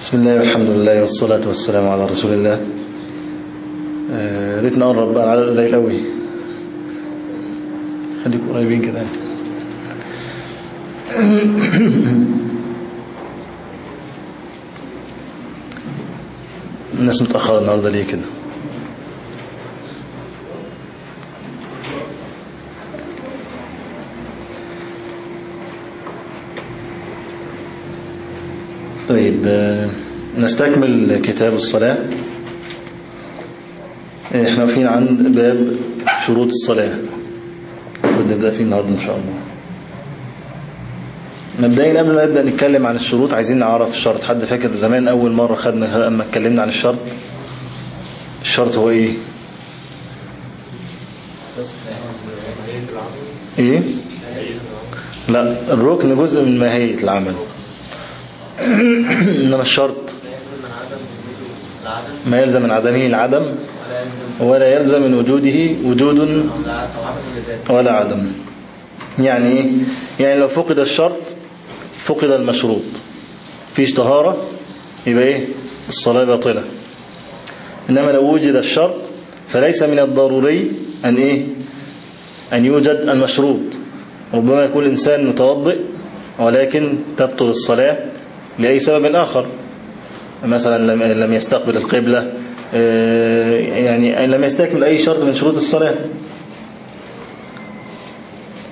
بسم الله والحمد لله والصلاة والسلام على رسول الله. آه، ريت نقرب بقى العدد قليل قوي خليكم قريبين كده. الناس متأخرة النهاردة ليه كده؟ طيب آه، نستكمل كتاب الصلاة. إحنا واقفين عند باب شروط الصلاة. نبدأ فيه النهاردة إن شاء الله. مبدئيا قبل ما نبدأ نتكلم عن الشروط عايزين نعرف الشرط. حد فاكر زمان أول مرة خدنا لما اتكلمنا عن الشرط؟ الشرط هو إيه؟ إيه؟ لا الركن جزء من ماهية العمل. إنما الشرط ما يلزم من عدمه العدم ولا يلزم من وجوده وجود ولا عدم. يعني إيه؟ يعني لو فقد الشرط فقد المشروط. فيش طهارة يبقى إيه؟ الصلاة باطلة. إنما لو وجد الشرط فليس من الضروري أن إيه؟ أن يوجد المشروط. ربما يكون الإنسان متوضئ ولكن تبطل الصلاة لأي سبب آخر. مثلا لم لم يستقبل القبلة يعني لم يستكمل أي شرط من شروط الصلاة.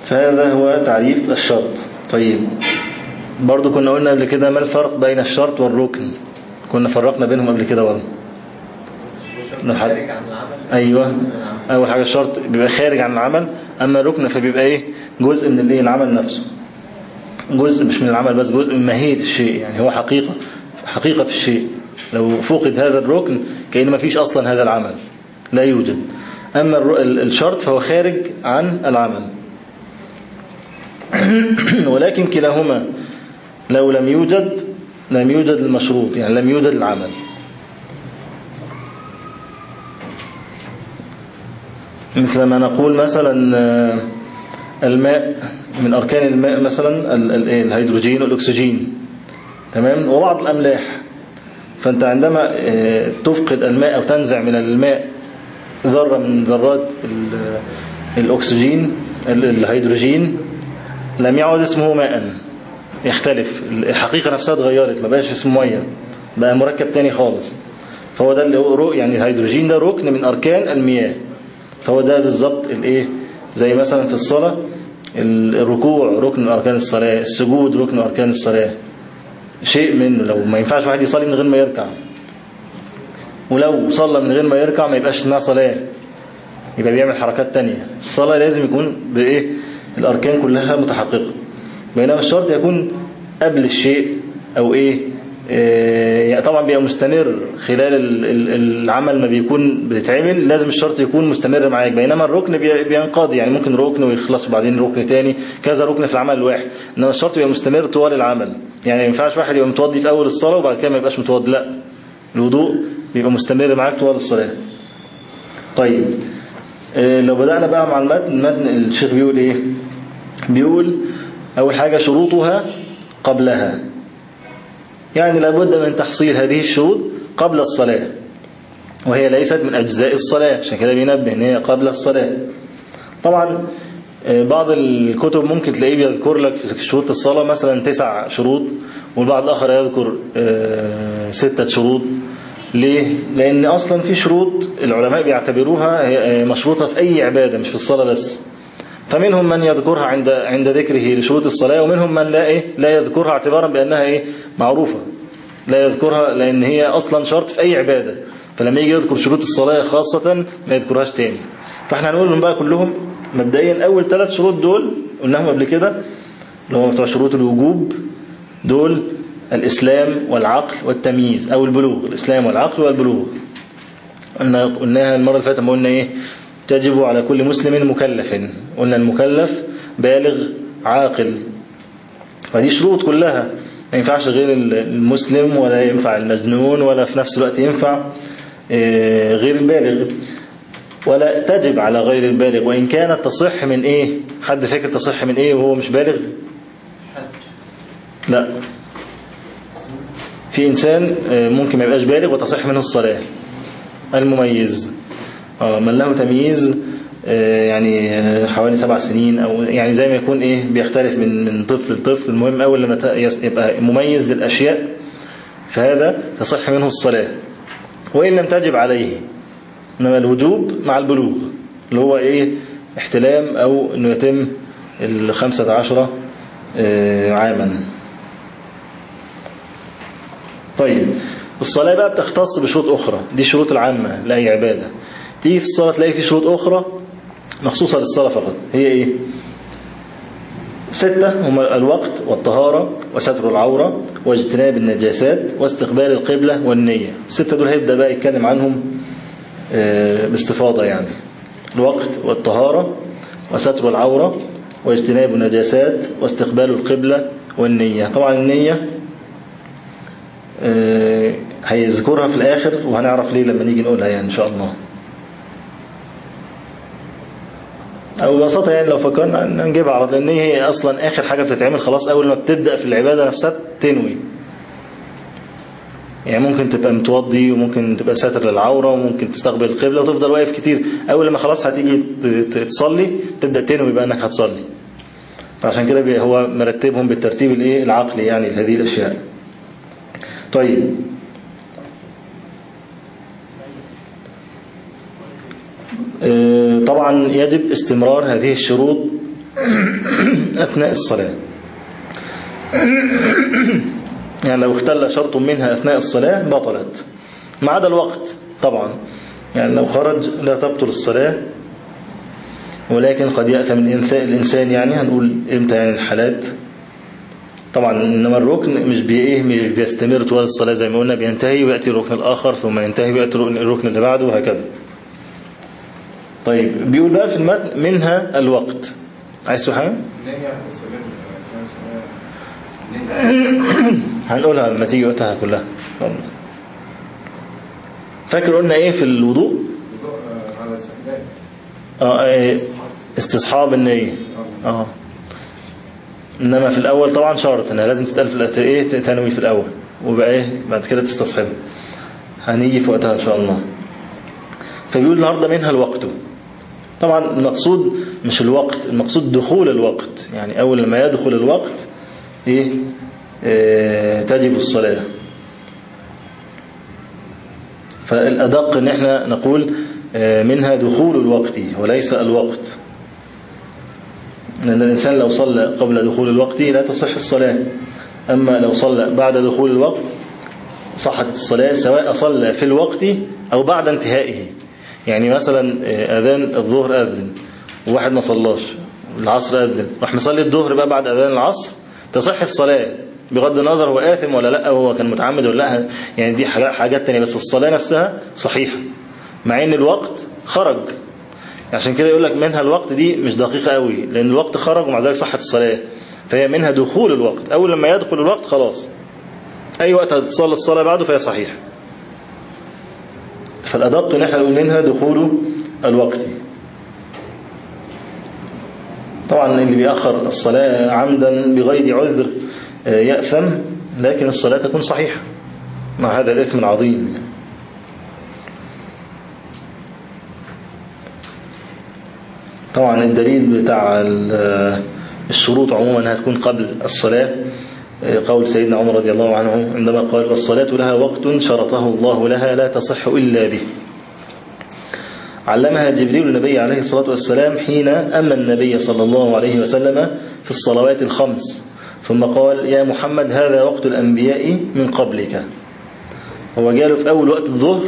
فهذا هو تعريف الشرط. طيب. برضو كنا قلنا قبل كده ما الفرق بين الشرط والركن؟ كنا فرقنا بينهم قبل كده برضو. أيوة. أول حاجة الشرط بيبقى خارج عن العمل أما الركن فبيبقى إيه؟ جزء من الإيه؟ العمل نفسه. جزء مش من العمل بس جزء من ماهية الشيء يعني هو حقيقة حقيقة في الشيء. لو فقد هذا الركن كأن ما فيش أصلا هذا العمل لا يوجد. أما الشرط فهو خارج عن العمل. ولكن كلاهما لو لم يوجد لم يوجد المشروط يعني لم يوجد العمل. مثل ما نقول مثلا الماء. من أركان الماء مثلا الهيدروجين والأكسجين. تمام؟ وبعض الأملاح. فأنت عندما تفقد الماء أو تنزع من الماء ذرة من ذرات الأكسجين الهيدروجين لم يعد اسمه ماء يختلف. الحقيقة نفسها اتغيرت. ما بقاش اسمه مية. بقى مركب تاني خالص. فهو ده اللي هو يعني الهيدروجين ده ركن من أركان المياه. فهو ده بالظبط الايه زي مثلا في الصلاة. الركوع ركن من أركان الصلاة السجود ركن من أركان الصلاة. شيء منه لو ما ينفعش واحد يصلي من غير ما يركع. ولو صلى من غير ما يركع ما يبقاش اسمها صلاة. يبقى بيعمل حركات تانية. الصلاة لازم يكون بإيه؟ الأركان كلها متحققة. بينما الشرط يكون قبل الشيء أو إيه؟ طبعا بيبقى مستمر خلال العمل ما بيكون بيتعمل لازم الشرط يكون مستمر معاك. بينما الركن بينقضي يعني ممكن ركن ويخلص وبعدين ركن تاني كذا ركن في العمل الواحد إنما الشرط بيبقى مستمر طوال العمل. يعني ما ينفعش واحد يبقى متوضي في أول الصلاة وبعد كده ما يبقاش متوضي. لا الوضوء بيبقى مستمر معاك طوال الصلاة. طيب لو بدأنا بقى مع المتن المتن الشيخ بيقول إيه؟ بيقول أول حاجة شروطها قبلها. يعني لابد من تحصيل هذه الشروط قبل الصلاة. وهي ليست من أجزاء الصلاة عشان كده بينبه إن هي قبل الصلاة. طبعا بعض الكتب ممكن تلاقيه بيذكر لك في شروط الصلاة مثلا تسع شروط والبعض الآخر يذكر ستة شروط. ليه؟ لأن أصلا في شروط العلماء بيعتبروها مشروطة في أي عبادة مش في الصلاة بس. فمنهم من يذكرها عند عند ذكره لشروط الصلاة ومنهم من لا إيه لا يذكرها اعتبارا بأنها إيه معروفة. لا يذكرها لأن هي أصلا شرط في أي عبادة. فلما يجي يذكر شروط الصلاة خاصة ما يذكرهاش تاني. فإحنا هنقول من بقى كلهم مبدئيا أول ثلاث شروط دول قلناهم قبل كده اللي هم بتوع شروط الوجوب دول الإسلام والعقل والتمييز أو البلوغ الإسلام والعقل والبلوغ. قلنا قلناها المرة اللي فاتت ما قلنا إيه تجب على كل مسلم مكلف. قلنا المكلف بالغ عاقل. فدي شروط كلها. ما ينفعش غير المسلم ولا ينفع المجنون ولا في نفس الوقت ينفع غير البالغ. ولا تجب على غير البالغ. وإن كانت تصح من إيه؟ حد فاكر تصح من إيه وهو مش بالغ؟ لا. في إنسان ممكن ما يبقاش بالغ وتصح منه الصلاة. المميز. من له تمييز يعني حوالي سبع سنين أو يعني زي ما يكون إيه بيختلف من من طفل لطفل. المهم أول لما يبقى مميز للأشياء فهذا تصح منه الصلاة. وإن لم تجب عليه إنما الوجوب مع البلوغ اللي هو إيه احتلام أو أنه يتم الخمسة عشرة عاما. طيب الصلاة بقى بتختص بشروط أخرى. دي شروط العامة لأي عبادة. تيجي في الصلاة تلاقي في شروط أخرى مخصوصة للصلاة فقط. هي إيه؟ ستة هما الوقت والطهارة وستر العورة واجتناب النجاسات واستقبال القبلة والنية. الستة دول هيبدأ بقى يتكلم عنهم باستفاضة يعني. الوقت والطهارة وستر العورة واجتناب النجاسات واستقبال القبلة والنية. طبعا النية هيذكرها في الآخر وهنعرف ليه لما نيجي نقولها يعني إن شاء الله. أو ببساطة يعني لو فكرنا نجيبها على لأن هي أصلا آخر حاجة بتتعمل خلاص أول ما بتبدأ في العبادة نفسها تنوي يعني ممكن تبقى متوضي وممكن تبقى ساتر للعورة وممكن تستقبل القبلة وتفضل واقف كتير. أول ما خلاص هتيجي تصلي تبدأ تنوي بقى أنك هتصلي. فعشان كده هو مرتبهم بالترتيب العقلي يعني لهذه الأشياء. طيب. طبعا يجب استمرار هذه الشروط أثناء الصلاة. يعني لو اختل شرط منها أثناء الصلاة بطلت. ما عدا الوقت طبعا. يعني لو خرج لا تبطل الصلاة. ولكن قد يأثم الإنسان يعني هنقول إمتى يعني الحالات. طبعا إنما الركن مش بإيه مش بيستمر طوال الصلاة زي ما قلنا بينتهي ويأتي الركن الآخر ثم ينتهي ويأتي الركن اللي بعده وهكذا. طيب بيقول بقى في المتن منها الوقت. عايز تقول حاجة؟ هنقولها لما تيجي وقتها كلها. فاكر قلنا إيه في الوضوء؟ آه إيه استصحاب النية. آه. إنما في الأول طبعا شرط إنها لازم تتقال في إيه تنوي في الأول. وبقى إيه بعد كده تستصحبها. هنيجي في وقتها إن شاء الله. فبيقول النهارده منها الوقت. طبعا المقصود مش الوقت المقصود دخول الوقت. يعني أول لما يدخل الوقت إيه, إيه تجب الصلاة. فالأدق إن إحنا نقول منها دخول الوقت وليس الوقت. لأن الإنسان لو صلى قبل دخول الوقت لا تصح الصلاة. أما لو صلى بعد دخول الوقت صحت الصلاة سواء صلى في الوقت أو بعد انتهائه. يعني مثلا أذان الظهر أذن وواحد ما صلاش العصر أذن. راح مصلي الظهر بقى بعد أذان العصر تصح الصلاة بغض النظر هو آثم ولا لأ هو كان متعمد ولا لأ. يعني دي حاجات تانية بس الصلاة نفسها صحيحة مع إن الوقت خرج. عشان كده يقول لك منها الوقت دي مش دقيقة قوي لأن الوقت خرج ومع ذلك صحت الصلاة. فهي منها دخول الوقت. أول لما يدخل الوقت خلاص أي وقت هتصلي الصلاة بعده فهي صحيحة. فالأدق نحن نقول منها دخول الوقت. طبعا اللي بيأخر الصلاة عمدا بغير عذر يأثم لكن الصلاة تكون صحيحة مع هذا الإثم العظيم. طبعا الدليل بتاع الشروط عموما إنها تكون قبل الصلاة. قول سيدنا عمر رضي الله عنه عندما قال والصلاة لها وقت شرطه الله لها لا تصح إلا به. علمها جبريل النبي عليه الصلاة والسلام حين أما النبي صلى الله عليه وسلم في الصلوات الخمس ثم قال يا محمد هذا وقت الأنبياء من قبلك. هو جاله في أول وقت الظهر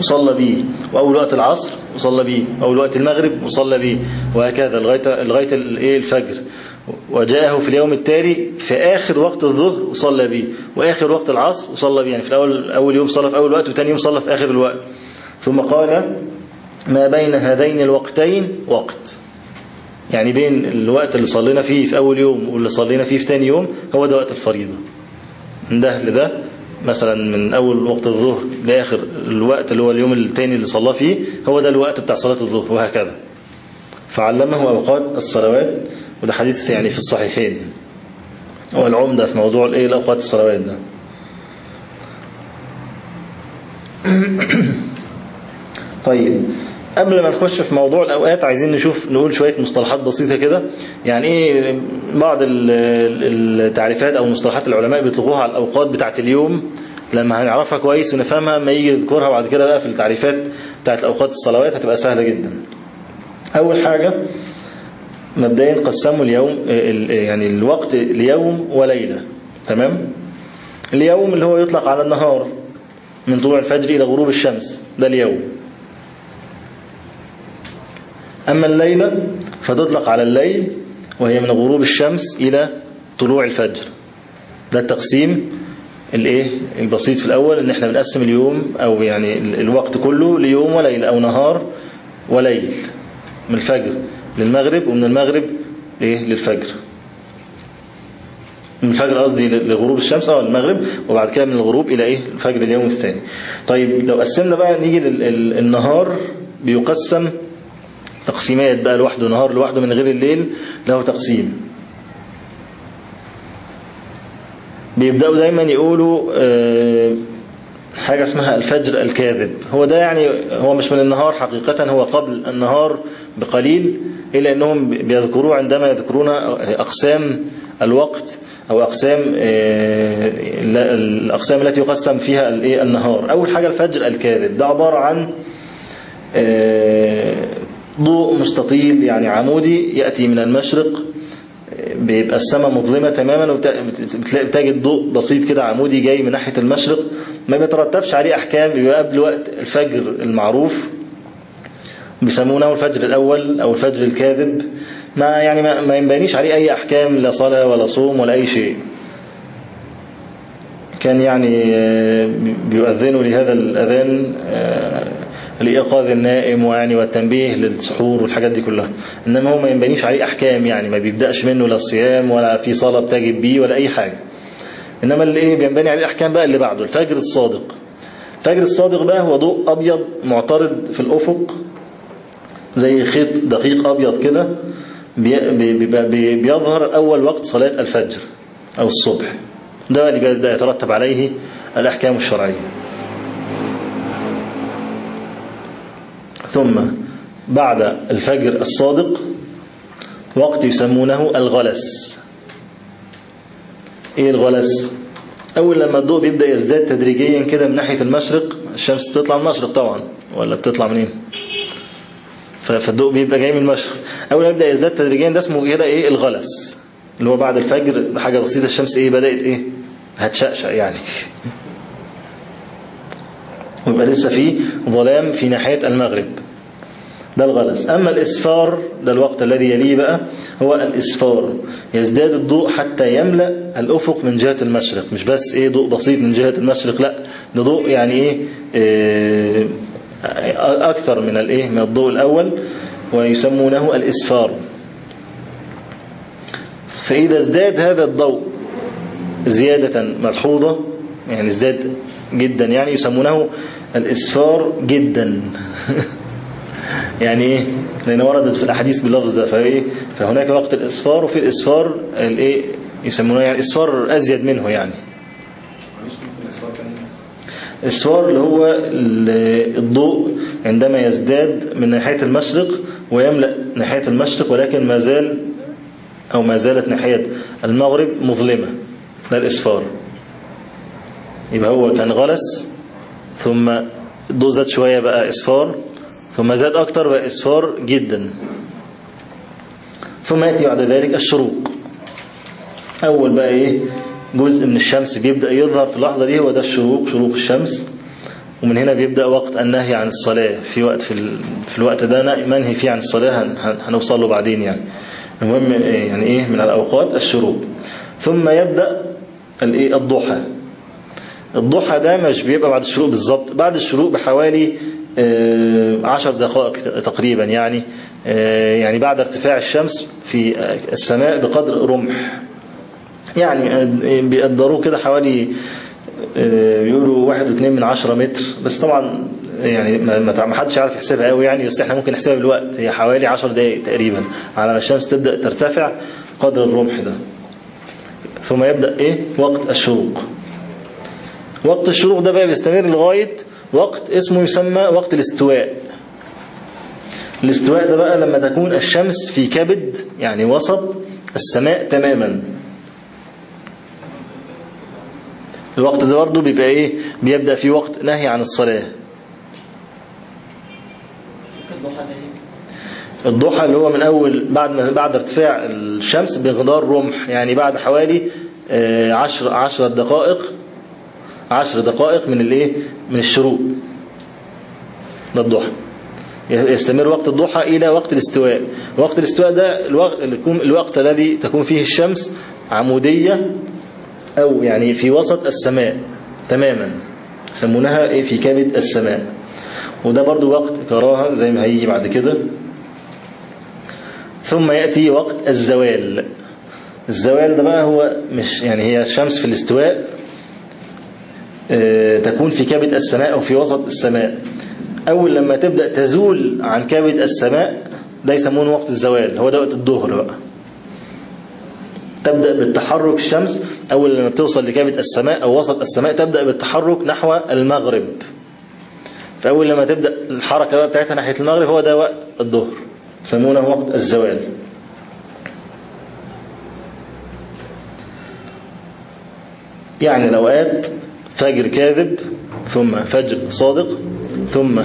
وصلى به وأول وقت العصر وصلى به وأول وقت المغرب وصلى به وهكذا لغاية لغاية الفجر. وجاءه في اليوم التالي في آخر وقت الظهر وصلى به وآخر وقت العصر وصلى به يعني في الأول أول يوم صلى في أول وقت وثاني يوم صلى في آخر الوقت. ثم قال ما بين هذين الوقتين وقت. يعني بين الوقت اللي صلينا فيه في أول يوم واللي صلينا فيه في ثاني يوم هو ده وقت الفريضة. من ده لده مثلا من أول وقت الظهر لآخر الوقت اللي هو اليوم الثاني اللي صلى فيه هو ده الوقت بتاع صلاة الظهر وهكذا. فعلمه أوقات الصلوات وده حديث يعني في الصحيحين. هو العمدة في موضوع الإيه؟ الأوقات الصلوات ده. طيب قبل ما نخش في موضوع الأوقات عايزين نشوف نقول شوية مصطلحات بسيطة كده. يعني إيه؟ بعض التعريفات أو مصطلحات العلماء بيطلقوها على الأوقات بتاعت اليوم. لما هنعرفها كويس ونفهمها ما يجي يذكرها بعد كده بقى في التعريفات بتاعت أوقات الصلوات هتبقى سهلة جدا. أول حاجة مبدئيا قسموا اليوم يعني الوقت ليوم وليلة تمام؟ اليوم اللي هو يطلق على النهار من طلوع الفجر إلى غروب الشمس ده اليوم. أما الليلة فتطلق على الليل وهي من غروب الشمس إلى طلوع الفجر. ده التقسيم الإيه؟ البسيط في الأول إن إحنا بنقسم اليوم أو يعني الوقت كله ليوم وليل أو نهار وليل من الفجر. للمغرب ومن المغرب إيه؟ للفجر. من الفجر قصدي لغروب الشمس أو المغرب وبعد كده من الغروب إلى إيه؟ الفجر اليوم الثاني. طيب لو قسمنا بقى نيجي للنهار بيقسم تقسيمات بقى لوحده نهار لوحده من غير الليل له تقسيم. بيبدأوا دايما يقولوا حاجة اسمها الفجر الكاذب. هو ده يعني هو مش من النهار حقيقة هو قبل النهار بقليل إلا أنهم بيذكروه عندما يذكرون أقسام الوقت أو أقسام الأقسام التي يقسم فيها النهار. أول حاجة الفجر الكاذب. ده عبارة عن ضوء مستطيل يعني عمودي يأتي من المشرق بيبقى السماء مظلمة تماما وبتجد ضوء بسيط كده عمودي جاي من ناحية المشرق ما بيترتبش عليه أحكام بيبقى قبل وقت الفجر المعروف. بيسمونه الفجر الأول أو الفجر الكاذب. ما يعني ما, ما ينبنيش عليه أي أحكام لا صلاة ولا صوم ولا أي شيء. كان يعني بيؤذنوا لهذا الأذان لإيقاظ النائم ويعني والتنبيه للسحور والحاجات دي كلها. إنما هو ما ينبنيش عليه أحكام يعني ما بيبدأش منه لا صيام ولا في صلاة بتجب بيه ولا أي حاجة. إنما اللي إيه بينبني عليه الأحكام بقى اللي بعده الفجر الصادق. الفجر الصادق بقى هو ضوء أبيض معترض في الأفق زي خيط دقيق أبيض كده بيظهر أول وقت صلاة الفجر أو الصبح. ده اللي بيبدأ يترتب عليه الأحكام الشرعية. ثم بعد الفجر الصادق وقت يسمونه الغلس. إيه الغلس؟ أول لما الضوء بيبدأ يزداد تدريجيا كده من ناحية المشرق الشمس بتطلع من المشرق طبعا ولا بتطلع منين؟ فالضوء بيبقى جاي من المشرق. أول ما يبدأ يزداد تدريجيا ده اسمه كده إيه؟ الغلس. اللي هو بعد الفجر بحاجة بسيطة الشمس إيه؟ بدأت إيه؟ هتشقشق يعني. ويبقى لسه في ظلام في ناحية المغرب. ده الغلس أما الإسفار ده الوقت الذي يليه بقى هو الإسفار. يزداد الضوء حتى يملأ الأفق من جهة المشرق. مش بس إيه ضوء بسيط من جهة المشرق لأ ده ضوء يعني إيه, إيه أكثر من الإيه من الضوء الأول ويسمونه الإسفار. فإذا ازداد هذا الضوء زيادة ملحوظة يعني ازداد جدا يعني يسمونه الإسفار جدا. يعني إيه لأن وردت في الأحاديث باللفظ ده فإيه؟ فهناك وقت الاسفار وفي الاسفار الإيه؟ يسمونه يعني اسفار أزيد منه يعني. الاسفار اللي هو الضوء عندما يزداد من ناحية المشرق ويملأ ناحية المشرق ولكن ما زال أو ما زالت ناحية المغرب مظلمة. ده الاسفار يبقى هو كان غلس ثم الضوء زاد شوية بقى اسفار ثم زاد أكتر بقى إسفار جدا. ثم يأتي بعد ذلك الشروق. أول بقى إيه؟ جزء من الشمس بيبدأ يظهر في اللحظة دي هو ده الشروق شروق الشمس. ومن هنا بيبدأ وقت النهي عن الصلاة. في وقت في, في الوقت ده منهي فيه عن الصلاة هنوصل له بعدين يعني. المهم يعني إيه؟ من الأوقات الشروق. ثم يبدأ الإيه؟ الضحى. الضحى ده مش بيبقى بعد الشروق بالظبط. بعد الشروق بحوالي عشر دقائق تقريبا يعني يعني بعد ارتفاع الشمس في السماء بقدر رمح. يعني بيقدروه كده حوالي بيقولوا واحد واثنين من عشرة متر. بس طبعا يعني ما حدش عارف يحسبها قوي يعني بس إحنا ممكن نحسبها بالوقت. هي حوالي عشر دقائق تقريبا على ما الشمس تبدأ ترتفع قدر الرمح ده. ثم يبدأ إيه؟ وقت الشروق. وقت الشروق ده بقى بيستمر لغاية وقت اسمه يسمى وقت الاستواء. الاستواء ده بقى لما تكون الشمس في كبد يعني وسط السماء تماما. الوقت ده برضه بيبقى إيه؟ بيبدأ في وقت نهي عن الصلاة. الضحى اللي هو من أول بعد ما بعد ارتفاع الشمس بمقدار رمح يعني بعد حوالي آه، عشر عشر دقائق عشر دقائق من الإيه؟ من الشروق ده الضحى. يستمر وقت الضحى إلى وقت الاستواء. وقت الاستواء ده الوقت, الذي تكون فيه الشمس عمودية أو يعني في وسط السماء تماما. يسمونها إيه؟ في كبد السماء. وده برضو وقت كراهة زي ما هيجي بعد كده. ثم يأتي وقت الزوال. الزوال ده بقى هو مش يعني هي الشمس في الاستواء تكون في كبد السماء أو في وسط السماء. أول لما تبدأ تزول عن كبد السماء ده يسمونه وقت الزوال هو ده وقت الظهر بقى. تبدأ بالتحرك الشمس أول لما بتوصل لكبد السماء أو وسط السماء تبدأ بالتحرك نحو المغرب. فأول لما تبدأ الحركة بقى بتاعتها ناحية المغرب هو ده وقت الظهر يسمونه وقت الزوال. يعني الأوقات فجر كاذب ثم فجر صادق ثم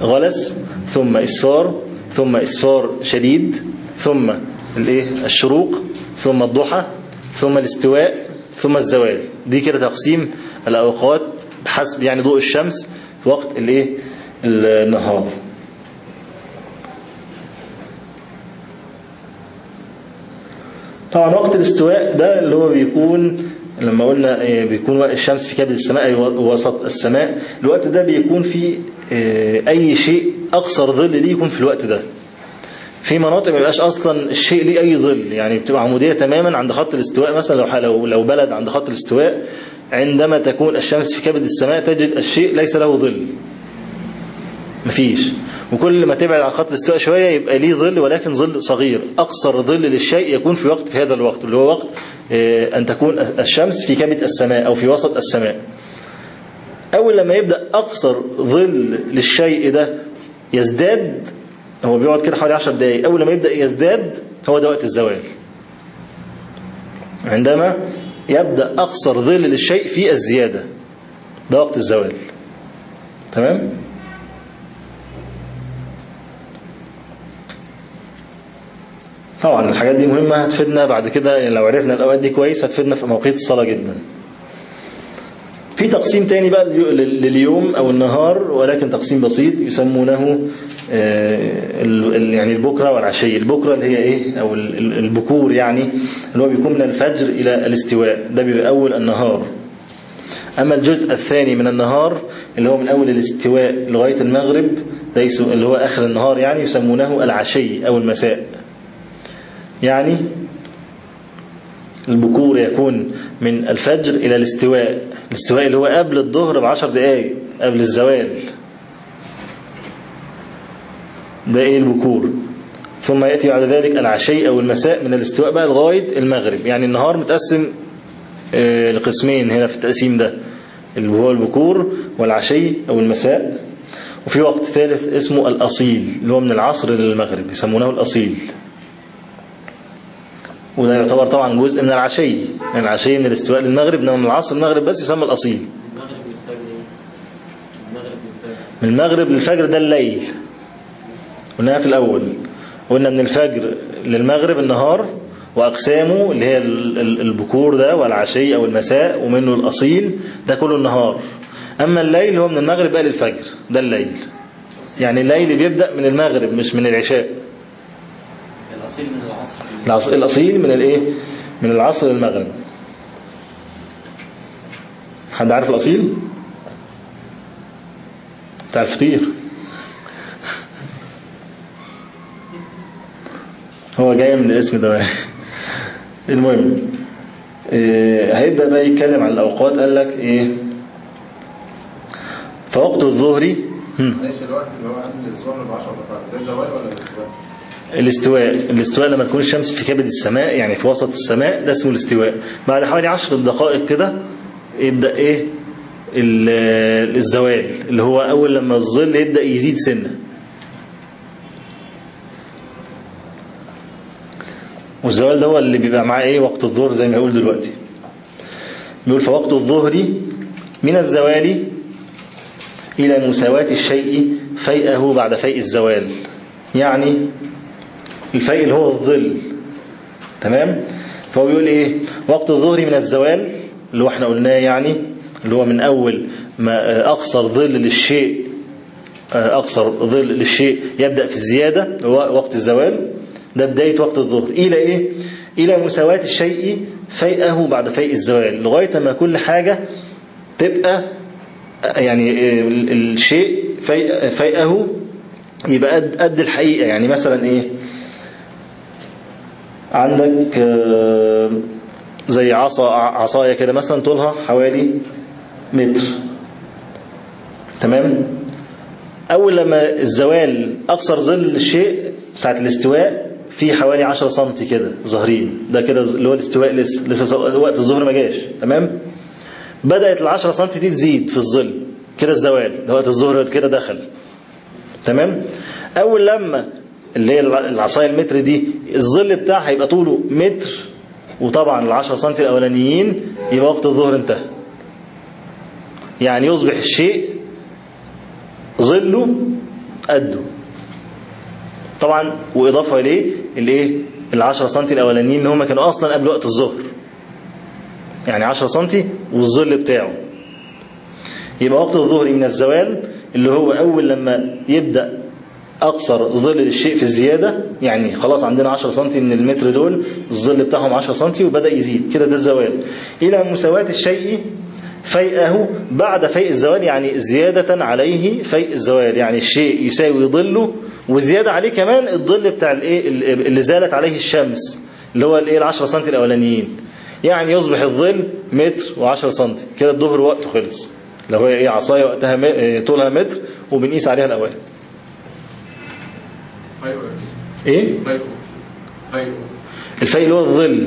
غلس ثم إسفار ثم إسفار شديد ثم الإيه؟ الشروق ثم الضحى ثم الاستواء ثم الزوال. دي كده تقسيم الأوقات بحسب يعني ضوء الشمس في وقت الإيه؟ النهار. طبعا وقت الاستواء ده اللي هو بيكون لما قلنا آه، بيكون الشمس في كبد السماء وسط السماء الوقت ده بيكون في آه، أي شيء أقصر ظل ليه يكون في الوقت ده. في مناطق ما يبقاش أصلا الشيء ليه أي ظل يعني بتبقى عمودية تماما عند خط الاستواء. مثلا لو لو بلد عند خط الاستواء عندما تكون الشمس في كبد السماء تجد الشيء ليس له ظل. مفيش. وكل ما تبعد عن خط الاستواء شوية يبقى ليه ظل ولكن ظل صغير. أقصر ظل للشيء يكون في وقت في هذا الوقت اللي هو وقت آه، أن تكون الشمس في كبد السماء أو في وسط السماء. أول لما يبدأ أقصر ظل للشيء ده يزداد هو بيقعد كده حوالي 10 دقايق. أول لما يبدأ يزداد هو ده وقت الزوال عندما يبدأ أقصر ظل للشيء في الزيادة ده وقت الزوال تمام؟ طبعا الحاجات دي مهمة هتفيدنا بعد كده يعني لو عرفنا الأوقات دي كويس هتفيدنا في مواقيت الصلاة جدا. في تقسيم تاني بقى لليوم أو النهار ولكن تقسيم بسيط يسمونه آه، يعني البكرة والعشي. البكرة اللي هي إيه؟ أو البكور يعني اللي هو بيكون من الفجر إلى الاستواء. ده بيبقى أول النهار. أما الجزء الثاني من النهار اللي هو من أول الاستواء لغاية المغرب ده اللي هو آخر النهار يعني يسمونه العشي أو المساء. يعني البكور يكون من الفجر إلى الاستواء. الاستواء اللي هو قبل الظهر بعشر دقايق قبل الزوال. ده إيه البكور؟ ثم يأتي بعد ذلك العشي أو المساء من الاستواء بقى لغاية المغرب. يعني النهار متقسم آه، لقسمين هنا في التقسيم ده. اللي هو البكور والعشي أو المساء. وفي وقت ثالث اسمه الأصيل اللي هو من العصر للمغرب يسمونه الأصيل. وده يعتبر طبعا جزء من العشي. من العشي من الاستواء للمغرب من العصر المغرب بس يسمى الأصيل. من المغرب للفجر ده الليل. قلناها في الأول. قلنا من الفجر للمغرب النهار وأقسامه اللي هي البكور ده والعشي أو المساء ومنه الأصيل. ده كله النهار. أما الليل هو من المغرب بقى للفجر. ده الليل. يعني الليل بيبدأ من المغرب مش من العشاء. الأصيل من العصر. الأصيل من الإيه؟ من العصر للمغرب حد عارف الأصيل؟ بتاع الفطير هو جاي من الاسم ده. المهم إيه هيبدأ بقى يتكلم عن الأوقات قال لك إيه؟ فوقت الظهر ليس الوقت اللي هو قبل الظهر ب 10 دقائق. ده الزوال ولا الاستواء الاستواء. الاستواء لما تكون الشمس في كبد السماء يعني في وسط السماء ده اسمه الاستواء. بعد حوالي 10 دقائق كده يبدأ إيه؟ ال- الزوال اللي هو أول لما الظل يبدأ يزيد سنة. والزوال ده هو اللي بيبقى معاه إيه؟ وقت الظهر زي ما يقول دلوقتي. بيقول فوقت الظهر من الزوال إلى مساواة الشيء فيئه بعد فيء الزوال. يعني الفيء اللي هو الظل. تمام؟ فهو بيقول إيه؟ وقت الظهر من الزوال اللي إحنا قلناه يعني اللي هو من أول ما آه، أقصر ظل للشيء آه، أقصر ظل للشيء يبدأ في الزيادة هو وقت الزوال. ده بداية وقت الظهر. إلى إيه؟ إلى مساواة الشيء فيئه بعد فيء الزوال. لغاية ما كل حاجة تبقى آه، يعني ال- الشيء في- فيئه يبقى قد الحقيقة. يعني مثلا إيه؟ عندك آه، زي عصا عصاية كده مثلا طولها حوالي متر. تمام؟ أول لما الزوال أقصر ظل الشيء ساعة الاستواء في حوالي 10 سنتي كده ظاهرين. ده كده اللي هو الاستواء لسه لسه وقت الظهر ما جاش. تمام؟ بدأت ال 10 سنتي دي تزيد في الظل كده الزوال ده وقت الظهر كده دخل. تمام؟ أول لما اللي هي العصاية المتر دي الظل بتاعها يبقى طوله متر وطبعا ال 10 سنتي الأولانيين يبقى وقت الظهر انتهى. يعني يصبح الشيء ظله قده. طبعا وإضافة إليه الإيه؟ العشرة سنتي الأولانيين اللي هم كانوا أصلا قبل وقت الظهر. يعني عشرة سنتي والظل بتاعه. يبقى وقت الظهر من الزوال اللي هو أول لما يبدأ أقصر ظل للشيء في الزيادة يعني خلاص عندنا 10 سنتي من المتر دول الظل بتاعهم 10 سنتي وبدأ يزيد كده ده الزوال. إلى مساواة الشيء فيئه بعد فيء الزوال يعني زيادة عليه فيء الزوال يعني الشيء يساوي ظله وزيادة عليه كمان الظل بتاع الإيه اللي زالت عليه الشمس اللي هو الإيه ال10 سنتي الأولانيين. يعني يصبح الظل متر و10 سنتي كده الظهر وقته خلص لو هي إيه عصاية وقتها طولها متر وبنقيس عليها الأوقات. فايقه إيه؟ الفيء اللي هو الظل.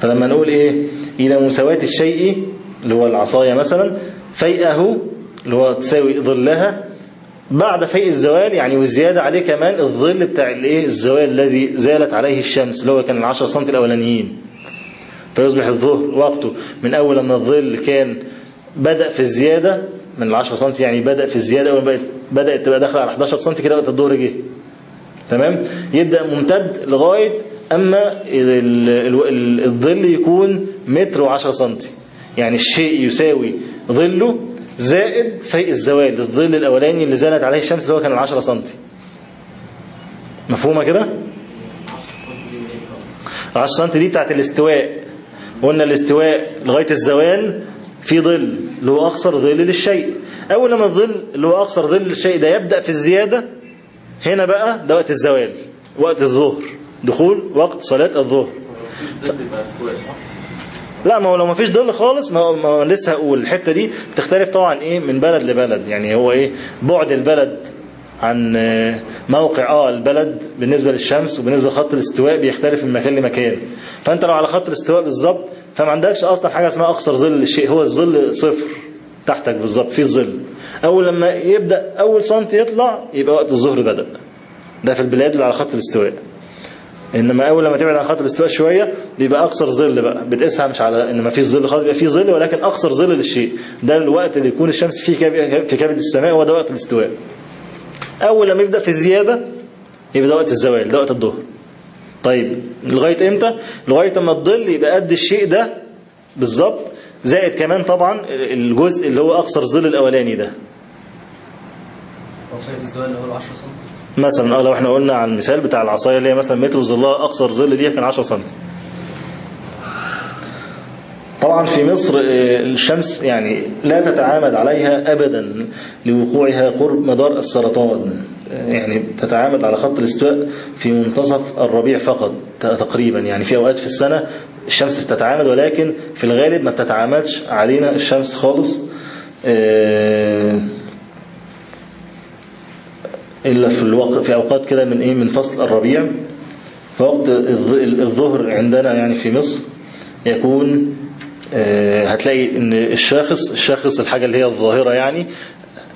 فلما نقول إيه؟ إلى مساواة الشيء اللي هو العصاية مثلا فيئه اللي هو تساوي ظلها بعد فيء الزوال يعني والزيادة عليه كمان الظل بتاع الإيه؟ الزوال الذي زالت عليه الشمس اللي هو كان العشر سنت الأولانيين. فيصبح الظهر وقته من أول لما الظل كان بدأ في الزيادة من العشر سنت يعني بدأ في الزيادة أول ما بدأت تبقى داخلة على 11 سنت كده وقت الظهر جه. تمام؟ يبدأ ممتد لغاية أما ال- ال- ال- الظل يكون متر وعشرة سنتي. يعني الشيء يساوي ظله زائد فيء الزوال الظل الأولاني اللي زالت عليه الشمس اللي هو كان العشرة سنتي. مفهومة كده؟ العشرة سنتي دي بتاعت الاستواء. قلنا الاستواء لغاية الزوال في ظل اللي هو أقصر ظل للشيء. أول لما الظل اللي هو أقصر ظل للشيء ده يبدأ في الزيادة هنا بقى ده وقت الزوال وقت الظهر. دخول وقت صلاة الظهر. لا ما هو لو ما فيش ظل خالص ما هو لسه هقول. الحتة دي بتختلف طبعا إيه من بلد لبلد. يعني هو إيه بعد البلد عن آه، موقع آه البلد بالنسبة للشمس وبالنسبة لخط الاستواء بيختلف من مكان لمكان. فأنت لو على خط الاستواء بالظبط فما عندكش أصلا حاجة اسمها أقصر ظل للشيء هو الظل صفر. تحتك بالظبط في الظل أول لما يبدأ أول سنتي يطلع يبقى وقت الظهر بدأ. ده في البلاد اللي على خط الاستواء. إنما أول لما تبعد عن خط الاستواء شوية بيبقى أقصر ظل بقى. بتقيسها مش على ان ما فيش ظل خالص بيبقى في ظل ولكن أقصر ظل للشيء. ده الوقت اللي يكون الشمس فيه في كبد السماء هو ده وقت الاستواء. أول لما يبدأ في الزيادة يبقى ده وقت الزوال ده وقت الظهر. طيب لغاية إمتى؟ لغاية اما الظل يبقى قد الشيء ده بالظبط زائد كمان طبعا الجزء اللي هو أقصر ظل الأولاني ده. وصيف الزوال اللي هو 10 سم مثلا آه لو إحنا قلنا على المثال بتاع العصاية اللي هي مثلا متر وظلها أقصر ظل ليها كان 10 سم طبعا في مصر آه، الشمس يعني لا تتعامد عليها ابدا لوقوعها قرب مدار السرطان. آه، يعني تتعامد على خط الاستواء في منتصف الربيع فقط تقريبا يعني في أوقات في السنة الشمس بتتعامد ولكن في الغالب ما بتتعامدش علينا الشمس خالص آه، إلا في الوقت في أوقات كده من إيه من فصل الربيع فوقت الظ- الظهر عندنا يعني في مصر يكون آه، هتلاقي إن الشاخص الشاخص الحاجة اللي هي الظاهرة يعني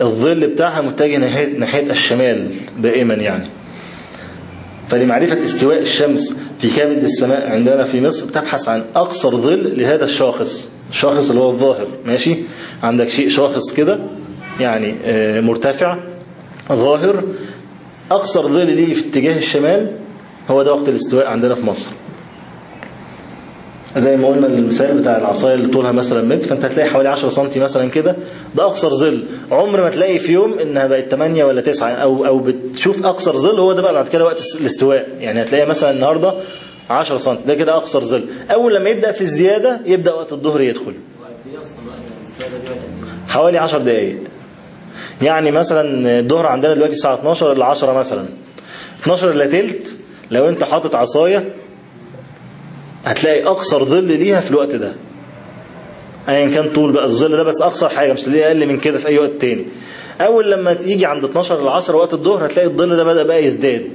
الظل بتاعها متجه ناحية, ناحية الشمال دائما يعني. فلمعرفة استواء الشمس في كبد السماء عندنا في مصر تبحث عن أقصر ظل لهذا الشاخص الشاخص اللي هو الظاهر ماشي؟ عندك شيء شاخص كده يعني آه، مرتفع ظاهر أقصر ظل ليه في اتجاه الشمال هو ده وقت الاستواء عندنا في مصر. زي ما قلنا المثال بتاع العصاية اللي طولها مثلا متر فأنت هتلاقي حوالي 10 سم مثلا كده. ده أقصر ظل. عمر ما تلاقي في يوم إنها بقت 8 ولا 9 أو أو بتشوف أقصر ظل هو ده بقى بعد كده وقت الاستواء. يعني هتلاقي مثلا النهارده 10 سم ده كده أقصر ظل. أول لما يبدأ في الزيادة يبدأ وقت الظهر يدخل. حوالي 10 دقائق يعني مثلا الظهر عندنا دلوقتي الساعة 12 الا 10 مثلا. 12 الا تلت لو أنت حاطط عصاية هتلاقي أقصر ظل ليها في الوقت ده. ايا كان طول بقى الظل ده بس أقصر حاجة مش تلاقيه أقل من كده في أي وقت تاني. أول لما تيجي عند 12 ل 10 وقت الظهر هتلاقي الظل ده بدأ بقى يزداد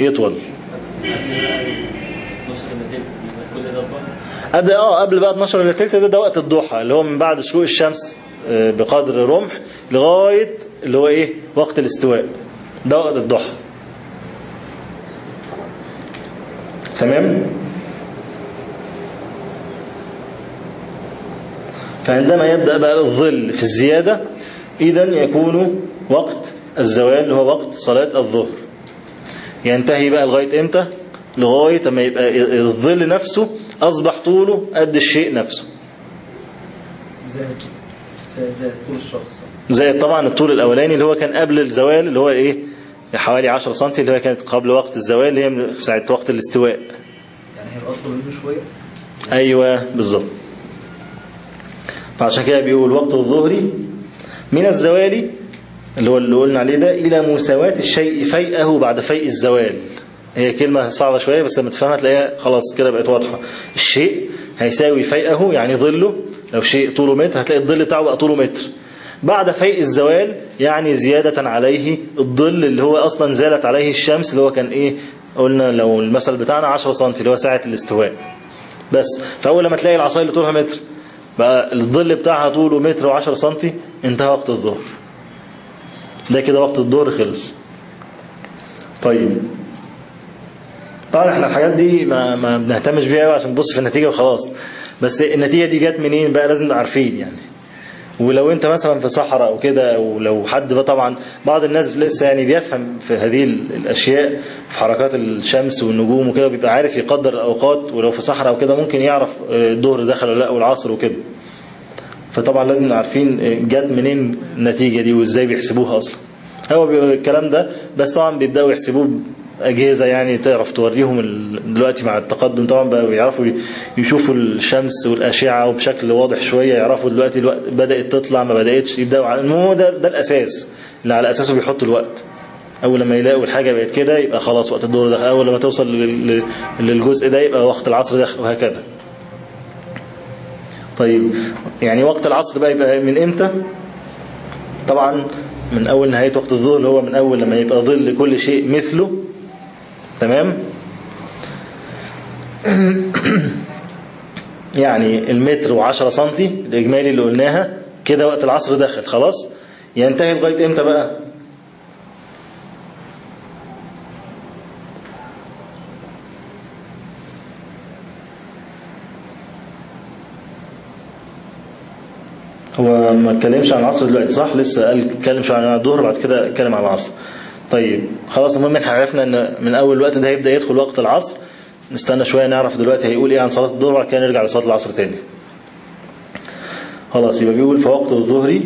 يطول. قبل آه قبل بقى 12 الا تلت ده ده وقت الضحى اللي هو من بعد شروق الشمس آه، بقدر رمح لغاية اللي هو إيه؟ وقت الاستواء. ده وقت الضحى. تمام؟ فعندما يبدأ بقى الظل في الزيادة إذا يكون وقت الزوال اللي هو وقت صلاة الظهر. ينتهي بقى لغاية إمتى؟ لغاية ما يبقى الظل نفسه أصبح طوله قد الشيء نفسه. زي طول الشخص. زي طبعا الطول الأولاني اللي هو كان قبل الزوال اللي هو إيه؟ حوالي 10 سم اللي هي كانت قبل وقت الزوال اللي هي ساعة وقت الاستواء. يعني هيبقى أطول منه شوية؟ أيوة بالظبط. فعشان كده بيقول وقت الظهر من الزوال اللي هو اللي قلنا عليه ده إلى مساواة الشيء فيئه بعد فيء الزوال. هي كلمة صعبة شوية بس لما تفهمها تلاقيها خلاص كده بقت واضحة. الشيء هيساوي فيئه يعني ظله. لو شيء طوله متر هتلاقي الظل بتاعه بقى طوله متر. بعد فيء الزوال يعني زيادة عليه الظل اللي هو أصلا زالت عليه الشمس اللي هو كان إيه قلنا لو المثل بتاعنا 10 سم اللي هو ساعة الاستواء. بس فأول لما تلاقي العصاية اللي طولها متر بقى الظل بتاعها طوله متر وعشر سنتي انتهى وقت الظهر. ده كده وقت الظهر خلص. طيب. طبعا إحنا الحاجات دي ما, ما بنهتمش بيها عشان نبص في النتيجة وخلاص. بس النتيجة دي جت منين بقى؟ لازم عارفين يعني. ولو انت مثلا في صحراء أو كده أو لو حد طبعا بعض الناس لسه يعني بيفهم في هذه الأشياء في حركات الشمس والنجوم وكده بيبقى عارف يقدر الأوقات ولو في صحراء وكده ممكن يعرف الظهر دخل ولا لأ والعصر وكده. فطبعا لازم عارفين جت منين النتيجة دي وإزاي بيحسبوها أصلا. هو الكلام ده بس طبعا بيبدأوا يحسبوه أجهزة يعني تعرف توريهم دلوقتي مع التقدم طبعا بقى بيعرفوا يشوفوا الشمس والأشعة وبشكل واضح شوية يعرفوا دلوقتي الوقت بدأت تطلع ما بدأتش يبدأوا على المهم ده, ده الأساس اللي على أساسه بيحطوا الوقت. أول لما يلاقوا الحاجة بقت كده يبقى خلاص وقت الدور دخل أول لما توصل لل- للجزء ده يبقى وقت العصر دخل وهكذا. طيب يعني وقت العصر بقى يبقى من إمتى؟ طبعا من أول نهاية وقت الظهر اللي هو من أول لما يبقى ظل كل شيء مثله تمام؟ يعني المتر وعشرة سنتي الإجمالي اللي قلناها كده وقت العصر دخل خلاص؟ ينتهي لغاية إمتى بقى؟ هو ما اتكلمش عن العصر دلوقتي صح؟ لسه قال اتكلم عن الظهر بعد كده اتكلم عن العصر. طيب خلاص المهم إحنا عرفنا إن من أول الوقت ده هيبدأ يدخل وقت العصر. نستنى شوية نعرف دلوقتي هيقول إيه عن صلاة الظهر وبعد كده نرجع لصلاة العصر تاني. خلاص يبقى بيقول فوقت الظهر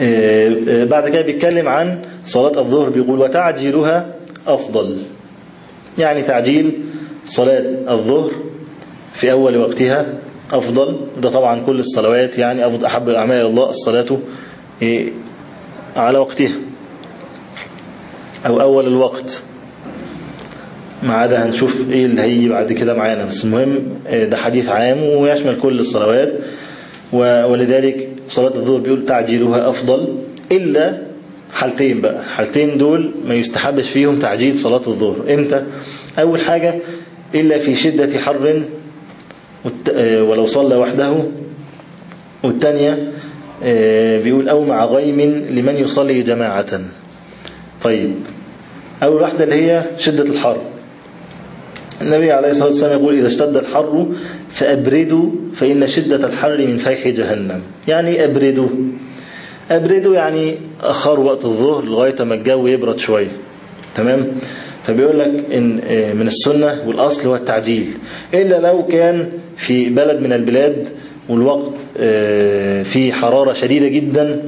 آه، آه، بعد كده بيتكلم عن صلاة الظهر بيقول وتعجيلها أفضل. يعني تعجيل صلاة الظهر في أول وقتها أفضل. ده طبعا كل الصلوات يعني أفضل أحب الأعمال الله الصلاة إيه، على وقتها أو أول الوقت. ما عدا هنشوف إيه اللي هيجي بعد كده معانا بس المهم آه، ده حديث عام ويشمل كل الصلوات ولذلك صلاة الظهر بيقول تعجيلها أفضل إلا حالتين بقى. حالتين دول ما يستحبش فيهم تعجيل صلاة الظهر. إمتى؟ أول حاجة إلا في شدة حر آه، ولو صلى وحده. والثانية آه، بيقول أو مع غيم لمن يصلي جماعة. طيب. أول واحدة اللي هي شدة الحر. النبي عليه الصلاة والسلام يقول إذا اشتد الحر فأبردوا فإن شدة الحر من فيح جهنم. يعني أبردوا. أبردوا يعني أخروا وقت الظهر لغاية ما الجو يبرد شوية تمام؟ فبيقول لك إن آه، من السنة والأصل هو التعجيل. إلا لو كان في بلد من البلاد والوقت آه، فيه حرارة شديدة جدا.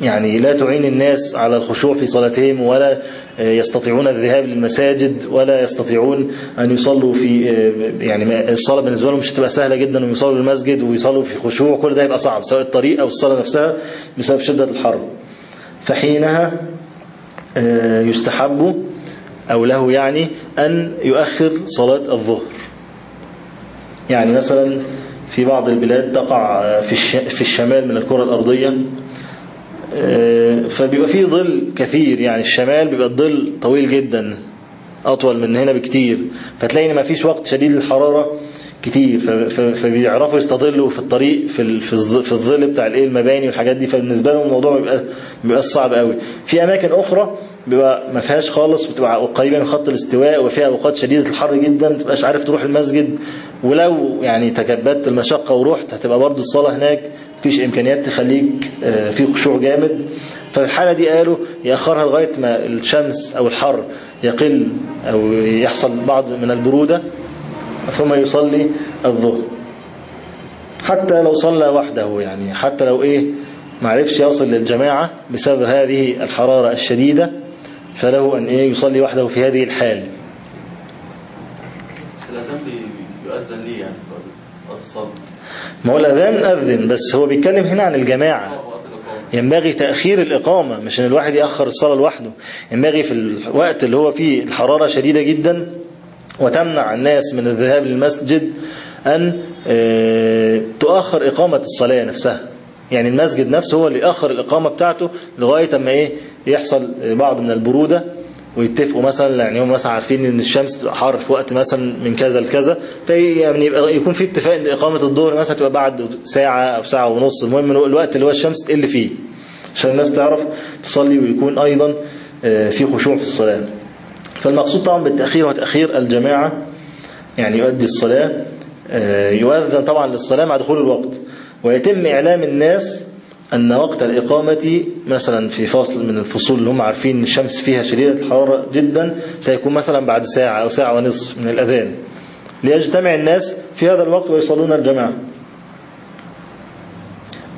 يعني لا تعين الناس على الخشوع في صلاتهم ولا يستطيعون الذهاب للمساجد ولا يستطيعون أن يصلوا في يعني ما- الصلاة بالنسبة لهم مش هتبقى سهلة جدا أن يصلوا المسجد ويصلوا في خشوع. كل ده يبقى صعب سواء الطريق أو الصلاة نفسها بسبب شدة الحر. فحينها آه، يستحب أو له يعني أن يؤخر صلاة الظهر. يعني مثلا في بعض البلاد تقع في الش- في الشمال من الكرة الأرضية. آه، فبيبقى فيه ظل كثير يعني الشمال بيبقى الظل طويل جدا أطول من هنا بكتير. فتلاقي إن ما فيش وقت شديد الحرارة كتير فبيعرفوا يستظلوا في الطريق في في الظ- في الظل بتاع الايه المباني والحاجات دي. فبالنسبة لهم الموضوع بيبقى بيبقى صعب قوي. في أماكن أخرى بيبقى ما فيهاش خالص وتبقى قريبه من خط الاستواء وفيها أوقات شديدة الحر جدا ما تبقاش عارف تروح المسجد. ولو يعني تكبدت المشقة ورحت هتبقى برضو الصلاة هناك مفيش إمكانيات تخليك آه، في خشوع جامد. ففي الحاله دي قالوا يأخرها لغاية ما الشمس أو الحر يقل أو يحصل بعض من البرودة. ثم يصلي الظهر. حتى لو صلى وحده يعني حتى لو إيه معرفش يصل للجماعة بسبب هذه الحرارة الشديدة فله أن إيه يصلي وحده في هذه الحال. ليه يعني؟ ما هو الأذان أذن بس هو بيتكلم هنا عن الجماعة. ينبغي تأخير الإقامة مش أن الواحد يأخر الصلاة لوحده. ينبغي في الوقت اللي هو فيه الحرارة شديدة جدا وتمنع الناس من الذهاب للمسجد أن آه، تؤخر إقامة الصلاة نفسها. يعني المسجد نفسه هو اللي يأخر الإقامة بتاعته لغاية أما إيه يحصل بعض من البرودة ويتفقوا مثلا يعني هم مثلا عارفين إن الشمس حر في وقت مثلا من كذا لكذا في يعني يبقى يكون في اتفاق إن إقامة الظهر مثلا تبقى بعد ساعة أو ساعة ونص. المهم الوقت اللي هو الشمس تقل فيه عشان الناس تعرف تصلي ويكون أيضا آه، في خشوع في الصلاة. فالمقصود طبعا بالتأخير هو تاخير الجماعة يعني يؤدي الصلاة آه، يؤذن طبعا للصلاة مع دخول الوقت. ويتم إعلام الناس أن وقت الإقامة مثلا في فصل من الفصول اللي هم عارفين الشمس فيها شديدة الحرارة جدا سيكون مثلا بعد ساعة أو ساعة ونصف من الأذان. ليجتمع الناس في هذا الوقت ويصلون الجماعة.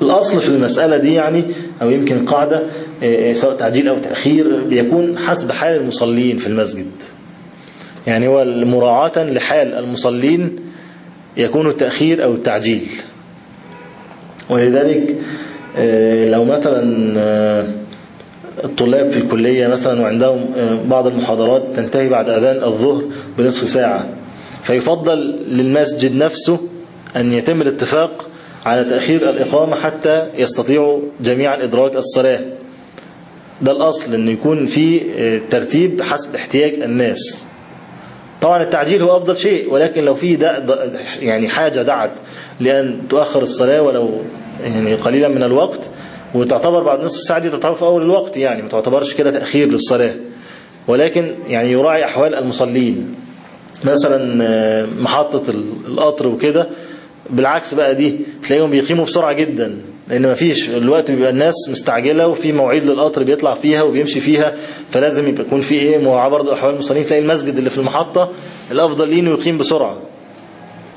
الأصل في المسألة دي يعني أو يمكن قاعدة آه، سواء تعجيل أو تأخير بيكون حسب حال المصلين في المسجد. يعني هو مراعاة لحال المصلين يكون التأخير أو التعجيل. ولذلك آه، لو مثلا آه، الطلاب في الكلية مثلا وعندهم آه، بعض المحاضرات تنتهي بعد أذان الظهر بنصف ساعة فيفضل للمسجد نفسه أن يتم الاتفاق على تأخير الإقامة حتى يستطيعوا جميعا إدراك الصلاة. ده الأصل أن يكون في آه، ترتيب حسب احتياج الناس. طبعا التعجيل هو أفضل شيء ولكن لو في يعني حاجة دعت لأن تؤخر الصلاة ولو يعني قليلا من الوقت وتعتبر بعد نصف ساعة دي تعتبر في أول الوقت يعني ما تعتبرش كده تأخير للصلاة. ولكن يعني يراعي أحوال المصلين. مثلا آه، محطة ال- القطر وكده بالعكس بقى دي تلاقيهم بيقيموا بسرعة جدا لأن ما فيش الوقت بيبقى الناس مستعجلة وفي مواعيد للقطر بيطلع فيها وبيمشي فيها فلازم يبقى يكون في إيه مراعاة برضه أحوال المصلين تلاقي المسجد اللي في المحطة الأفضل ليه إنه يقيم بسرعة.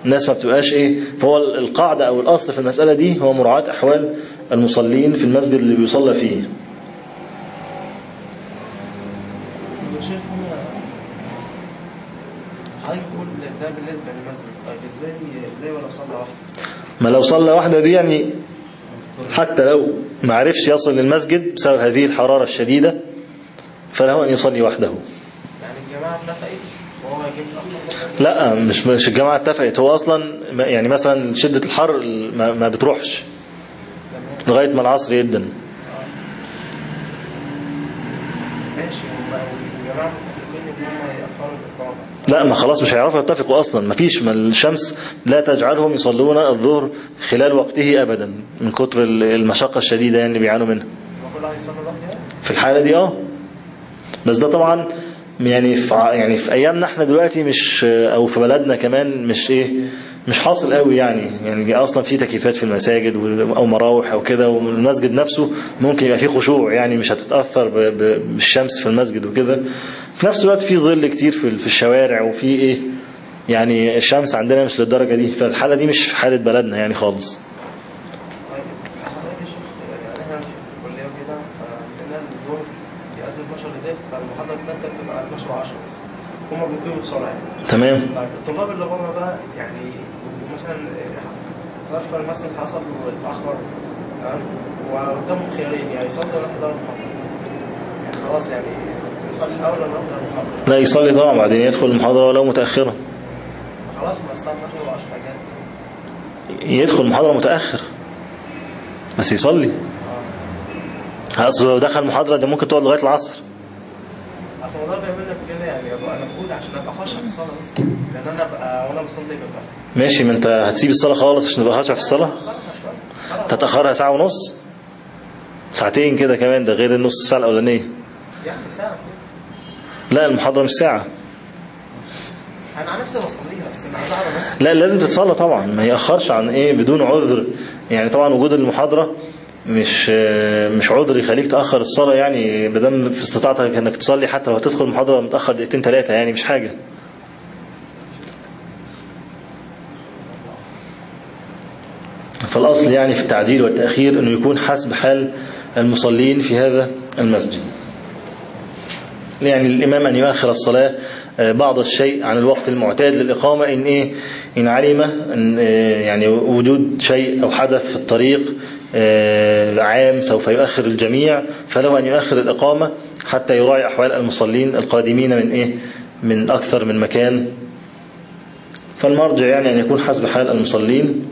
الناس ما بتبقاش إيه فهو القاعدة أو الأصل في المسألة دي هو مراعاة أحوال المصلين في المسجد اللي بيصلى فيه شيخ هنا حضرتك بتقول ده بالنسبة للمسجد طيب إزاي إزاي ولا صلى واحد ما لو صلى واحدة دي يعني حتى لو ما عرفش يصل للمسجد بسبب هذه الحرارة الشديدة فله أن يصلي وحده. يعني الجماعة اتفقت؟ وهو يجيب لا مش مش الجماعة اتفقت. هو أصلا يعني مثلا شدة الحر ما, ما بتروحش لغاية ما العصر يدن ماشي هم- والجماعة متفقين ان هم يأخروا الإقامة لا ما خلاص مش هيعرفوا يتفقوا أصلا. ما فيش ما الشمس لا تجعلهم يصلون الظهر خلال وقته ابدا من كتر المشقة الشديدة يعني اللي بيعانوا منها. في الحالة دي آه. بس ده طبعا يعني في يعني في أيامنا إحنا دلوقتي مش أو في بلدنا كمان مش إيه مش حاصل قوي يعني. يعني أصلا في تكييفات في المساجد أو مراوح أو كده والمسجد نفسه ممكن يبقى فيه خشوع يعني مش هتتأثر بالشمس في المسجد وكده. في نفس الوقت في ظل كتير في في الشوارع وفي إيه يعني الشمس عندنا مش للدرجة دي فالحالة دي مش في حالة بلدنا يعني خالص. حضرتك يا شيخ إحنا في الكليه وكده فعندنا الظهر بيأذن 12 لزيت فالمحاضره بتاعتها بتبقى 12 و10 بس هما بيقيموا بسرعة تمام. الطلاب اللي هم بقى يعني مثلا ظرف المثل حصل واتأخر تمام. وقدامهم خيارين يعني يصلي ولا يحضر المحاضرة يعني خلاص يعني المحاضرة لا يصلي طبعا بعدين يدخل المحاضرة ولو متأخرة. خلاص ما الساعة 12 و10 جات يدخل المحاضرة متأخر بس يصلي. اصل لو دخل المحاضرة ده ممكن تقعد لغاية العصر. أصل الموضوع بيعملنا كده يعني أبقى أنا بقول عشان أبقى خاشع في الصلاة بس. لأن أنا أبقى وأنا بصلي ببقى. ماشي ما أنت هتسيب الصلاة خالص عشان تبقى خاشع في الصلاة؟ تتأخرها ساعة ونص؟ ساعتين كده كمان ده غير النص ساعة الأولانية. يعني ساعة. كده لا المحاضرة مش ساعة. أنا عن نفسي بصليها بس بس. لا لازم تتصلى طبعا ما يأخرش عن إيه بدون عذر. يعني طبعا وجود المحاضرة مش مش عذر يخليك تأخر الصلاة يعني بدم في استطاعتك إنك تصلي حتى لو هتدخل المحاضرة متأخر دقيقتين ثلاثة يعني مش حاجة. فالأصل يعني في التعديل والتأخير أنه يكون حسب حال المصلين في هذا المسجد. يعني الإمام أن يؤخر الصلاة آه، بعض الشيء عن الوقت المعتاد للإقامة إن إيه؟ إن علم إن آه، يعني وجود شيء أو حدث في الطريق آه، عام سوف يؤخر الجميع. فله أن يؤخر الإقامة حتى يراعي أحوال المصلين القادمين من إيه؟ من أكثر من مكان. فالمرجع يعني أن يكون حسب حال المصلين.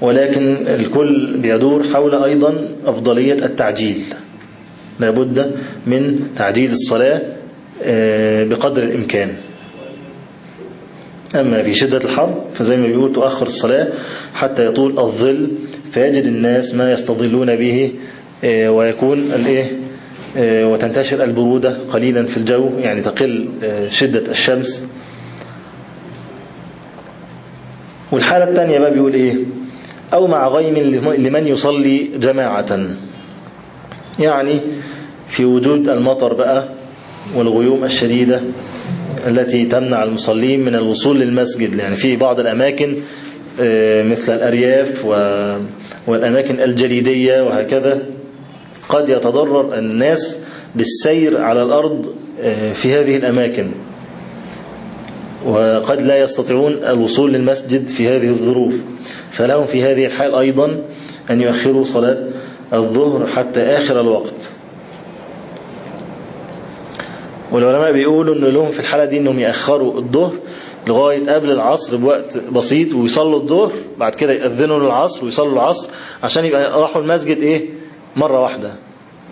ولكن الكل بيدور حول أيضا أفضلية التعجيل. لابد من تعجيل الصلاة آه، بقدر الإمكان. أما في شدة الحر فزي ما بيقول تؤخر الصلاة حتى يطول الظل فيجد الناس ما يستظلون به آه، ويكون الإيه آه، وتنتشر البرودة قليلا في الجو يعني تقل شدة الشمس. والحالة الثانية بقى بيقول إيه؟ أو مع غيم لمن يصلي جماعة. يعني في وجود المطر بقى والغيوم الشديدة التي تمنع المصلين من الوصول للمسجد. يعني في بعض الأماكن آه، مثل الأرياف والأماكن الجليدية وهكذا قد يتضرر الناس بالسير على الأرض آه، في هذه الأماكن. وقد لا يستطيعون الوصول للمسجد في هذه الظروف. فلهم في هذه الحال أيضا أن يؤخروا صلاة الظهر حتى آخر الوقت. والعلماء بيقولوا أن لهم في الحالة دي أنهم يأخروا الظهر لغاية قبل العصر بوقت بسيط ويصلوا الظهر بعد كده يأذنوا للعصر ويصلوا العصر عشان يبقى راحوا المسجد إيه؟ مرة واحدة.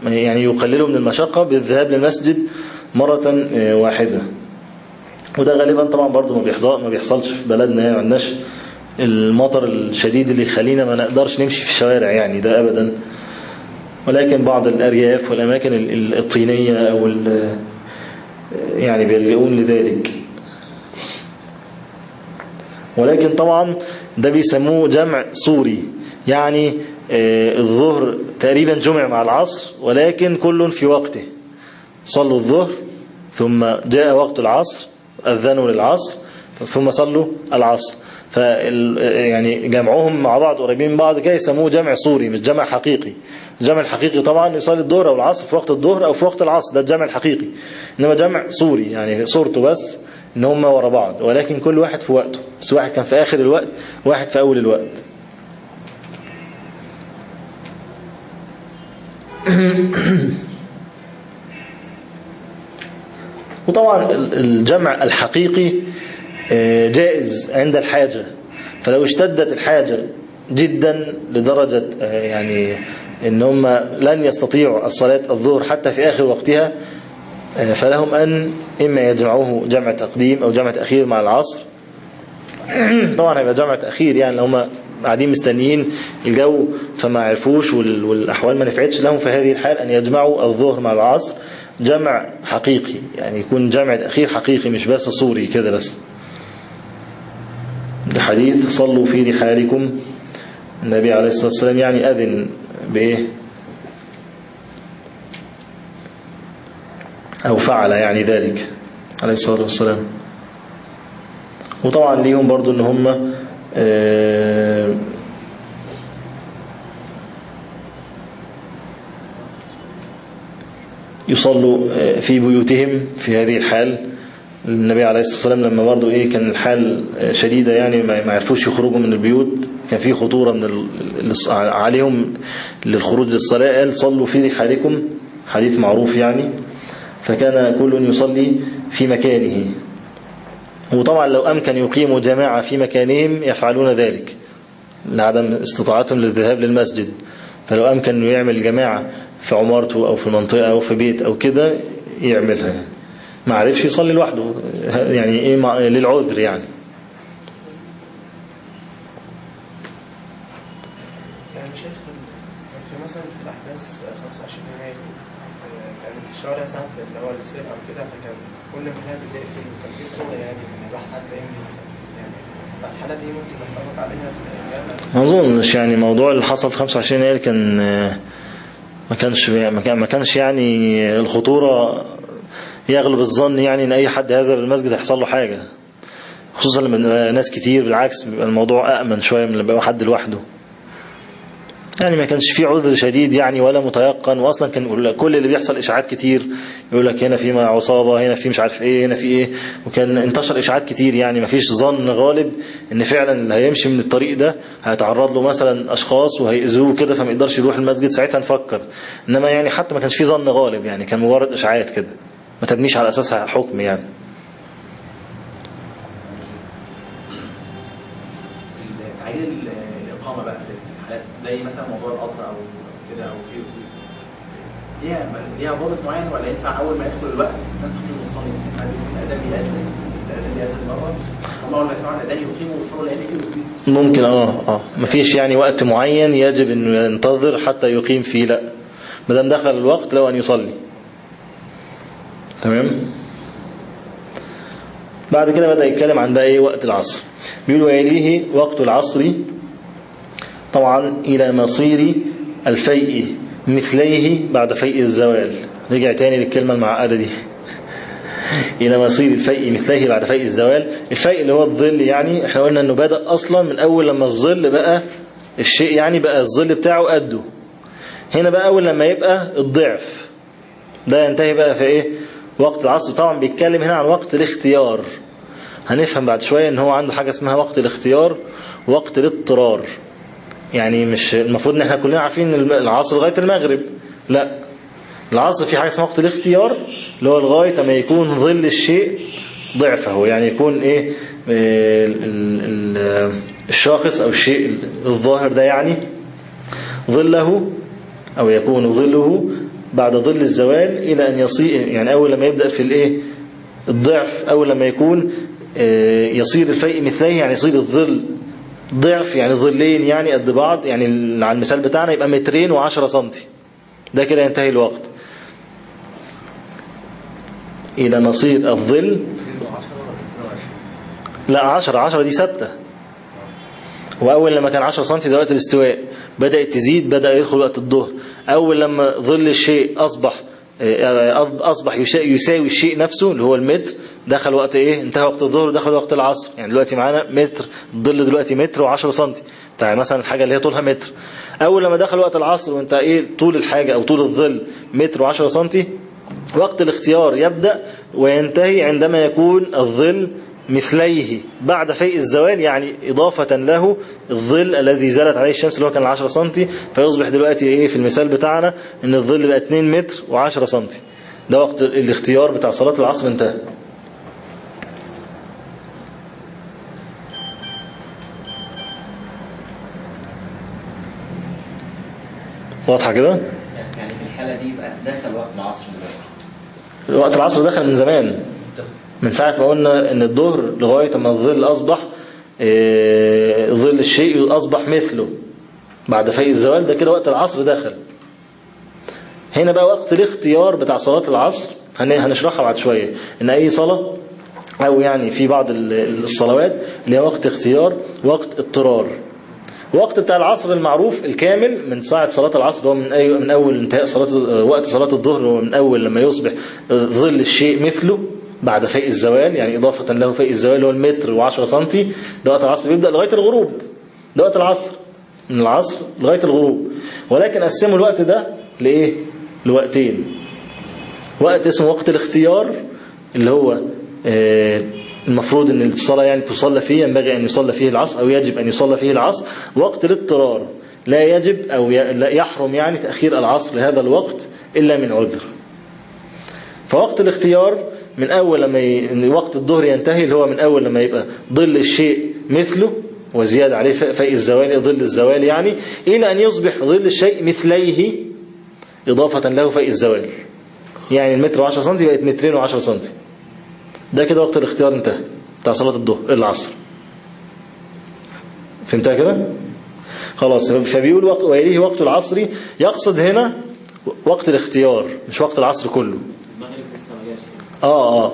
يعني يقللوا من المشقة بالذهاب للمسجد مرة آه، واحدة. وده غالبا طبعا برضو ما بيحضر ما بيحصلش في بلدنا يعني ما عندناش المطر الشديد اللي يخلينا ما نقدرش نمشي في الشوارع يعني ده ابدا. ولكن بعض الأرياف والأماكن ال- ال- الطينية أو ال- يعني بيلجؤون لذلك. ولكن طبعا ده بيسموه جمع صوري يعني آه، الظهر تقريبا جمع مع العصر ولكن كل في وقته. صلوا الظهر ثم جاء وقت العصر أذنوا للعصر ثم صلوا العصر. فال يعني جمعهم مع بعض قريبين من بعض كده يسموه جمع صوري مش جمع حقيقي. الجمع الحقيقي طبعا يصلي الظهر أو العصر في وقت الظهر أو في وقت العصر ده الجمع الحقيقي. إنما جمع صوري يعني صورته بس إن هم ورا بعض ولكن كل واحد في وقته بس واحد كان في آخر الوقت واحد في أول الوقت. وطبعا الجمع الحقيقي جائز عند الحاجة. فلو اشتدت الحاجة جدا لدرجة آه، يعني إن هم لن يستطيعوا الصلاة الظهر حتى في آخر وقتها آه، فلهم أن إما يجمعوه جمع تقديم أو جمع تأخير مع العصر. طبعا هيبقى جمع تأخير يعني لو هم قاعدين مستنيين الجو فما عرفوش وال- والأحوال ما نفعتش لهم في هذه الحال أن يجمعوا الظهر مع العصر جمع حقيقي. يعني يكون جمع تأخير حقيقي مش بس صوري كده بس. ده حديث صلوا في رحالكم النبي عليه الصلاة والسلام يعني أذن بإيه؟ أو فعل يعني ذلك عليه الصلاة والسلام. وطبعا ليهم برضو إن هم آه، يصلوا آه، في بيوتهم في هذه الحال. النبي عليه الصلاة والسلام لما برضو إيه كان الحال شديدة يعني ما عرفوش يخرجوا من البيوت كان في خطورة من عليهم للخروج للصلاة قال صلوا في رحالكم حديث معروف يعني فكان كل يصلي في مكانه وطبعا لو أمكن يقيموا جماعة في مكانهم يفعلون ذلك لعدم استطاعتهم للذهاب للمسجد فلو أمكن أنه يعمل جماعة في عمارته أو في منطقة أو في بيت أو كده يعملها يعني. ما عرفش يصلي لوحده. يعني إيه مع- للعذر يعني. يعني شايف في مثلا في الأحداث 25 يناير كانت الشوارع ساعة اللي هو السرقة وكده فكان كل محلات بتقفل وكان في طرق يعني يعني ما أظنش يعني موضوع اللي حصل في 25 يناير كان آه، ما كانش ما كان- ما كانش يعني الخطورة يغلب الظن يعني إن أي حد هذا بالمسجد هيحصل له حاجة. خصوصا لما ناس كتير بالعكس بيبقى الموضوع أأمن شوية من لما حد لوحده. يعني ما كانش فيه عذر شديد يعني ولا متيقن واصلا كان كل اللي بيحصل إشاعات كتير. يقول لك هنا في عصابة هنا في مش عارف إيه هنا في إيه. وكان انتشر إشاعات كتير يعني ما فيش ظن غالب إن فعلا اللي هيمشي من الطريق ده هيتعرض له مثلا أشخاص وهيأذوه كده فما يقدرش يروح المسجد. ساعتها نفكر. إنما يعني حتى ما كانش في ظن غالب يعني كان مجرد إشاعات كده. ما تبنيش على أساسها حكم يعني. تعيين الإقامة بقى في زي مثلا موضوع القطر أو كده أو في أتوبيس ليها ليها ضابط معين ولا ينفع أول ما يدخل الوقت الناس تقيم ينفع الأذان بيأذن يستأذن بيأذن مرة. هم أول ما يسمعوا الأذان يقيموا ويصلوا لأن في أتوبيس ممكن آه آه. مفيش يعني وقت معين يجب إنه ينتظر حتى يقيم فيه لأ. ما دام دخل الوقت لو أن يصلي. تمام؟ بعد كده بدأ يتكلم عن بقى إيه؟ وقت العصر. بيقول ويليه وقت العصر طبعا إلى مصير الفيء مثليه بعد فيء الزوال. رجع تاني للكلمة المعقدة دي. إلى مصير الفيء مثليه بعد فيء الزوال. الفيء اللي هو الظل يعني إحنا قلنا إنه بدأ أصلا من أول لما الظل بقى الشيء يعني بقى الظل بتاعه قده. هنا بقى أول لما يبقى الضعف. ده ينتهي بقى في إيه؟ وقت العصر طبعا بيتكلم هنا عن وقت الاختيار. هنفهم بعد شوية إن هو عنده حاجة اسمها وقت الاختيار وقت الاضطرار. يعني مش المفروض إن إحنا كلنا عارفين العصر لغاية المغرب. لا. العصر في حاجة اسمها وقت الاختيار اللي هو لغاية ما يكون ظل الشيء ضعفه. يعني يكون إيه؟ آه، ال- ال- الشاخص أو الشيء الظاهر ده يعني ظله أو يكون ظله بعد ظل الزوال إلى أن يصير يعني أول لما يبدأ في الإيه؟ الضعف أول لما يكون آه، يصير الفيء مثليه يعني يصير الظل ضعف يعني ظلين يعني قد بعض يعني على المثال بتاعنا يبقى مترين وعشرة سنتي. ده كده ينتهي الوقت. إلى مصير الظل. لا عشرة عشرة دي ثابتة وأول لما كان 10 سنتي ده وقت الاستواء بدأت تزيد بدأ يدخل وقت الظهر. أول لما ظل الشيء أصبح آه، أصبح يساوي الشيء نفسه اللي هو المتر دخل وقت إيه؟ انتهى وقت الظهر ودخل وقت العصر. يعني دلوقتي معانا متر الظل دلوقتي متر و10 سنتي. بتاع مثلا الحاجة اللي هي طولها متر. أول لما دخل وقت العصر وانت إيه؟ طول الحاجة أو طول الظل متر و10 سنتي وقت الاختيار يبدأ وينتهي عندما يكون الظل مثليه بعد فيء الزوال يعني إضافة له الظل الذي زالت عليه الشمس اللي هو كان 10 سنتي. فيصبح دلوقتي إيه في المثال بتاعنا؟ إن الظل بقى 2 متر و10 سنتي. ده وقت الاختيار بتاع صلاة العصر انتهى. واضحة كده؟ يعني في الحالة دي يبقى دخل وقت العصر دلوقتي. وقت العصر دخل من زمان. من ساعة ما قلنا إن الظهر لغاية ما الظل أصبح آه، ظل الشيء أصبح مثله. بعد فايق الزوال ده كده وقت العصر دخل. هنا بقى وقت الاختيار بتاع صلاة العصر هن- هنشرحها بعد شوية. إن أي صلاة أو يعني في بعض ال- الصلوات اللي هي وقت اختيار وقت اضطرار. وقت بتاع العصر المعروف الكامل من ساعة صلاة العصر هو من أي من أول انتهاء صلاة وقت صلاة الظهر هو من أول لما يصبح ظل الشيء مثله. بعد فيء الزوال يعني إضافة له فيء الزوال هو المتر وعشرة سنتي ده وقت العصر بيبدأ لغاية الغروب. ده وقت العصر من العصر لغاية الغروب. ولكن قسموا الوقت ده لإيه؟ لوقتين. وقت اسمه وقت الاختيار اللي هو آه، المفروض إن الصلاة يعني تصلى فيه ينبغي أن يصلى فيه العصر أو يجب أن يصلى فيه العصر. وقت الاضطرار لا يجب أو لا يحرم يعني تأخير العصر لهذا الوقت إلا من عذر. فوقت الاختيار من أول لما ي... وقت الظهر ينتهي اللي هو من أول لما يبقى ظل الشيء مثله وزيادة عليه ف- فيء الزوال ظل الزوال يعني إلى أن يصبح ظل الشيء مثليه إضافة له فيء الزوال. يعني المتر وعشرة سنتي بقت مترين وعشرة سنتي. ده كده وقت الاختيار انتهى بتاع صلاة الظهر العصر. فهمتها كده؟ خلاص فبيقول وقت ويليه وقت العصر. يقصد هنا وقت الاختيار مش وقت العصر كله. آه آه.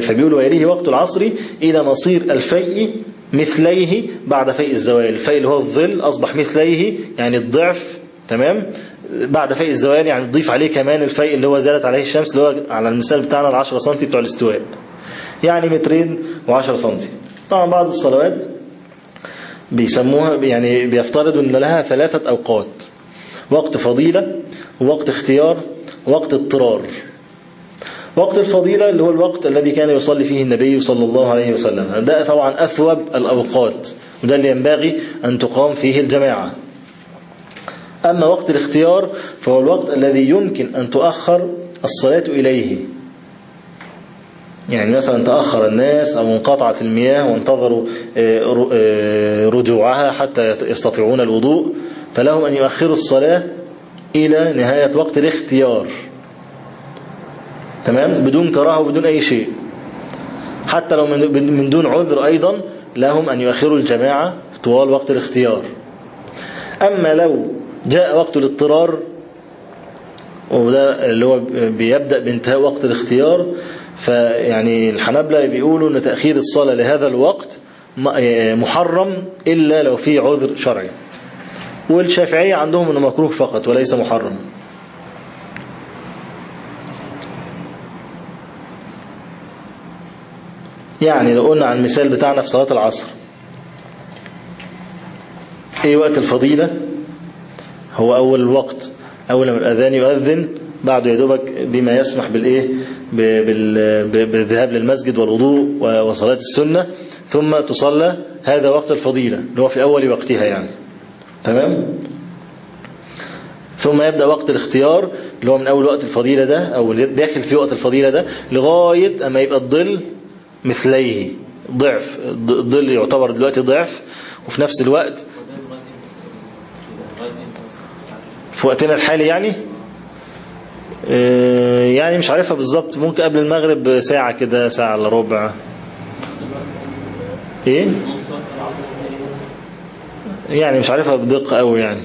فبيقول وقت العصر إلى مصير الفيء مثليه بعد فيء الزوال. الفيء اللي هو الظل أصبح مثليه يعني الضعف تمام؟ بعد فيء الزوال يعني تضيف عليه كمان الفيء اللي هو زالت عليه الشمس اللي هو على المثال بتاعنا العشرة سنتي بتوع الاستواء. يعني مترين وعشرة سنتي. طبعا بعض الصلوات بيسموها يعني بيفترضوا إن لها ثلاثة أوقات وقت فضيلة ووقت اختيار ووقت اضطرار. وقت الفضيلة اللي هو الوقت الذي كان يصلي فيه النبي صلى الله عليه وسلم. ده طبعا أثوب الأوقات وده اللي ينبغي أن تقام فيه الجماعة. أما وقت الاختيار فهو الوقت الذي يمكن أن تؤخر الصلاة إليه. يعني مثلا تأخر الناس أو انقطعت المياه وانتظروا آه، آه، رجوعها حتى يستطيعون الوضوء فلهم أن يؤخروا الصلاة إلى نهاية وقت الاختيار. تمام؟ بدون كراهة وبدون أي شيء. حتى لو من دون عذر أيضا لهم أن يؤخروا الجماعة طوال وقت الاختيار. أما لو جاء وقت الاضطرار وده اللي هو بيبدأ بانتهاء وقت الاختيار فيعني الحنابلة بيقولوا أن تأخير الصلاة لهذا الوقت محرم إلا لو في عذر شرعي. والشافعية عندهم أنه مكروه فقط وليس محرم. يعني لو قلنا عن المثال بتاعنا في صلاة العصر إيه وقت الفضيلة؟ هو أول الوقت أول ما الأذان يؤذن بعده يدوبك بما يسمح بالإيه؟ بالذهاب للمسجد والوضوء وصلاة السنة ثم تصلى هذا وقت الفضيلة اللي هو في أول وقتها يعني. تمام؟ ثم يبدأ وقت الاختيار اللي هو من أول وقت الفضيلة ده أو داخل في وقت الفضيلة ده لغاية أما يبقى الظل مثليه. ضعف الظل يعتبر دلوقتي ضعف وفي نفس الوقت في وقتنا الحالي يعني آه، يعني مش عارفها بالظبط. ممكن قبل المغرب ساعة كده ساعة إلا ربع. إيه؟ يعني مش عارفها بدقة قوي يعني.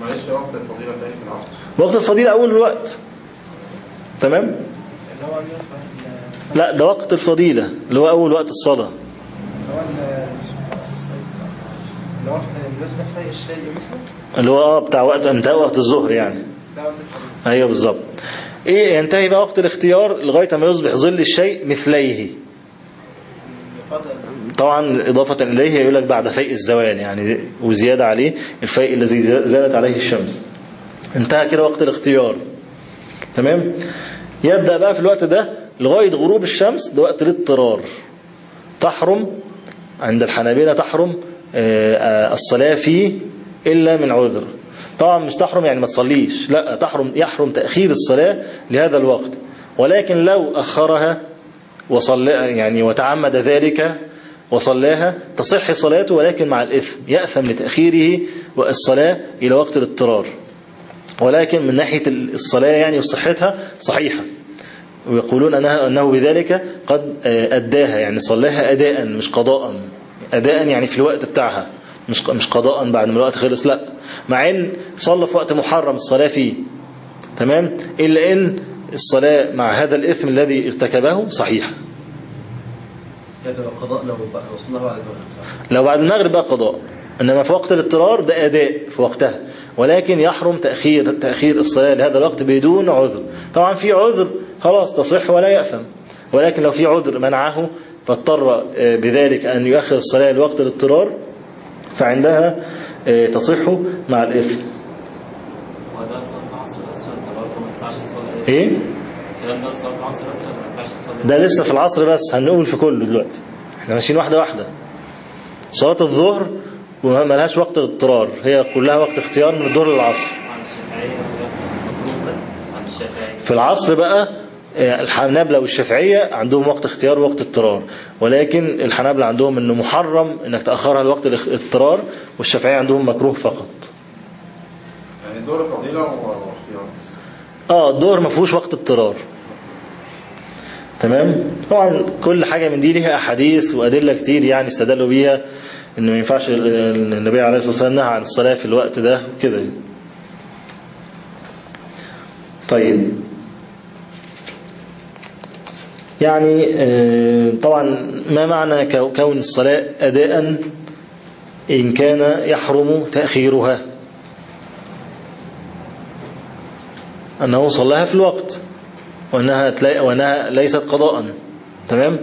معلش وقت الفضيلة تاني في العصر. وقت الفضيلة أول الوقت. تمام؟ لا ده وقت الفضيلة اللي هو أول وقت الصلاة. اللي هو آه بتاع وقت انتهى وقت الظهر يعني. أيوه بالظبط. إيه ينتهي بقى وقت الاختيار لغاية ما يصبح ظل الشيء مثليه. طبعا إضافة إليه يقول لك بعد فيء الزوال يعني وزيادة عليه الفيء الذي زالت عليه الشمس. انتهى كده وقت الاختيار. تمام؟ يبدأ بقى في الوقت ده لغاية غروب الشمس ده وقت الاضطرار. تحرم عند الحنابلة تحرم آه، آه، الصلاة فيه إلا من عذر. طبعا مش تحرم يعني ما تصليش لا تحرم يحرم تأخير الصلاة لهذا الوقت. ولكن لو أخرها وصلى يعني وتعمد ذلك وصلاها تصح صلاته ولكن مع الإثم يأثم لتأخيره والصلاة إلى وقت الاضطرار. ولكن من ناحية الصلاة يعني وصحتها صحيحة. ويقولون أنها أنه بذلك قد آه، أداها يعني صلاها أداء مش قضاء. أداء يعني في الوقت بتاعها. مش مش قضاء بعد ما الوقت خلص لا. مع إن صلى في وقت محرم الصلاة فيه. تمام؟ إلا إن الصلاة مع هذا الإثم الذي ارتكبه صحيحة. قضاء لو بعد المغرب لو بعد المغرب بقى قضاء. إنما في وقت الاضطرار ده أداء في وقتها. ولكن يحرم تأخير تأخير الصلاة لهذا الوقت بدون عذر. طبعا في عذر خلاص تصح ولا يأثم. ولكن لو في عذر منعه فاضطر آه، بذلك أن يؤخر الصلاة لوقت الاضطرار فعندها آه، تصح مع الإثم؟ الكلام ده لسه في العصر بس هنقول في كله دلوقتي. إحنا ماشيين واحدة واحدة. صلاة الظهر وما لهاش وقت اضطرار هي كلها وقت اختيار من الظهر للعصر في العصر بقى آه، الحنابلة والشافعية عندهم وقت اختيار ووقت اضطرار. ولكن الحنابلة عندهم إنه محرم إنك تأخرها لوقت الاضطرار والشافعية عندهم مكروه فقط. يعني دور فضيلة واختيار آه الظهر ما فيهوش وقت اضطرار. تمام؟ طبعا كل حاجة من دي ليها أحاديث وأدلة كتير يعني استدلوا بيها. إن ما ينفعش ال- ال- النبي عليه الصلاة والسلام نهى عن الصلاة في الوقت ده وكده. طيب يعني آه، طبعا ما معنى كو- كون الصلاة أداء إن كان يحرم تأخيرها أنه صلاها في الوقت وأنها. وأنها ليست قضاء تمام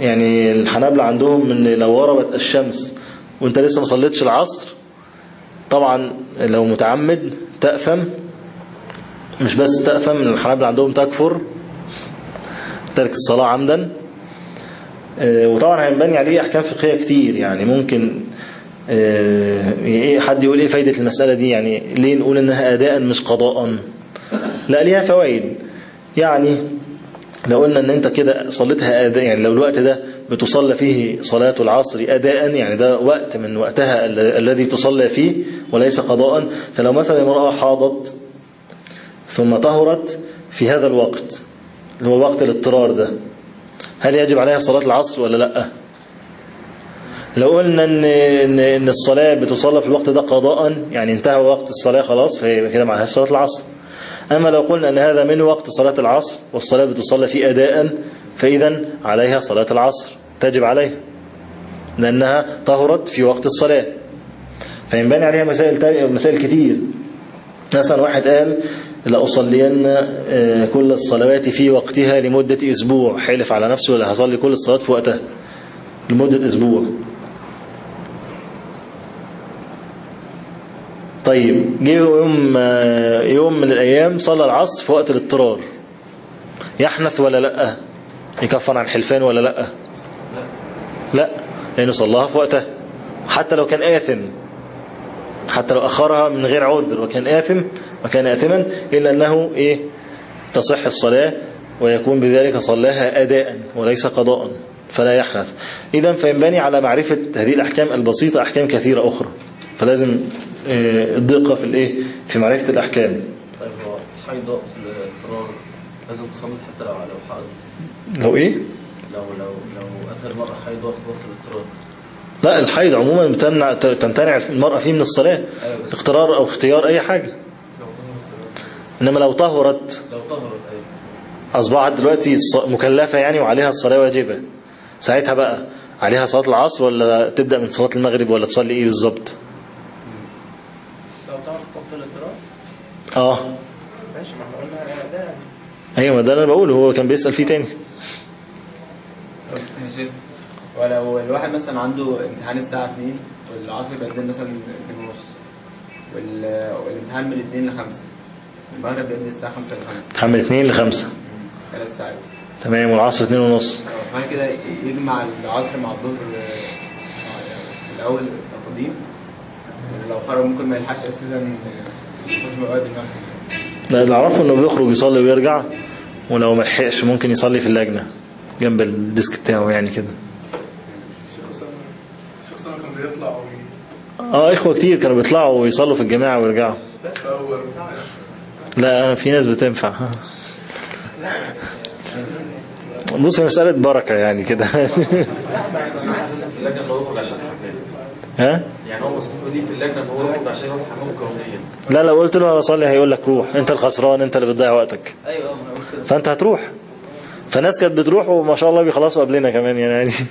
يعني الحنابلة عندهم من لو غربت الشمس وأنت لسه ما صليتش العصر طبعا لو متعمد تأثم مش بس تأثم من الحنابلة عندهم تكفر ترك الصلاة عمدا. آه، وطبعا هينبني عليه أحكام فقهية كتير يعني ممكن آه، إيه حد يقول إيه فايدة المسألة دي؟ يعني ليه نقول إنها اداء مش قضاء؟ لا ليها فوائد. يعني لو قلنا إن أنت كده صليتها أداء يعني لو الوقت ده بتصلى فيه صلاة العصر اداء يعني ده وقت من وقتها ال- الذي تصلى فيه وليس قضاء. فلو مثلا امرأة حاضت ثم طهرت في هذا الوقت اللي هو وقت الاضطرار ده هل يجب عليها صلاة العصر ولا لأ؟ لو قلنا إن إن الصلاة بتصلى في الوقت ده قضاء يعني انتهى وقت الصلاة خلاص فيبقى كده معلهاش صلاة العصر. أما لو قلنا أن هذا من وقت صلاة العصر والصلاة بتصلى فيه أداء فاذا عليها صلاة العصر. تجب عليها لأنها طهرت في وقت الصلاة. فينبني عليها مسائل مسائل كتير. مثلا واحد قال لأصلين آه، كل الصلوات في وقتها لمدة أسبوع. حلف على نفسه ولا هصلي كل الصلوات في وقتها لمدة أسبوع. طيب جه يوم يوم من الأيام صلى العصر في وقت الاضطرار يحنث ولا لأ؟ يكفر عن حلفان ولا لأ؟ لأ. لأنه صلاها في وقتها حتى لو كان آثم. حتى لو أخرها من غير عذر وكان آثم وكان آثما إلا أنه إيه؟ تصح الصلاة ويكون بذلك صلاها أداء وليس قضاء فلا يحنث. إذا فينبني على معرفة هذه الأحكام البسيطة أحكام كثيرة أخرى. فلازم الدقة في الإيه؟ في معرفة الأحكام. طيب هو حيض وقت الاضطرار لازم تصلي حتى لو لو حائض لو إيه؟ لو لو لو أتى المرأة حيض وقت الاضطرار. لا الحيض عموما بتمنع تمتنع المرأة فيه من الصلاة أيوة بس اخترار أو اختيار أي حاجة. إنما لو طهرت لو طهرت أيوة. أصبحت دلوقتي مكلفة يعني وعليها الصلاة واجبة. ساعتها بقى عليها صلاة العصر ولا تبدأ من صلاة المغرب ولا تصلي إيه بالظبط لو تعرف وقت الاضطرار آه. ماشي ما ده اللي أنا بقوله هو كان بيسأل فيه تاني. ماشي. ولو الواحد مثلا عنده امتحان الساعة 2 والعصر بيقدم مثلا 2 ونص وال- والامتحان من 2 ل 5 المغرب بيقدم الساعة 5 ل 5 تحمل اتنين لخمسة. ثلاث ساعات. تمام والعصر اتنين ونص. بعد كده يجمع العصر مع الظهر آه، الأول تقديم لو خرج ممكن ما يلحقش المغرب لا اللي أعرفه إنه بيخرج يصلي ويرجع ولو ما لحقش ممكن يصلي في اللجنة جنب ال desk بتاعه يعني كده. الشيخ أسامة كان بيطلع وي- آه إخوة كتير كانوا بيطلعوا ويصلوا في الجماعة ويرجعوا. لا في ناس بتنفع. بص هي مسألة بركة يعني كده. ها؟ يعني هو مسموح له دي في اللجنة ان هو يخرج عشان يروح لا لو قلت له اصلي هيقول لك روح. انت الخسران انت اللي بتضيع وقتك. أيوه ما أنا قلت كده. فأنت هتروح. فناس كانت بتروح وما شاء الله بيخلصوا قبلنا كمان يعني عادي.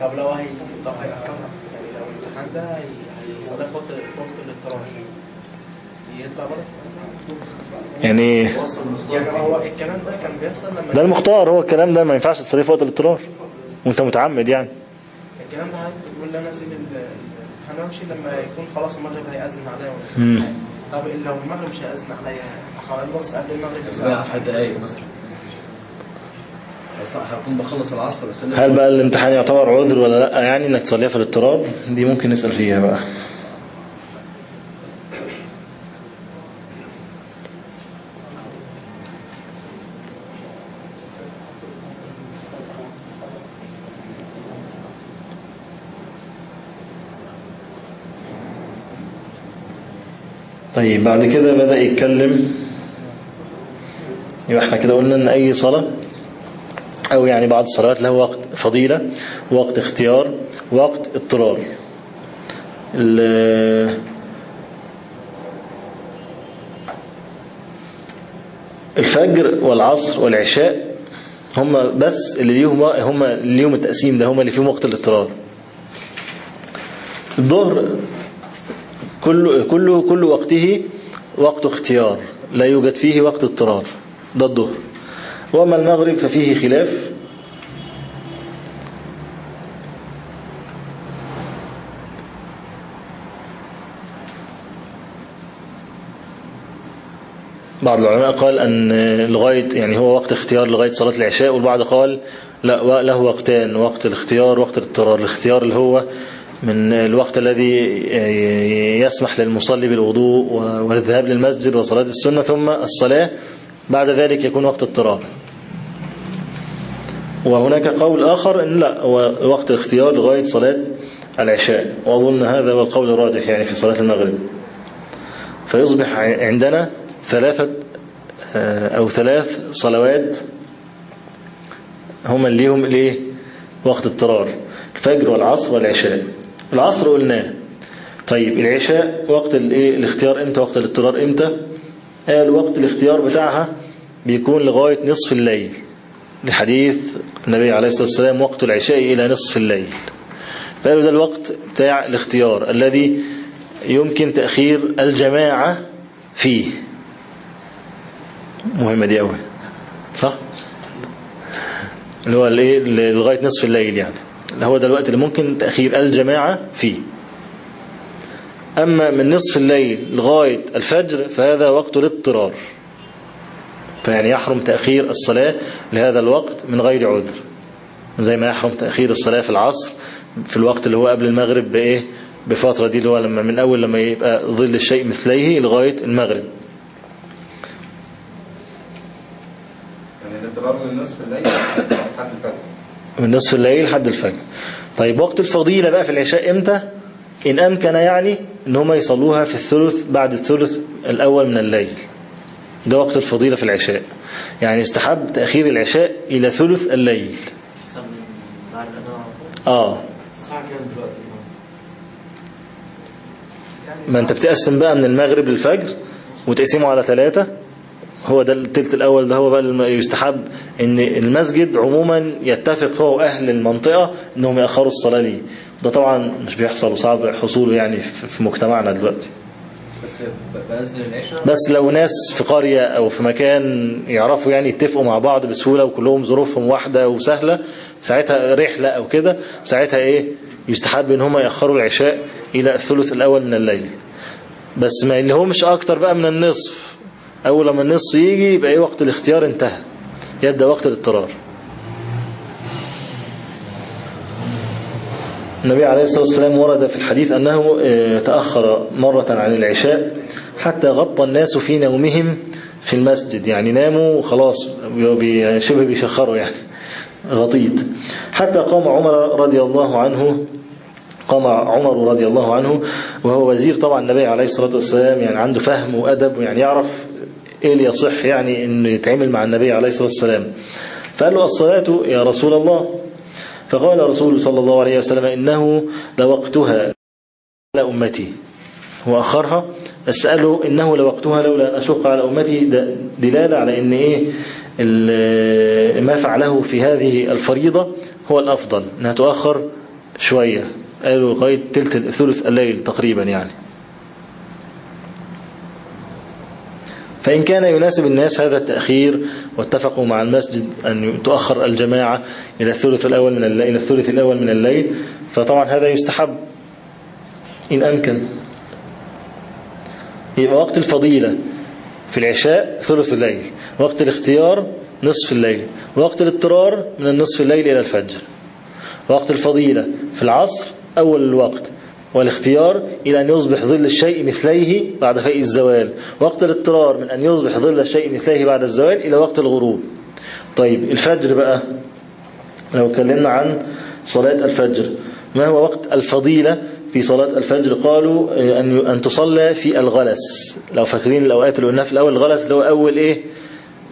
طب لو هي طب يعني لو الامتحان ده هي- هيصادف وقت وقت الاضطرار يطلع بره؟ يعني إيه يعني هو الكلام ده كان بيحصل لما ده المختار هو الكلام ده ما ينفعش تصليه في وقت الاضطرار. وانت متعمد يعني. الكلام ده بتقول لي أنا أسيب لما يكون خلاص المغرب هيأذن عليا ولا. طب لو المغرب مش هيأذن عليا هخلص قبل المغرب بقى بساعة حد دقايق مثلا. بس هكون بخلص العصر بس هل بقى الامتحان يعتبر عذر ولا لأ؟ يعني إنك تصليها في الاضطرار دي ممكن نسأل فيها بقى. طيب بعد كده بدأ يتكلم. يبقى إحنا كده قلنا إن أي صلاة أو يعني بعض الصلوات له وقت فضيلة وقت اختيار وقت اضطرار. ال- الفجر والعصر والعشاء هم بس اللي ليهم هم اللي ليهم التقسيم ده هم اللي فيهم وقت الاضطرار. الظهر كل كل كل وقته وقت اختيار. لا يوجد فيه وقت اضطرار. ده الظهر. وأما المغرب ففيه خلاف. بعض العلماء قال أن لغاية يعني هو وقت اختيار لغاية صلاة العشاء والبعض قال لا له وقتان وقت الاختيار وقت الاضطرار. الاختيار اللي هو من الوقت الذي يسمح للمصلي بالوضوء والذهاب للمسجد وصلاة السنة ثم الصلاة بعد ذلك يكون وقت اضطرار وهناك قول آخر أن لا هو وقت الاختيار لغاية صلاة العشاء وأظن هذا هو القول الراجح يعني في صلاة المغرب. فيصبح عندنا ثلاثة أو ثلاث صلوات هما اللي ليهم الايه وقت اضطرار الفجر والعصر والعشاء. العصر قلناه. طيب العشاء وقت الايه الاختيار إمتى؟ وقت الاضطرار إمتى؟ قال وقت الاختيار بتاعها بيكون لغاية نصف الليل. لحديث النبي عليه الصلاة والسلام وقت العشاء إلى نصف الليل. فقالوا ده الوقت بتاع الاختيار الذي يمكن تأخير الجماعة فيه؟ مهمة دي أول صح؟ اللي هو الايه لغاية نصف الليل يعني. اللي هو ده الوقت اللي ممكن تأخير الجماعة فيه. أما من نصف الليل لغاية الفجر فهذا وقت الاضطرار. فيعني يحرم تأخير الصلاة لهذا الوقت من غير عذر. زي ما يحرم تأخير الصلاة في العصر في الوقت اللي هو قبل المغرب بإيه؟ بفترة دي اللي هو لما من أول لما يبقى ظل الشيء مثليه لغاية المغرب. يعني الاضطرار من نصف الليل من نصف الليل لحد الفجر. طيب وقت الفضيلة بقى في العشاء إمتى؟ إن أمكن يعني إن هم يصلوها في الثلث بعد الثلث الأول من الليل. ده وقت الفضيلة في العشاء. يعني يستحب تأخير العشاء إلى ثلث الليل. آه. ما أنت بتقسم بقى من المغرب للفجر وتقسمه على ثلاثة؟ هو ده التلت الأول ده هو بقى يستحب إن المسجد عموما يتفق هو أهل المنطقة إنهم يأخروا الصلاة ليه. ده طبعا مش بيحصل وصعب حصوله يعني في مجتمعنا دلوقتي. بس لو ناس في قرية أو في مكان يعرفوا يعني يتفقوا مع بعض بسهولة وكلهم ظروفهم واحدة وسهلة ساعتها رحلة أو كده ساعتها إيه؟ يستحب إن هم يأخروا العشاء إلى الثلث الأول من الليل. بس ما اللي هو مش أكتر بقى من النصف. أول لما النصف يجي يبقى إيه وقت الاختيار انتهى. يبدأ وقت الاضطرار. النبي عليه الصلاة والسلام ورد في الحديث أنه آه، تأخر مرة عن العشاء حتى غطى الناس في نومهم في المسجد. يعني ناموا خلاص بي- شبه بيشخروا يعني. غطيط حتى قام عمر رضي الله عنه قام عمر رضي الله عنه وهو وزير. طبعا النبي عليه الصلاة والسلام يعني عنده فهم وأدب ويعني يعرف إيه اللي يصح يعني إنه يتعامل مع النبي عليه الصلاة والسلام؟ فقال له الصلاة يا رسول الله. فقال رسول صلى الله عليه وسلم إنه لوقتها على أمتي. هو أخرها بس قالوا إنه لوقتها لولا أن أشق على أمتي. دلالة على إن إيه ما فعله في هذه الفريضة هو الأفضل إنها تؤخر شوية. قالوا لغاية ثلث الليل تقريبا يعني. فإن كان يناسب الناس هذا التأخير واتفقوا مع المسجد أن تؤخر الجماعة إلى الثلث الأول من الليل إلى الثلث الأول من الليل. فطبعا هذا يستحب. إن أمكن. يبقى وقت الفضيلة في العشاء ثلث الليل وقت الاختيار نصف الليل وقت الاضطرار من النصف الليل إلى الفجر وقت الفضيلة في العصر أول الوقت. والاختيار إلى أن يصبح ظل الشيء مثليه بعد فيء الزوال. وقت الاضطرار من أن يصبح ظل الشيء مثليه بعد الزوال إلى وقت الغروب. طيب الفجر بقى. لو اتكلمنا عن صلاة الفجر ما هو وقت الفضيلة في صلاة الفجر؟ قالوا آه، أن أن تصلى في الغلس. لو فاكرين الأوقات اللي قلناها في الأول الغلس اللي هو أول إيه؟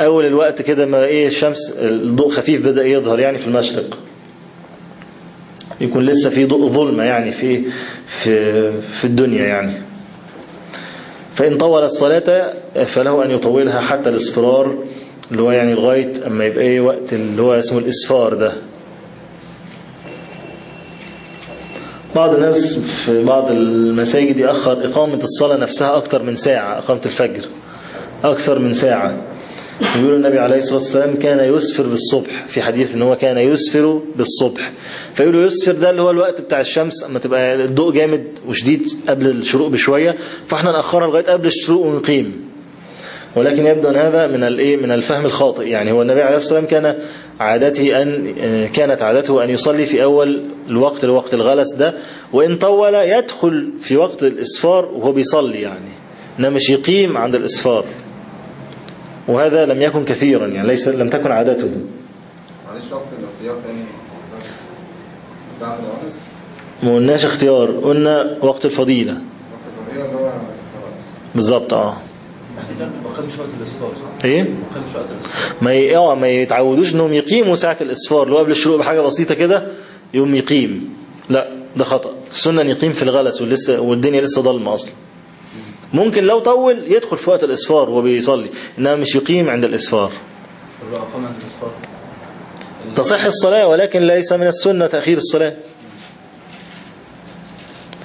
أول الوقت كده ما إيه الشمس الضوء خفيف بدأ يظهر يعني في المشرق. يكون لسه في ظلمة يعني في في في الدنيا يعني. فإن طول الصلاة فله أن يطولها حتى الإصفرار اللي هو يعني لغاية أما يبقى إيه وقت اللي هو اسمه الإسفار ده. بعض الناس في بعض المساجد يأخر إقامة الصلاة نفسها أكثر من ساعة إقامة الفجر أكثر من ساعة. يقول النبي عليه الصلاة والسلام كان يسفر بالصبح. في حديث إن هو كان يسفر بالصبح. فيقولوا يسفر ده اللي هو الوقت بتاع الشمس أما تبقى الضوء جامد وشديد قبل الشروق بشوية فإحنا نأخرها لغاية قبل الشروق ونقيم. ولكن يبدو أن هذا من الايه من الفهم الخاطئ. يعني هو النبي عليه الصلاة والسلام كان عادته أن كانت عادته أن يصلي في أول الوقت الوقت الغلس ده وإن طول يدخل في وقت الإسفار وهو بيصلي يعني. إنما مش يقيم عند الإسفار. وهذا لم يكن كثيرا يعني ليس لم تكن عادته. معلش وقت الاختيار تاني. بعد العنس ما قلناش اختيار قلنا وقت الفضيلة. وقت الفضيلة اللي هو بالظبط آه. ما خدش وقت الاسفار صح؟ إيه؟ ما ي... آه ما يتعودوش إنهم يقيموا ساعة الاسفار اللي هو قبل الشروق بحاجة بسيطة كده يقوم يقيم. لا ده خطأ. السنة إن يقيم في الغلس ولسه والدنيا لسه ضلمة أصلا. ممكن لو طول يدخل في وقت الإسفار وهو بيصلي إنما مش يقيم عند الإسفار. تصح الصلاة ولكن ليس من السنة تأخير الصلاة.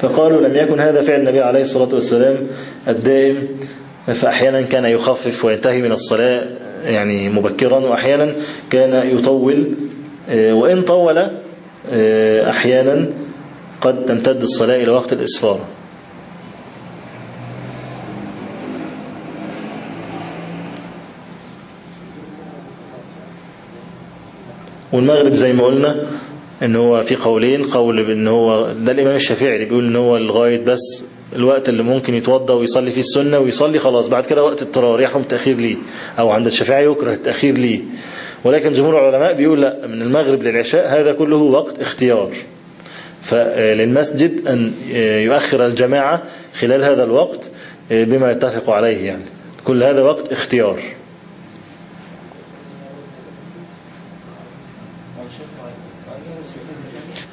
فقالوا لم يكن هذا فعل النبي عليه الصلاة والسلام الدائم فأحيانا كان يخفف وينتهي من الصلاة يعني مبكرا وأحيانا كان يطول آه، وإن طول آه، أحيانا قد تمتد الصلاة إلى وقت الإسفار. والمغرب زي ما قلنا إن هو في قولين قول بإن هو ده الإمام الشافعي اللي بيقول إن هو لغايه بس الوقت اللي ممكن يتوضى ويصلي فيه السنة ويصلي خلاص بعد كده وقت اضطرار يحرم التأخير ليه؟ أو عند الشافعي يكره التأخير ليه؟ ولكن جمهور العلماء بيقول لأ من المغرب للعشاء هذا كله وقت اختيار. فللمسجد أن يؤخر الجماعة خلال هذا الوقت بما يتفق عليه يعني. كل هذا وقت اختيار.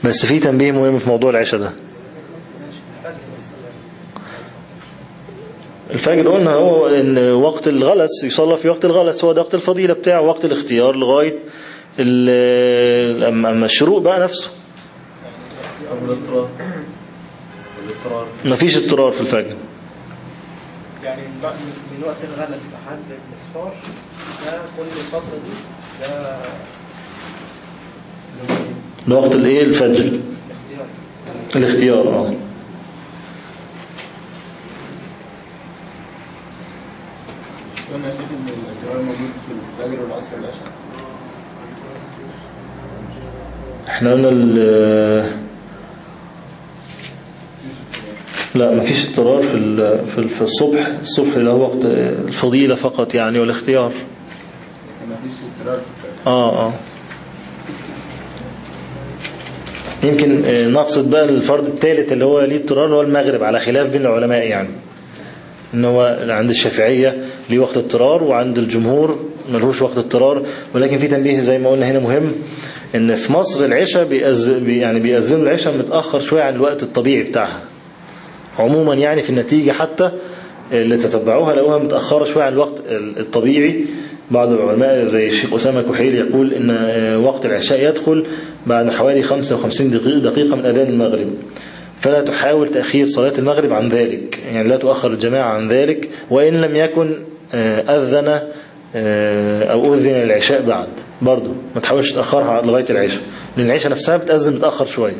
بس في تنبيه مهم في موضوع العشاء ده. الفجر قلنا هو إن وقت الغلس يصلى في وقت الغلس هو ده وقت الفضيلة بتاعه وقت الاختيار لغاية ال- اما الشروق بقى نفسه. مفيش اضطرار في الفجر. يعني من من وقت الغلس لحد الإسفار ده كل الفترة دي ده ده وقت الايه؟ الفجر. اختيار الاختيار آه. إحنا قلنا ال- لا مفيش اضطرار في في ال- في الصبح. الصبح اللي هو وقت الفضيلة فقط يعني والاختيار. لكن ما فيش اضطرار آه آه. يمكن آه، نقصد بقى الفرض الثالث اللي هو ليه اضطرار هو المغرب على خلاف بين العلماء يعني. إن هو عند الشافعية ليه وقت اضطرار وعند الجمهور ملهوش وقت اضطرار. ولكن في تنبيه زي ما قلنا هنا مهم إن في مصر العشاء بيأز... بي- يعني بيأذنوا العشاء متأخر شوية عن الوقت الطبيعي بتاعها. عموما يعني في النتيجة حتى اللي تتبعوها لقوها متأخرة شوية عن الوقت الطبيعي بعض العلماء زي الشيخ أسامة كحيل يقول إن وقت العشاء يدخل بعد حوالي 55 دقيقة من أذان المغرب. فلا تحاول تأخير صلاة المغرب عن ذلك. يعني لا تؤخر الجماعة عن ذلك وإن لم يكن آه، أذن آه، أو أذن العشاء بعد. برضو ما تحاولش تأخرها لغاية العشاء. لأن العشاء نفسها بتأذن متأخر شوية.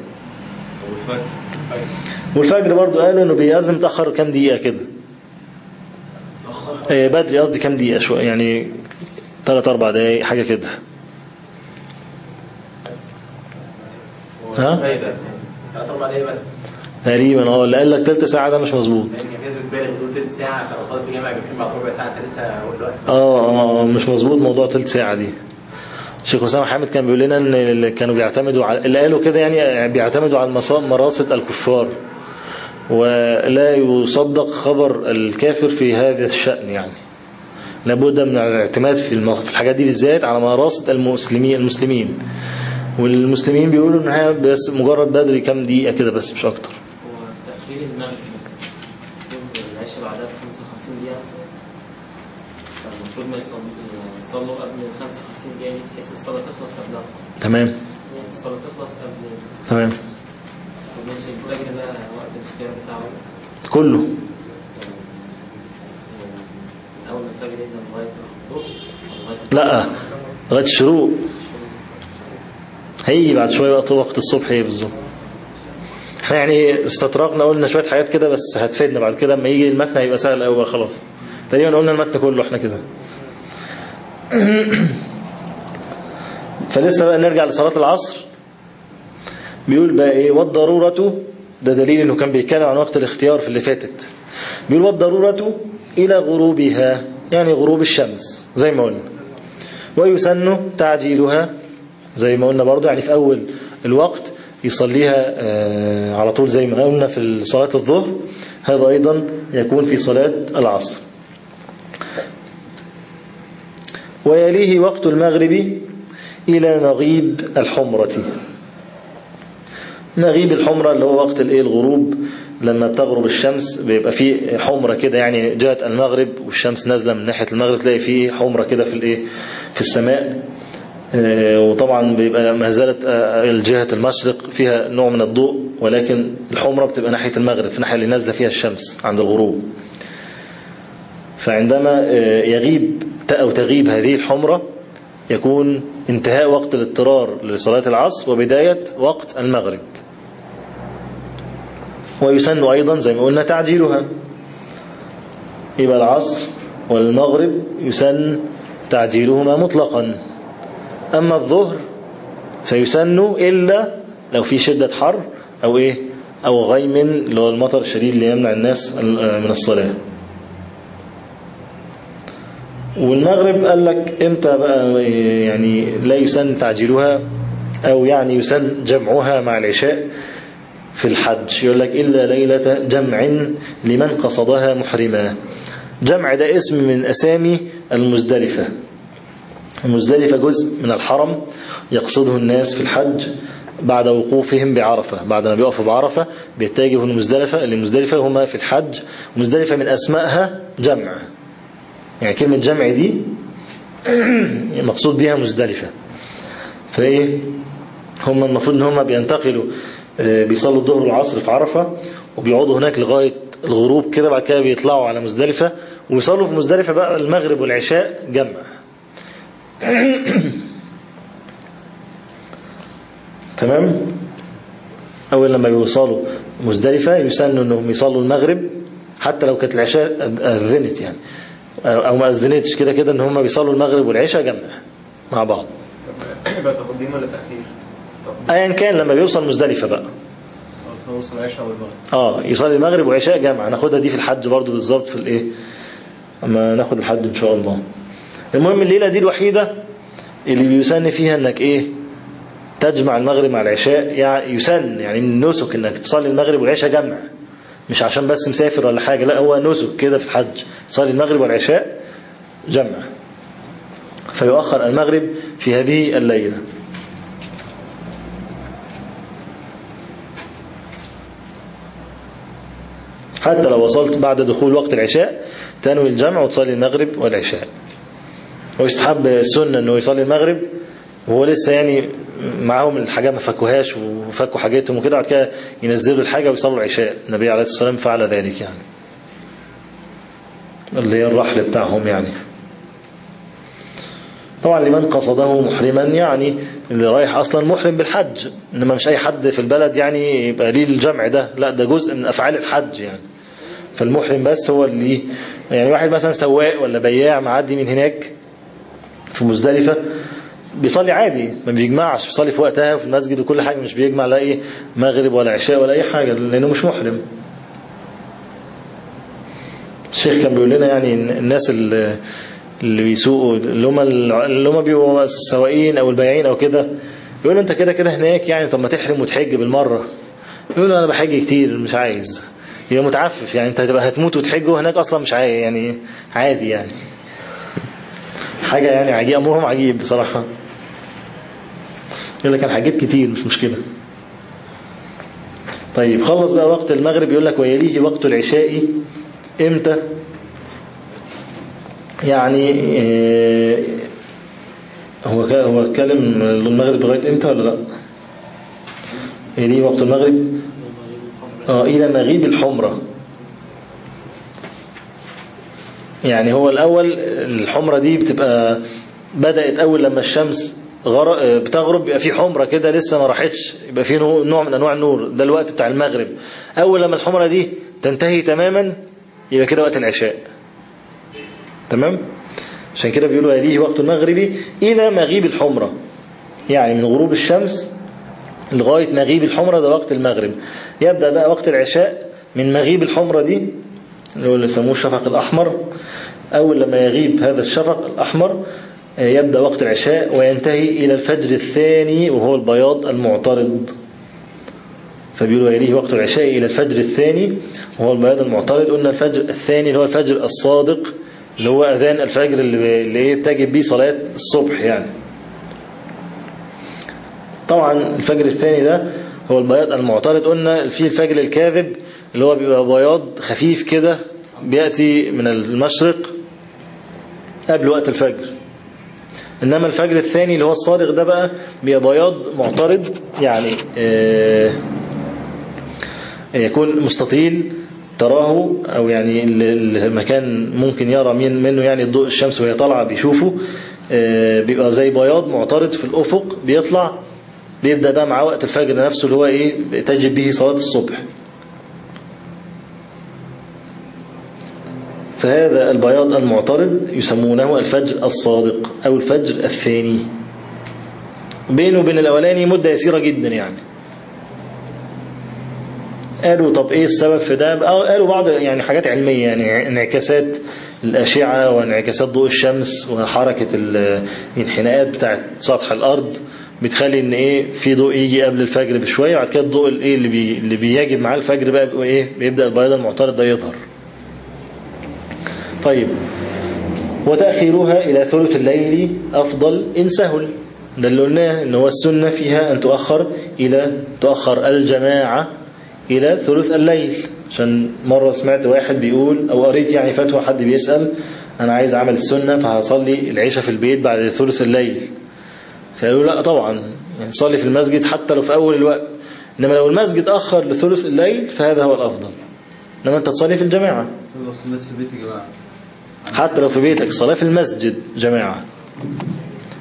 والفجر برضو قالوا إنه بيأذن متأخر كام دقيقة كده؟ آه، بدري قصدي كام دقيقة شوية؟ يعني 3 4 دقايق حاجة كده. ها؟ ثلاث أربع دقايق بس تقريبا آه اللي قال لك تلت ساعة ده مش مظبوط. ثلث آه آه آه، مش مظبوط موضوع تلت ساعة دي. الشيخ أسامة حامد كان بيقول لنا إن كانوا بيعتمدوا على اللي قالوا كده يعني بيعتمدوا على مراصد الكفار. ولا يصدق خبر الكافر في هذا الشأن يعني. لابد من الاعتماد في في الحاجات دي بالذات على مراصد المسلمين المسلمين. والمسلمين بيقولوا إن هي بس مجرد بدري كام دقيقة كده بس مش أكتر. هو تأخير المغرب مثلا المفروض العشاء بعدها ب 55 دقيقة مثلا. فالمفروض ما يصلوا قبل ال 55 دقيقة دي بحيث الصلاة تخلص قبلها تمام. الصلاة تخلص قبل تمام. ماشي الفجر لا لغاية الشروق هيجي بعد شوية وقت وقت الصبح إيه بالظبط. إحنا يعني استطرقنا قلنا شوية حاجات كده بس هتفيدنا. بعد كده لما يجي المتن هيبقى سهل قوي خلاص. تقريبا قلنا المتن كله إحنا كده. فلسه بقى نرجع لصلاة العصر. بيقول بقى إيه؟ والضرورة ده دليل إنه كان بيتكلم عن وقت الاختيار في اللي فاتت. بيقول والضرورة إلى غروبها يعني غروب الشمس زي ما قلنا. ويسن تعجيلها زي ما قلنا برضو يعني في أول الوقت يصليها آه، على طول زي ما قلنا في صلاة الظهر. هذا أيضا يكون في صلاة العصر. ويليه وقت المغرب إلى مغيب الحمرة. مغيب الحمرة اللي هو وقت الغروب. لما بتغرب الشمس بيبقى فيه حمرة كده يعني جهة المغرب والشمس نازلة من ناحية المغرب تلاقي فيه حمرة كده في الايه؟ في السماء. آه، وطبعا بيبقى ما زالت آه، الجهة المشرق فيها نوع من الضوء ولكن الحمرة بتبقى ناحية المغرب في الناحية اللي نازلة فيها الشمس عند الغروب. فعندما آه، يغيب أو تغيب هذه الحمرة يكون انتهاء وقت الاضطرار لصلاة العصر وبداية وقت المغرب. ويسن أيضا زي ما قلنا تعجيلها. يبقى العصر والمغرب يسن تعجيلهما مطلقا. أما الظهر فيسن إلا لو في شدة حر أو إيه؟ أو غيم اللي هو المطر الشديد اللي يمنع الناس من الصلاة. والمغرب قال لك إمتى بقى يعني لا يسن تعجيلها أو يعني يسن جمعها مع العشاء؟ في الحج. يقول لك إلا ليلة جمع لمن قصدها محرما. جمع ده اسم من أسامي المزدلفة. المزدلفة جزء من الحرم يقصده الناس في الحج بعد وقوفهم بعرفة. بعد ما بيقفوا بعرفة بيتجهوا المزدلفة اللي مزدلفة هما في الحج. مزدلفة من أسمائها جمع. يعني كلمة جمع دي مقصود بها مزدلفة. فإيه؟ هم المفروض إن هم بينتقلوا بيصلوا الظهر والعصر في عرفة وبيقعدوا هناك لغاية الغروب كده بعد كده بيطلعوا على مزدلفة ويصلوا في مزدلفة بقى المغرب والعشاء جمع. تمام؟ أول لما بيوصلوا مزدلفة يسنوا أنهم يصلوا المغرب حتى لو كانت العشاء أذنت يعني. أو ما أذنتش كده كده أن هم بيصلوا المغرب والعشاء جمع مع بعض. يبقى تقديم ولا تأخير؟ أيا كان لما بيوصل مزدلفة بقى. آه يصلي المغرب وعشاء جمع ناخدها دي في الحج برضو بالظبط في الإيه؟ أما ناخد الحج إن شاء الله. المهم الليلة دي الوحيدة اللي بيسن فيها إنك إيه؟ تجمع المغرب مع العشاء. يعني يسن يعني من النسك إنك تصلي المغرب والعشاء جمع. مش عشان بس مسافر ولا حاجة لا هو نسك كده في الحج. تصلي المغرب والعشاء جمع. فيؤخر المغرب في هذه الليلة. حتى لو وصلت بعد دخول وقت العشاء تنوي الجمع وتصلي المغرب والعشاء. ويستحب السنة إنه يصلي المغرب وهو لسه يعني معاهم الحاجات ما فكوهاش وفكوا حاجاتهم وكده بعد كده ينزلوا الحاجة ويصلوا العشاء. النبي عليه الصلاة والسلام فعل ذلك يعني. اللي هي الرحل بتاعهم يعني. طبعا لمن قصده محرما يعني اللي رايح أصلا محرم بالحج. إنما مش أي حد في البلد يعني يبقى ليه الجمع ده. لا ده جزء من أفعال الحج يعني. فالمحرم بس هو اللي يعني واحد مثلا سواق ولا بياع معدي من هناك في مزدلفة بيصلي عادي ما بيجمعش بيصلي في وقتها وفي المسجد وكل حاجة مش بيجمع لا إيه مغرب ولا عشاء ولا أي حاجة لأنه مش محرم. الشيخ كان بيقول لنا يعني الناس اللي اللي بيسوقوا اللي هم اللي هم بيبقوا السواقين أو البياعين أو كده يقولوا أنت كده كده هناك يعني طب ما تحرم وتحج بالمرة. يقولوا أنا بحج كتير مش عايز. يبقى متعفف يعني انت هتبقى هتموت وتحج وهناك أصلا مش عايز يعني عادي يعني. حاجة يعني عجيب امرهم عجيب بصراحة. يقول لك أنا حجيت كتير مش مشكلة. طيب خلص بقى وقت المغرب يقول لك ويليه وقت العشاء. إمتى؟ يعني آه، هو هو اتكلم المغرب لغاية إمتى ولا لأ؟ يليه وقت المغرب. آه إلى مغيب الحمرة. يعني هو الأول الحمرة دي بتبقى بدأت أول لما الشمس غر... آه، بتغرب بيبقى في حمرة كده لسه ما راحتش يبقى في نوع من أنواع النور. ده الوقت بتاع المغرب. أول لما الحمرة دي تنتهي تماما يبقى كده وقت العشاء. تمام؟ عشان كده بيقولوا يليه وقت المغرب إلى مغيب الحمرة. يعني من غروب الشمس لغاية مغيب الحمرة ده وقت المغرب. يبدأ بقى وقت العشاء من مغيب الحمرة دي اللي هو يسموه الشفق الأحمر. أول لما يغيب هذا الشفق الأحمر آه، يبدأ وقت العشاء وينتهي إلى الفجر الثاني وهو البياض المعترض. فبيقولوا يليه وقت العشاء إلى الفجر الثاني وهو البياض المعترض. قلنا الفجر الثاني اللي هو الفجر الصادق اللي هو أذان الفجر اللي بتجب بيه صلاة الصبح يعني. طبعا الفجر الثاني ده هو البياض المعترض. قلنا في الفجر الكاذب اللي هو بيبقى بياض خفيف كده بيأتي من المشرق قبل وقت الفجر. إنما الفجر الثاني اللي هو الصادق ده بقى بيبقى بياض معترض يعني آه يكون مستطيل تراه أو يعني ال- المكان ممكن يرى من منه يعني ضوء الشمس وهي طالعة بيشوفه آه، بيبقى زي بياض معترض في الأفق بيطلع بيبدأ بقى مع وقت الفجر نفسه اللي هو إيه تجب به صلاة الصبح. فهذا البياض المعترض يسمونه الفجر الصادق أو الفجر الثاني. بينه وبين الأولاني مدة يسيرة جدا يعني. قالوا طب إيه السبب في ده؟ قالوا بعض يعني حاجات علمية يعني انعكاسات الأشعة وانعكاسات ضوء الشمس وحركة الانحناءات بتاعت سطح الأرض. بتخلي إن إيه في ضوء يجي قبل الفجر بشوية وبعد كده الضوء الايه اللي بي اللي بيجب معاه الفجر بقى بيبقى إيه بيبدأ البياض المعترض ده يظهر. طيب وتأخيرها إلى ثلث الليل أفضل إن سهل. ده اللي قلناه إن هو السنة فيها أن تؤخر إلى تؤخر الجماعة إلى ثلث الليل. عشان مرة سمعت واحد بيقول أو قريت يعني فتوى حد بيسأل أنا عايز أعمل السنة فهصلي العشاء في البيت بعد ثلث الليل. فقالوا لا طبعا يعني صلي في المسجد حتى لو في أول الوقت. إنما لو المسجد أخر لثلث الليل فهذا هو الأفضل. إنما أنت تصلي في الجماعة. حتى لو في بيتك صلاة في المسجد جماعة.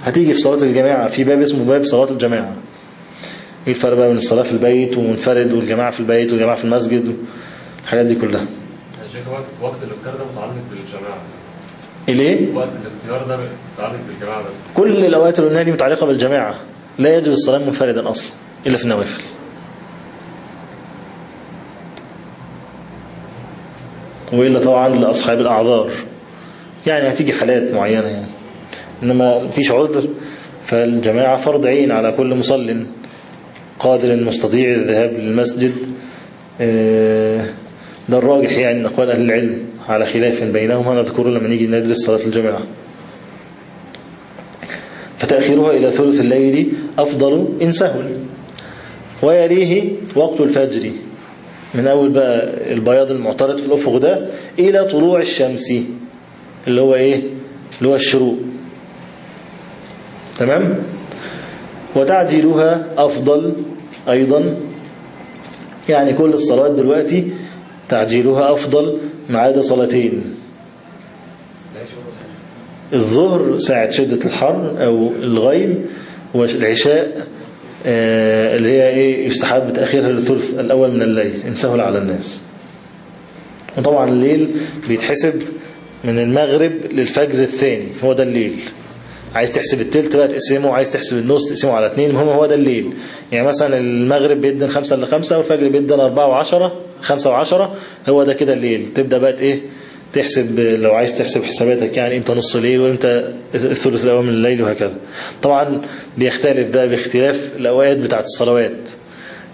هتيجي في صلاة الجماعة في باب اسمه باب صلاة الجماعة. إيه الفرق بقى بين الصلاة في البيت ومنفرد والجماعة في البيت والجماعة في المسجد الحاجات دي كلها؟ وقت الاختيار ده متعلق بالجماعة. ليه؟ وقت الاختيار ده متعلق بالجماعة بس. كل الأوقات اللي دي متعلقة بالجماعة. لا يجب الصلاة منفردا أصلا إلا في النوافل. وإلا طبعا لأصحاب الأعذار. يعني هتيجي حالات معينة يعني. إنما مفيش عذر. فالجماعة فرض عين على كل مصل. قادر مستطيع الذهاب للمسجد. آه، ده الراجح يعني أقوال أهل العلم. على خلاف بينهم هنذكره لما نيجي ندرس صلاة الجماعة. فتأخيرها إلى ثلث الليل أفضل إن سهل. ويليه وقت الفجر. من أول بقى البياض المعترض في الأفق ده إلى طلوع الشمس اللي هو إيه؟ اللي هو الشروق. تمام؟ وتعجيلها أفضل أيضا. يعني كل الصلاة دلوقتي تعجيلها أفضل ما عدا صلاتين. الظهر ساعة شدة الحر أو الغيم والعشاء آه، اللي هي إيه يستحب تأخيرها للثلث الأول من الليل إن سهل على الناس. وطبعا الليل بيتحسب من المغرب للفجر الثاني هو ده الليل. عايز تحسب التلت بقى تقسمه عايز تحسب النص تقسمه على اتنين المهم هو ده الليل. يعني مثلا المغرب بيدن خمسة لخمسة والفجر بيدن أربعة وعشرة خمسة وعشرة هو ده كده الليل تبدأ بقى إيه تحسب لو عايز تحسب حساباتك يعني إمتى نص الليل وامتى الثلث الأول من الليل وهكذا. طبعا بيختلف بقى باختلاف الأوقات بتاعت الصلوات.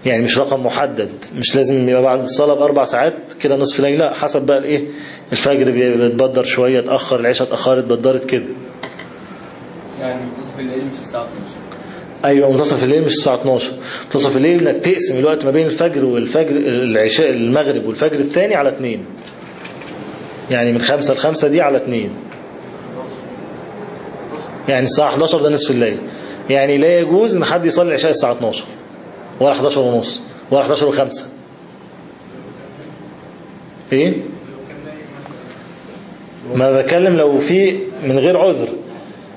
يعني مش رقم محدد مش لازم يبقى بعد الصلاة بأربع ساعات كده نصف ليل لا حسب بقى الإيه الفجر بيتبدر شوية اتأخر العشاء اتأخرت بدرت كده. يعني منتصف الليل مش الساعة 12 أيوه منتصف الليل مش الساعة 12 منتصف الليل إنك تقسم الوقت ما بين الفجر والفجر العشاء المغرب والفجر الثاني على اثنين يعني من خمسة لخمسة دي على اثنين يعني الساعة 11 ده نصف الليل. يعني لا يجوز إن حد يصلي العشاء الساعة 12 ولا 11 ونص ولا 11 وخمسة. إيه؟ ما بتكلم لو في من غير عذر.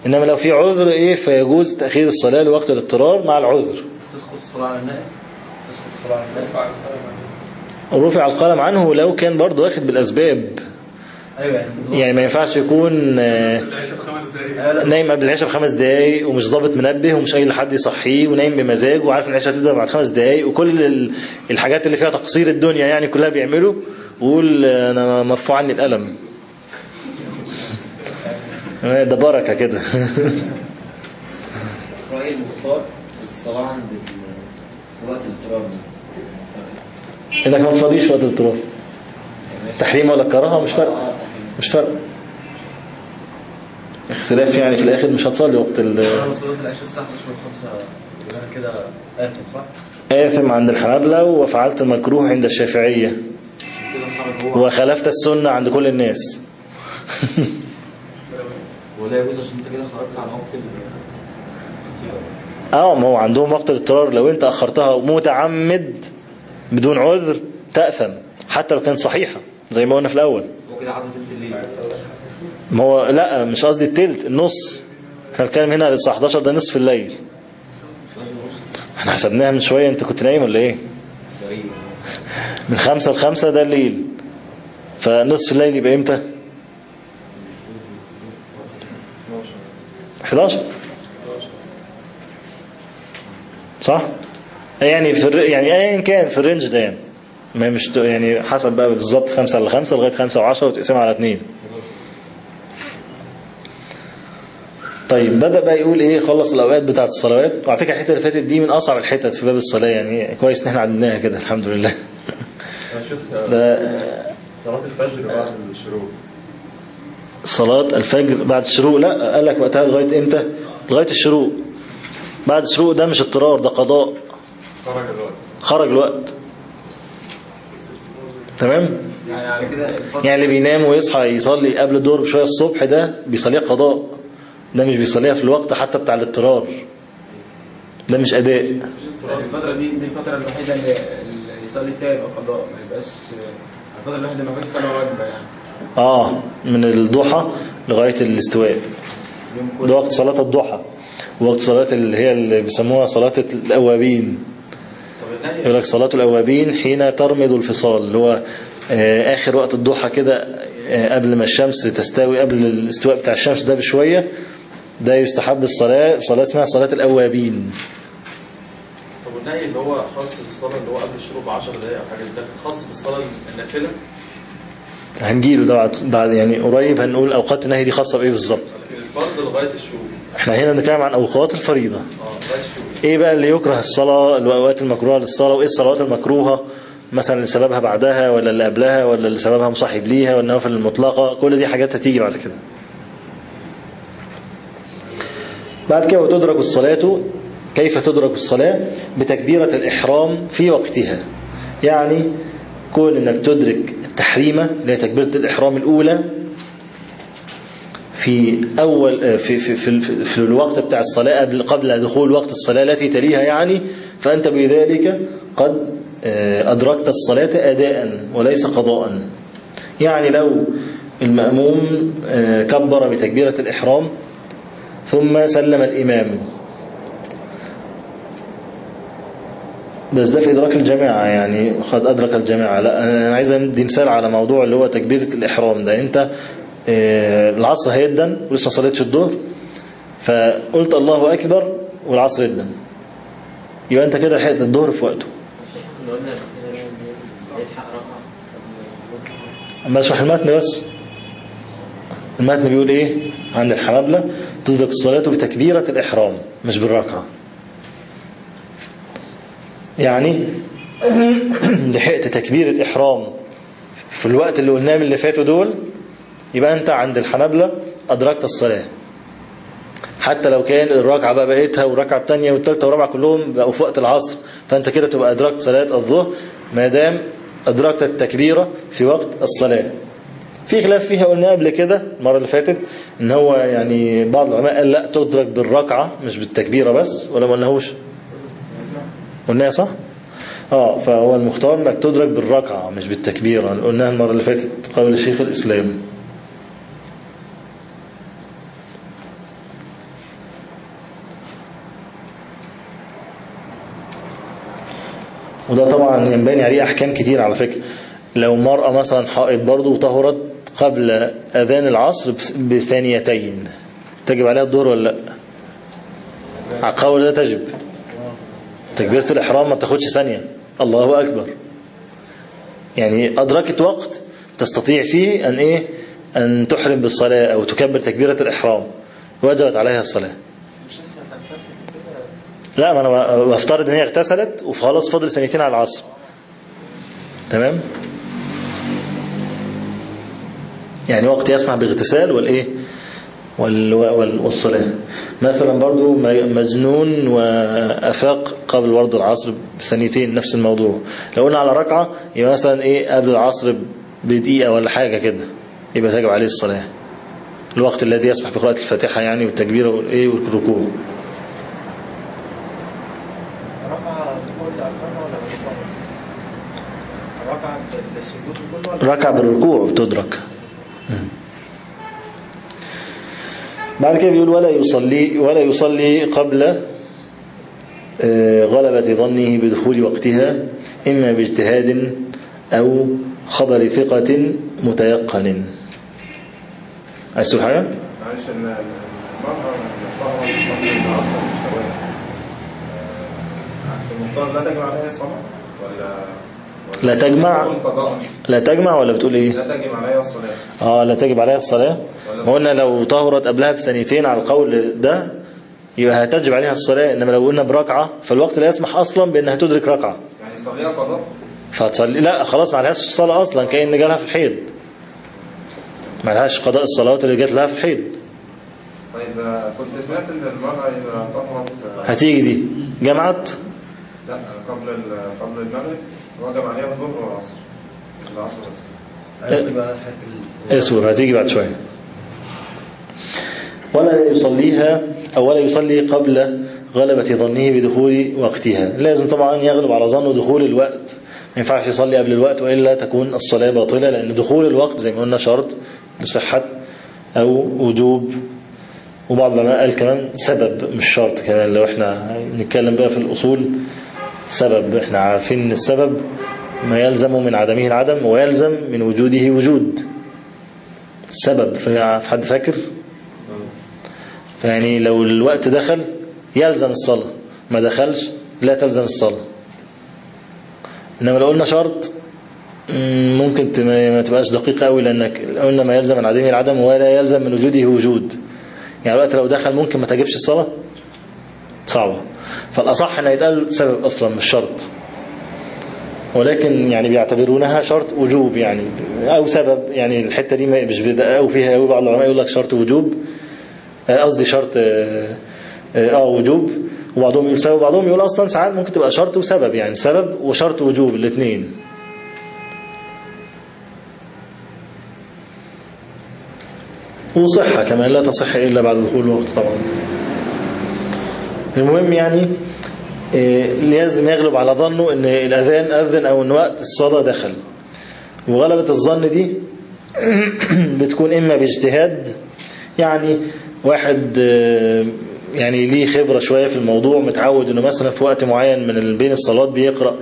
إنما لو في عذر إيه؟ فيجوز تأخير الصلاة لوقت الاضطرار مع العذر. تسقط الصلاة على النائم تسقط الصلاة على النائم ورفع القلم عنه. لو كان برضه واخد بالأسباب. أيوة يعني. يعني ما ينفعش يكون آه،. نايم قبل العشاء بخمس دقايق ومش ضابط منبه ومش قايل لحد يصحيه ونايم بمزاج وعارف ان العشاء هتبدا بعد خمس دقايق وكل ال- الحاجات اللي فيها تقصير الدنيا يعني كلها بيعمله ويقول آه، أنا مرفوع عني القلم. ده بركة كده. رأي المختار الصلاة عند وقت الاضطرار ده انك ما تصليش وقت الاضطرار تحريم ولا كراهة؟ مش فارقه آه، مش فارقه اختلاف يعني في الآخر مش هتصلي وقت ال أنا صلاة العشاء الساعة 11 و5 يبقى أنا كده آثم صح؟ آثم عند الحنابلة وفعلت المكروه عند الشافعية. عشان كده الحرج هو وخلفت السنة عند كل الناس. ولا يجوز عشان أنت كده خرجت عن وقت آه ما هو عندهم وقت الاضطرار. لو انت أخرتها متعمد بدون عذر تأثم حتى لو كانت صحيحة زي ما قلنا في الأول. ما هو لا مش قصدي التلت النص. إحنا بنتكلم هنا لسه 11 ده نصف الليل. إحنا حسبناها من شوية انت كنت نايم ولا إيه؟ من خمسة لخمسة ده الليل. فنصف الليل يبقى إمتى؟ 11 صح؟ يعني في الر... يعني ايا كان في الرينج ده يعني. ما مش يعني حسب بقى بالظبط خمسة لخمسة لغاية خمسة وعشرة وتقسمها على اتنين. طيب بدأ بقى يقول إيه خلص الأوقات بتاعت الصلوات. وعلى فكرة الحتة اللي فاتت دي من أصعب الحتت في باب الصلاة يعني. كويس إن إحنا عدناها كده الحمد لله. شفت ده صلاة الفجر بعد الشروق. صلاة الفجر بعد الشروق؟ لا قال لك وقتها لغاية إمتى؟ لغاية الشروق. بعد الشروق ده مش اضطرار ده قضاء. خرج الوقت. خرج الوقت. تمام؟ يعني يعني اللي بينام ويصحى يصلي قبل الظهر بشوية الصبح ده بيصليها قضاء. ده مش بيصليها في الوقت حتى بتاع الاضطرار. ده مش أداء. يعني الفترة دي دي الفترة الوحيدة اللي, اللي يصلي فيها يبقى قضاء ما يبقاش الفترة الوحيدة ما فيش صلاة واجبة يعني. آه من الضحى لغاية الاستواء. ده وقت صلاة الضحى. وقت صلاة اللي هي اللي بيسموها صلاة الأوابين. يقول لك صلاة الأوابين حين ترمض الفصال اللي هو آه، آخر وقت الضحى كده آه، قبل ما الشمس تستوي قبل الاستواء بتاع الشمس ده بشوية ده يستحب الصلاة. صلاة اسمها صلاة الأوابين. طب والنهي اللي هو خاص بالصلاة اللي هو قبل الشروق ب 10 دقايق أو حاجة ده خاص بالصلاة النافلة؟ هنجيله ده بعد- يعني قريب هنقول أوقات النهي دي خاصة بإيه بالظبط؟ الفرض لغاية الشروق إحنا هنا بنتكلم عن أوقات الفريضة. آه ماشي إيه بقى اللي يكره الصلاة الأوقات المكروهة للصلاة وإيه الصلوات المكروهة؟ مثلا اللي سببها بعدها ولا اللي قبلها ولا اللي سببها مصاحب ليها والنوافل المطلقة. كل دي حاجات هتيجي بعد كده. بعد كده وتدرك الصلاة كيف تدرك الصلاة؟ بتكبيرة الإحرام في وقتها. يعني كون إنك تدرك التحريمة اللي هي تكبيرة الإحرام الأولى في أول في في في, في, في الوقت بتاع الصلاة قبل قبل دخول وقت الصلاة التي تليها يعني فأنت بذلك قد آه، أدركت الصلاة أداء وليس قضاء. يعني لو المأموم آه، كبر بتكبيرة الإحرام ثم سلم الإمام بس ده في إدراك الجماعة يعني قد أدرك الجماعة لا أنا عايز أدي مثال على موضوع اللي هو تكبيرة الإحرام ده. أنت آه، العصر هيدن ولسه ما صليتش الظهر فقلت الله أكبر والعصر يدن يبقى أنت كده لحقت الظهر في وقته. أما اشرح المتن بس. المتن بيقول إيه؟ عند الحنابلة تدرك الصلاة بتكبيرة الإحرام مش بالركعة. يعني لحقت تكبيرة إحرام في الوقت اللي قلناه من اللي فاتوا دول يبقى أنت عند الحنابلة أدركت الصلاة. حتى لو كان الركعة بقى بقيتها والركعة الثانية والثالثة والرابعة كلهم بقوا في وقت العصر فأنت كده تبقى أدركت صلاة الظهر ما دام أدركت التكبيرة في وقت الصلاة. في خلاف فيها قلنا قبل كده المرة اللي فاتت إن هو يعني بعض العلماء قال لا تدرك بالركعة مش بالتكبيرة بس ولا ما قلناهوش؟ قلناها صح؟ آه فهو المختار إنك تدرك بالركعة مش بالتكبيرة قلناها المرة اللي فاتت قبل شيخ الإسلام. وده طبعا ينبني عليه أحكام كتير على فكرة. لو مرأة مثلا حائط برضه وطهرت قبل أذان العصر بثانيتين تجب عليها الظهر ولا لأ؟ على القول ده تجب. تكبيرة الإحرام ما بتاخدش ثانية. الله أكبر. يعني أدركت وقت تستطيع فيه أن إيه؟ أن تحرم بالصلاة أو تكبر تكبيرة الإحرام. وجبت عليها الصلاة. لا ما أنا بفترض أن هي اغتسلت وخلاص فاضل ثانيتين على العصر. تمام؟ يعني وقت يسمح باغتسال والإيه؟ وال وال والصلاة. مثلا برضو مجنون وأفاق قبل برضو العصر بثانيتين نفس الموضوع. لو قلنا على ركعة يبقى مثلا إيه قبل العصر بدقيقة ولا حاجة كده يبقى تجب عليه الصلاة. الوقت الذي يسمح بقراءة الفاتحة يعني والتكبير والايه والركوع. ولا بالركوع بس؟ ركعة في السجود كله ولا ركعة بالركوع بتدرك بعد كده بيقول ولا يصلي ولا يصلي قبل آه، غلبة ظنه بدخول وقتها إما باجتهاد أو خبر ثقة متيقن. عايز تقول حاجة؟ معلش المرأة قبل العصر المختار لا صلاة ولا؟ لا تجمع. لا تجمع ولا بتقول إيه؟ لا تجب عليها الصلاة. آه لا تجب عليها الصلاة. وقلنا لو طهرت قبلها بثانيتين على القول ده يبقى هتجب عليها الصلاة إنما لو قلنا بركعة فالوقت لا يسمح أصلا بأنها تدرك ركعة. يعني صليها قضاء فهتصلي لا خلاص ما عليهاش الصلاة أصلا كأن جالها في الحيض. ما عليهاش قضاء الصلوات اللي جات لها في الحيض. طيب آه، كنت سمعت إن المرأة إذا طهرت آه، هتيجي دي. جمعت؟ لا قبل قبل المغرب. وجب عليها الظهر والعصر. العصر بس. اصبر هتيجي بعد شوية. ولا يصليها أو ولا يصلي قبل غلبة ظنه بدخول وقتها. لازم طبعا يغلب على ظنه دخول الوقت. ما ينفعش يصلي قبل الوقت وإلا تكون الصلاة باطلة لأن دخول الوقت زي ما قلنا شرط لصحة أو وجوب. وبعض العلماء قال كمان سبب مش شرط كمان. لو إحنا نتكلم بقى في الأصول سبب إحنا عارفين السبب ما يلزم من عدمه العدم ويلزم من وجوده وجود. سبب في حد فاكر؟ فيعني لو الوقت دخل يلزم الصلاة ما دخلش لا تلزم الصلاة. إنما لو قلنا شرط مم، ممكن ما تبقاش دقيقة قوي لأنك قلنا ما يلزم من عدمه العدم ولا يلزم من وجوده وجود. يعني الوقت لو دخل ممكن ما تجيبش الصلاة؟ صعبة. فالأصح أن يتقال سبب أصلا مش شرط. ولكن يعني بيعتبرونها شرط وجوب يعني أو سبب يعني الحتة دي مش بيدققوا فيها قوي بعض العلماء يقول لك شرط وجوب. آه، قصدي شرط آه آه آه، وجوب. وبعضهم يقول سبب وبعضهم يقول أصلا ساعات ممكن تبقى شرط وسبب يعني سبب وشرط وجوب الاثنين وصحة كمان لا تصح إلا بعد دخول الوقت طبعا. المهم يعني إيه، لازم يغلب على ظنه إن الأذان أذن أو إن وقت الصلاة دخل. وغلبة الظن دي بتكون إما باجتهاد يعني واحد آه، يعني ليه خبرة شوية في الموضوع متعود إنه مثلا في وقت معين من بين الصلاه بيقرأ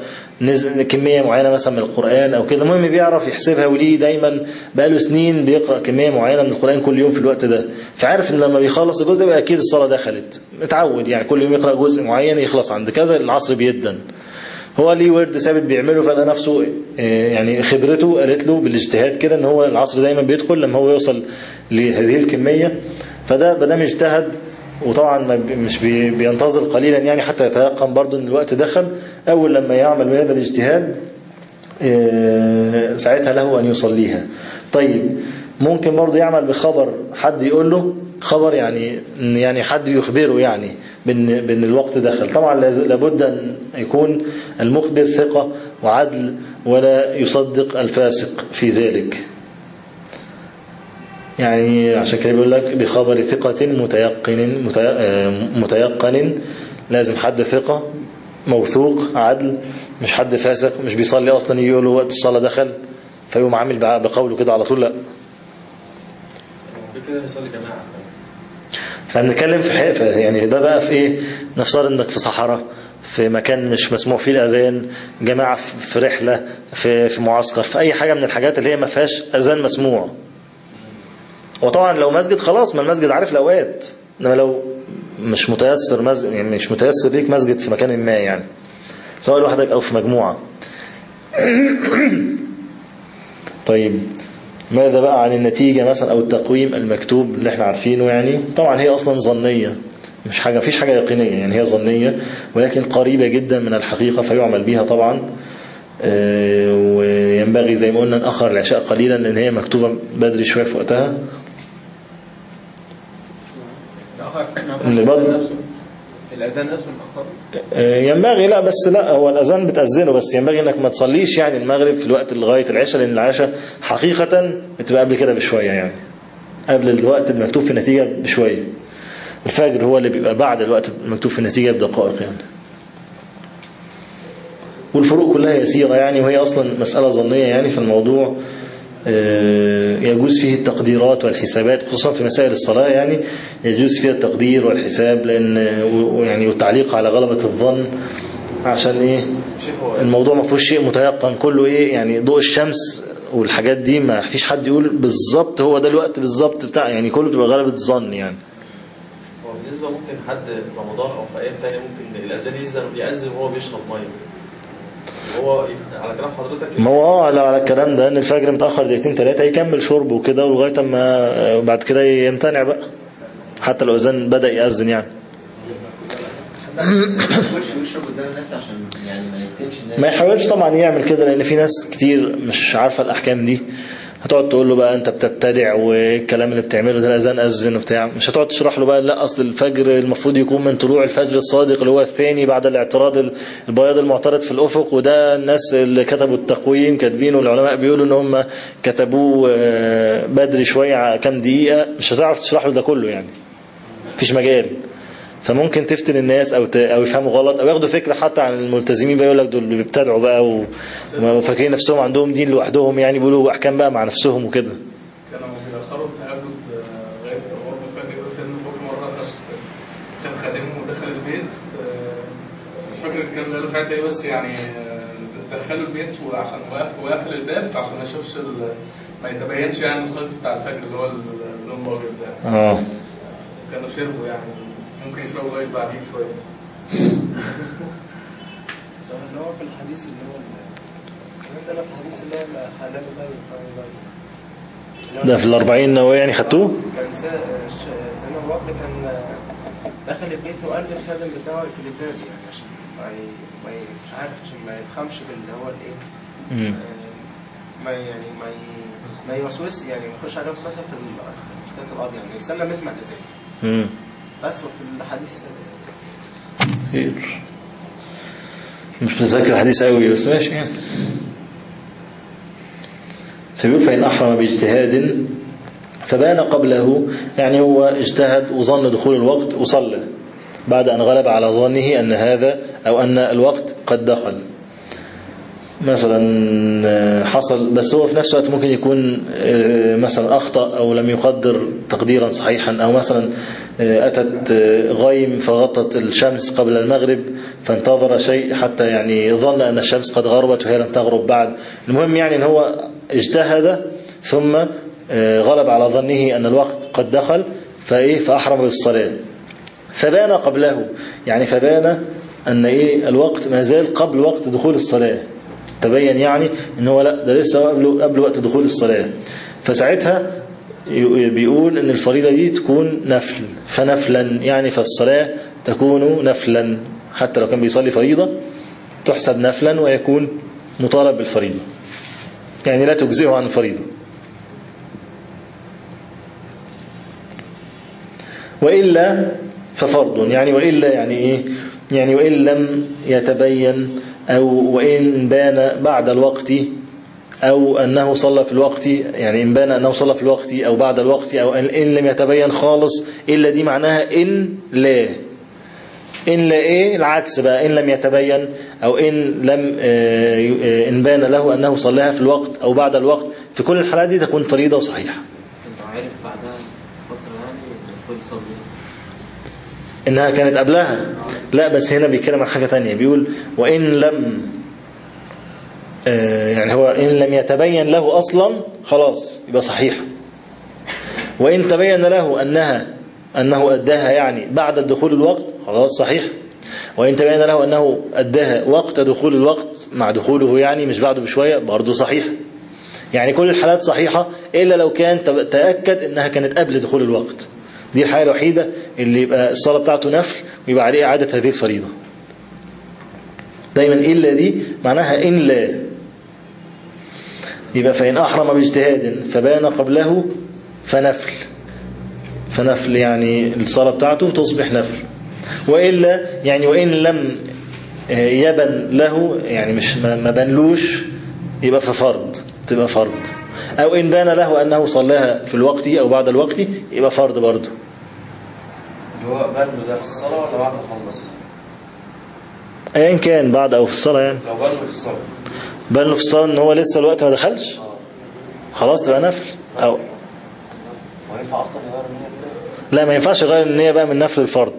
كمية معينة مثلا من القرآن أو كده. المهم بيعرف يحسبها وليه دايما بقاله سنين بيقرأ كمية معينة من القرآن كل يوم في الوقت ده. فعارف إن لما بيخلص الجزء يبقى أكيد الصلاة دخلت. متعود يعني كل يوم يقرأ جزء معين يخلص عند كذا العصر بيدن. هو ليه ورد ثابت بيعمله فلقى نفسه آه، يعني خبرته قالت له بالاجتهاد كده إن هو العصر دايما بيدخل لما هو يوصل لهذه الكمية. فده بدام اجتهد وطبعا مش بي- بينتظر قليلا يعني حتى يتيقن برضه إن الوقت دخل. أول لما يعمل بهذا الاجتهاد آه، ساعتها له أن يصليها. طيب ممكن برضه يعمل بخبر حد يقول له؟ خبر يعني يعني حد يخبره يعني بإن بإن الوقت دخل. طبعا لابد أن يكون المخبر ثقة وعدل ولا يصدق الفاسق في ذلك. يعني عشان كده بيقول لك بخبر ثقة متيقن متي- آه، متيقن لازم حد ثقة موثوق عدل مش حد فاسق مش بيصلي أصلا يجي يقول له وقت الصلاة دخل فيقوم عامل بقوله كده على طول لا. جماعة. إحنا بنتكلم في حق في- يعني ده بقى في إيه؟ نفترض إنك في صحراء في مكان مش مسموع فيه الأذان جماعة في رحلة في في معسكر في أي حاجة من الحاجات اللي هي ما فيهاش أذان مسموع. وطبعا لو مسجد خلاص ما المسجد عارف الأوقات. إنما لو مش متيسر مسجد يعني مش متيسر ليك مسجد في مكان ما يعني. سواء لوحدك أو في مجموعة. طيب ماذا بقى عن النتيجة مثلا أو التقويم المكتوب اللي إحنا عارفينه يعني؟ طبعا هي أصلا ظنية. مش حاجة مفيش حاجة يقينية. يعني هي ظنية ولكن قريبة جدا من الحقيقة فيعمل بها طبعا. آه، وينبغي زي ما قلنا نأخر العشاء قليلا لأن هي مكتوبة بدري شوية في وقتها. اللي الأذان نفسه. آه، ينبغي لا بس لا هو الأذان بتأذنه بس ينبغي إنك ما تصليش يعني المغرب في الوقت لغاية العشاء لأن العشاء حقيقة بتبقى قبل كده بشوية يعني. قبل الوقت المكتوب في النتيجة بشوية. الفجر هو اللي بيبقى بعد الوقت المكتوب في النتيجة بدقائق يعني. والفروق كلها يسيرة يعني وهي أصلا مسألة ظنية يعني في الموضوع. يجوز فيه التقديرات والحسابات خصوصا في مسائل الصلاة يعني يجوز فيها التقدير والحساب لأن يعني والتعليق على غلبة الظن عشان إيه؟ هو. الموضوع ما فيهوش شيء متيقن كله إيه؟ يعني ضوء الشمس والحاجات دي ما فيش حد يقول بالظبط هو ده الوقت بالظبط بتاع يعني كله بتبقى غلبة ظن يعني. بالنسبة ممكن حد في رمضان أو في أيام تانية ممكن الأذان يأذن يأذن وهو بيشرب مية. وهو على كلام حضرتك ما هو آه لو على الكلام ده ان الفجر متأخر دقيقتين ثلاثة يكمل شرب وكده ولغاية أما بعد كده يمتنع بقى حتى لو اذان بدأ يأذن يعني يعني. ما يحاولش طبعا يعمل كده لأن في ناس كتير مش عارفة الأحكام دي. هتقعد تقول له بقى انت بتبتدع والكلام اللي بتعمله ده الاذان اذن وبتاع. مش هتقعد تشرح له بقى لا اصل الفجر المفروض يكون من طلوع الفجر الصادق اللي هو الثاني بعد الاعتراض ال- البياض المعترض في الأفق. وده الناس اللي كتبوا التقويم كاتبينه العلماء بيقولوا إن هم كتبوه آه، بدري شوية كام دقيقة. مش هتعرف تشرح له ده كله يعني. مفيش مجال. فممكن تفتن الناس أو ت... أو يفهموا غلط أو ياخدوا فكرة حتى عن الملتزمين بقى يقول لك دول بيبتدعوا بقى و... وفاكرين نفسهم عندهم دين لوحدهم يعني بيقولوا أحكام بقى مع نفسهم وكده. كانوا التهجد آه، سيدنا بكر خد- كان خادمه ودخل البيت آه، مش فاكر الكلام ده ساعتها إيه بس يعني آه، دخلوا البيت وعشان وقف- وقفل الباب عشان ما يشوفش ال- ما يتبينش يعني الخيط بتاع الفجر اللي هو اللون الابيض ده. آه. كانوا شربوا يعني. ممكن يشربوا لغاية بعدين شوية. طب اللي هو في الحديث اللي هو ده في الحديث اللي هو حلال الله وحرام الله ده في الأربعين نووية يعني خدتوه؟ كان سيدنا بكر كان دخل البيت وقال للخادم بتاعه يقفل الباب يعني عشان ما مش عارف عشان ما يفهمش باللي هو الإيه. مم. ما يعني ما ي... ما يوسوس يعني ما يخش عليه وسوسة في ال- الخيط الأبيض يعني. يستنى ما يسمع الاذان. بس وفي الحديث مش متذكر الحديث قوي بس ماشي يعني. فبيقول فإن أحرم باجتهاد فبان قبله يعني هو اجتهد وظن دخول الوقت وصلى بعد أن غلب على ظنه أن هذا أو أن الوقت قد دخل. مثلا حصل بس هو في نفس الوقت ممكن يكون مثلا أخطأ أو لم يقدر تقديرا صحيحا أو مثلا أتت غيم فغطت الشمس قبل المغرب فانتظر شيء حتى يعني ظن أن الشمس قد غربت وهي لم تغرب بعد. المهم يعني أن هو اجتهد ثم غلب على ظنه أن الوقت قد دخل فإيه؟ فأحرم بالصلاة. فبان قبله يعني فبان أن إيه؟ الوقت ما زال قبل وقت دخول الصلاة. تبين يعني إن هو لا ده لسه قبل قبل وقت دخول الصلاة. فساعتها بيقول إن الفريضة دي تكون نفل فنفلا يعني فالصلاة تكون نفلا. حتى لو كان بيصلي فريضة تحسب نفلا ويكون مطالب بالفريضة. يعني لا تجزئه عن الفريضة. وإلا ففرض. يعني وإلا يعني إيه؟ يعني وإن لم يتبين أو وإن بان بعد الوقت أو أنه صلى في الوقت يعني إن بان أنه صلى في الوقت أو بعد الوقت أو إن لم يتبين خالص إلا دي معناها إن لا. إن لا إيه؟ العكس بقى إن لم يتبين أو إن لم إن بان له أنه صلاها في الوقت أو بعد الوقت في كل الحالات دي تكون فريضة وصحيحة انت عارف بعدها فترة يعني المفروض يصلي إنها كانت قبلها. لا بس هنا بيتكلم عن حاجة تانية. بيقول وإن لم يعني هو إن لم يتبين له أصلا خلاص يبقى صحيح. وإن تبين له أنها أنه أداها يعني بعد دخول الوقت خلاص صحيح. وإن تبين له أنه أداها وقت دخول الوقت مع دخوله يعني مش بعده بشوية برضه صحيح. يعني كل الحالات صحيحة إلا لو كان تأكد أنها كانت قبل دخول الوقت. دي الحالة الوحيدة اللي يبقى الصلاة بتاعته نفل ويبقى عليه إعادة هذه الفريضة. دايما إلا دي معناها إن لا. يبقى فإن أحرم باجتهاد فبان قبله فنفل. فنفل يعني الصلاة بتاعته تصبح نفل. وإلا يعني وإن لم يبن له يعني مش ما بنلوش يبقى ففرض تبقى فرض. أو إن بان له أنه صلاها في الوقت أو بعد الوقت يبقى فرض برضه. اللي هو بان ده في الصلاة ولا بعد ما خلص؟ أيا كان بعد أو في الصلاة يعني. لو بان في الصلاة. بان في الصلاة إن هو لسه الوقت ما دخلش؟ خلاص تبقى نفل. أو؟ لا ما ينفعش يغير النية بقى من نفل الفرض.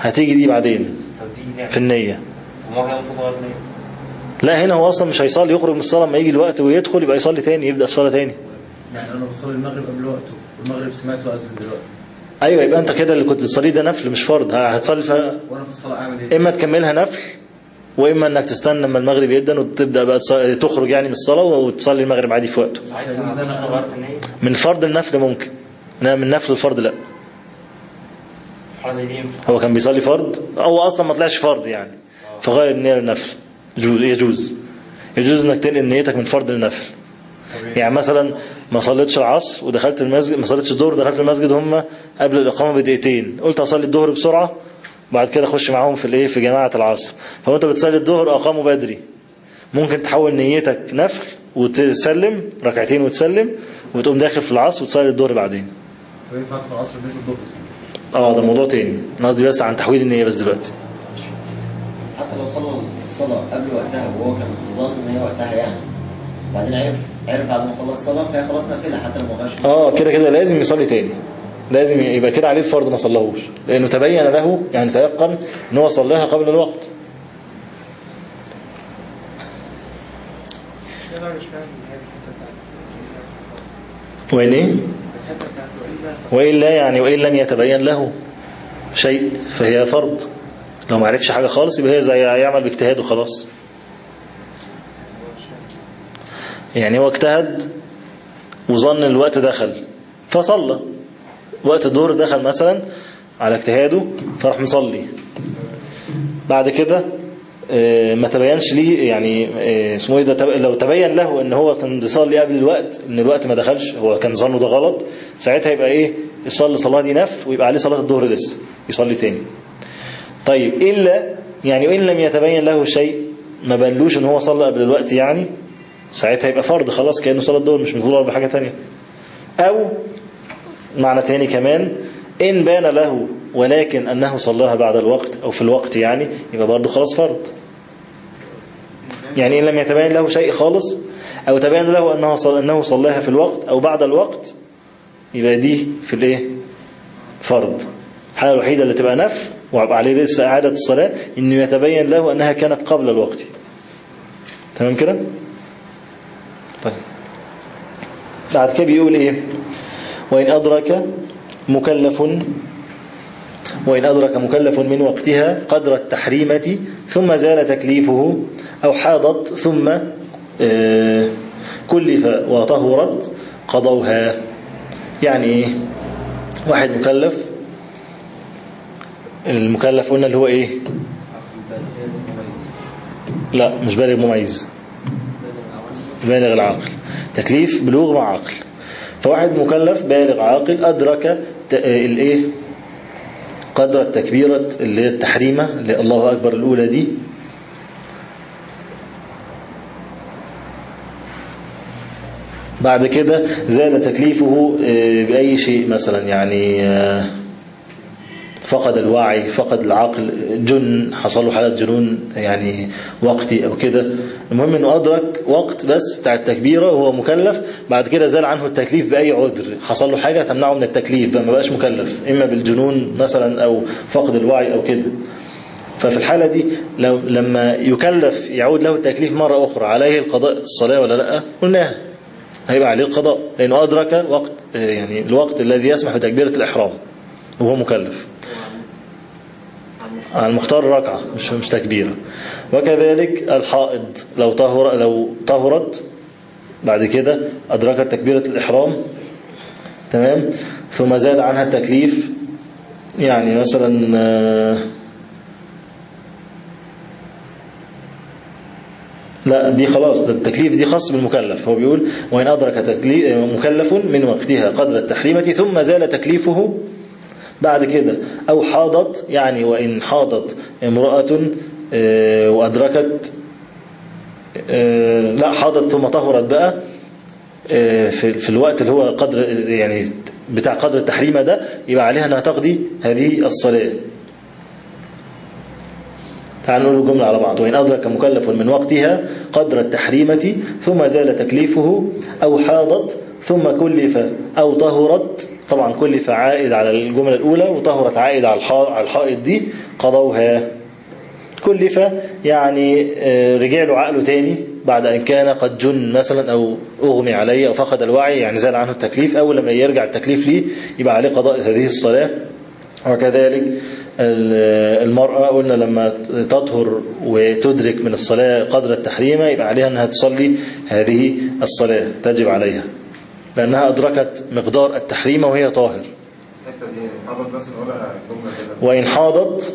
هتيجي دي بعدين في النية. وما كان المفروض النية. لا هنا هو أصلا مش هيصلي يخرج من الصلاة لما يجي الوقت ويدخل يبقى يصلي تاني يبدأ الصلاة تاني. يعني أنا بصلي المغرب قبل وقته والمغرب سمعته اذن دلوقتي. أيوة يبقى أنت كده اللي كنت تصليه ده نفل مش فرض. هتصلي ف... وأنا في الصلاة أعمل إيه؟ إما تكملها نفل وإما أنك تستنى لما المغرب يدن وتبدأ بقى تخرج يعني من الصلاة وتصلي المغرب عادي في وقته. من الفرض النفل ممكن. إنما من نفل الفرض لا. هو كان بيصلي فرض هو أصلا ما طلعش فرض يعني. فغير النية للنفل. يجوز يجوز؟ يجوز إنك تنقل نيتك من فرض لنفل يعني مثلا ما صليتش العصر ودخلت المسجد ما صليتش الظهر ودخلت المسجد هم قبل الإقامة بدقيقتين. قلت أصلي الظهر بسرعة بعد كده أخش معاهم في الإيه؟ في جماعة العصر. فوانت بتصلي الظهر أقاموا بدري. ممكن تحول نيتك نفل وتسلم ركعتين وتسلم وتقوم داخل في العصر وتصلي الظهر بعدين. وينفع ادخل عصر البيت الظهر. آه ده موضوع تاني. أنا قصدي بس عن تحويل النية بس دلوقتي. حتى لو صلى الصلاة قبل وقتها وهو كان ظن إن هي وقتها يعني. بعدين عرف عرف بعد ما خلص الصلاة فهي خلاص نافلة حتى لو ما آه كده كده لازم يصلي تاني. لازم يبقى كده عليه الفرض ما صلاهوش. لأنه تبين له يعني تيقن إن هو صلاها قبل الوقت. إيه؟ بتاعت والا وإلا يعني وإن لم يتبين له شيء فهي فرض. لو ما عرفش حاجة خالص يبقى هي زي يعمل باجتهاده خلاص يعني هو اجتهد وظن الوقت دخل فصلى. وقت الظهر دخل مثلا على اجتهاده فراح مصلي. بعد كده آه، ما تبينش ليه يعني آه، اسمه إيه ده لو تبين له إن هو كان بيصلي قبل الوقت إن الوقت ما دخلش هو كان ظنه ده غلط ساعتها يبقى إيه؟ يصلي صلاة دي نفل ويبقى عليه صلاة الظهر لسه يصلي تاني. طيب إلا يعني وإن لم يتبين له شيء ما بنلوش إن هو صلى قبل الوقت يعني ساعتها يبقى فرض خلاص كأنه صلاة الظهر مش مفضول بحاجة تانية. أو معنى تاني كمان إن بان له ولكن أنه صلاها بعد الوقت أو في الوقت يعني يبقى برضه خلاص فرض. يعني إن لم يتبين له شيء خالص أو تبين له أنه صل... أنه صلاها في الوقت أو بعد الوقت يبقى دي في الإيه؟ فرض. الحالة الوحيدة اللي تبقى نفل ويبقى عليه لسه إعادة الصلاة إنه يتبين له أنها كانت قبل الوقت. تمام كده؟ طيب. بعد كده بيقول إيه؟ وإن أدرك مكلف وإن أدرك مكلف من وقتها قدر التحريمة ثم زال تكليفه أو حاضت ثم آه، كلف وطهرت قضوها. يعني إيه؟ واحد مكلف المكلف قلنا اللي هو إيه؟ لا مش بالغ مميز. بالغ العاقل. تكليف بلوغ مع عقل فواحد مكلف بالغ عاقل أدرك ت- الإيه قدر التكبيرة اللي هي التحريمة اللي الله أكبر الأولى دي. بعد كده زال تكليفه آه، بأي شيء مثلا؟ يعني آه، فقد الوعي فقد العقل جن حصل له حالة جنون يعني وقتي أو كده. المهم أنه أدرك وقت بس بتاع التكبيرة وهو مكلف بعد كده زال عنه التكليف بأي عذر. حصل له حاجة تمنعه من التكليف بقى ما بقاش مكلف إما بالجنون مثلا أو فقد الوعي أو كده. ففي الحالة دي لو لما يكلف يعود له التكليف مرة أخرى عليه القضاء الصلاة ولا لأ؟ قلناها. هيبقى عليه القضاء لأنه أدرك وقت يعني الوقت الذي يسمح بتكبيرة الإحرام وهو مكلف. المختار ركعة مش مش تكبيرة. وكذلك الحائض لو طهر لو طهرت بعد كده أدركت تكبيرة الإحرام تمام؟ ثم زاد عنها التكليف يعني مثلا آه، لا دي خلاص ده التكليف دي خاص بالمكلف. هو بيقول وإن أدرك مكلف من وقتها قدر التحريمة ثم زال تكليفه بعد كده. أو حاضت يعني وإن حاضت امرأة آه، وأدركت آه، لا حاضت ثم طهرت بقى آه، في في الوقت اللي هو قدر يعني بتاع قدر التحريمة ده يبقى عليها أنها تقضي هذه الصلاة. تعالوا نقول الجملة على بعض. وإن أدرك مكلف من وقتها قدر التحريمة ثم زال تكليفه أو حاضت ثم كلف أو طهرت. طبعا كلف عائد على الجملة الأولى وطهرت عائد على الحا- على الحائط دي قضوها. كلف يعني آه، رجع له عقله تاني بعد أن كان قد جن مثلا أو أغمي عليه أو فقد الوعي يعني زال عنه التكليف. أول لما يرجع التكليف ليه يبقى عليه قضاء هذه الصلاة. وكذلك ال- المرأة قلنا لما تطهر وتدرك من الصلاة قدر التحريمة يبقى عليها أنها تصلي هذه الصلاة تجب عليها. لأنها أدركت مقدار التحريمة وهي طاهر. وإن حاضت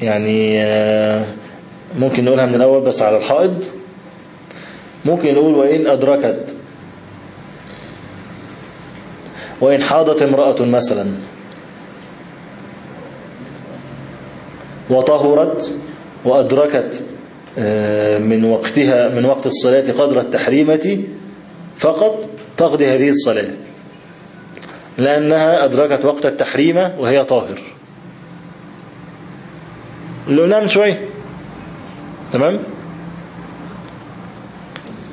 يعني آه، ممكن نقولها من الأول بس على الحائض. ممكن نقول وإن أدركت وإن حاضت امرأة مثلا وطهرت وأدركت آه، من وقتها من وقت الصلاة قدر التحريمة فقط تقضي هذه الصلاة لأنها أدركت وقت التحريمة وهي طاهر. قلناها من شوية تمام؟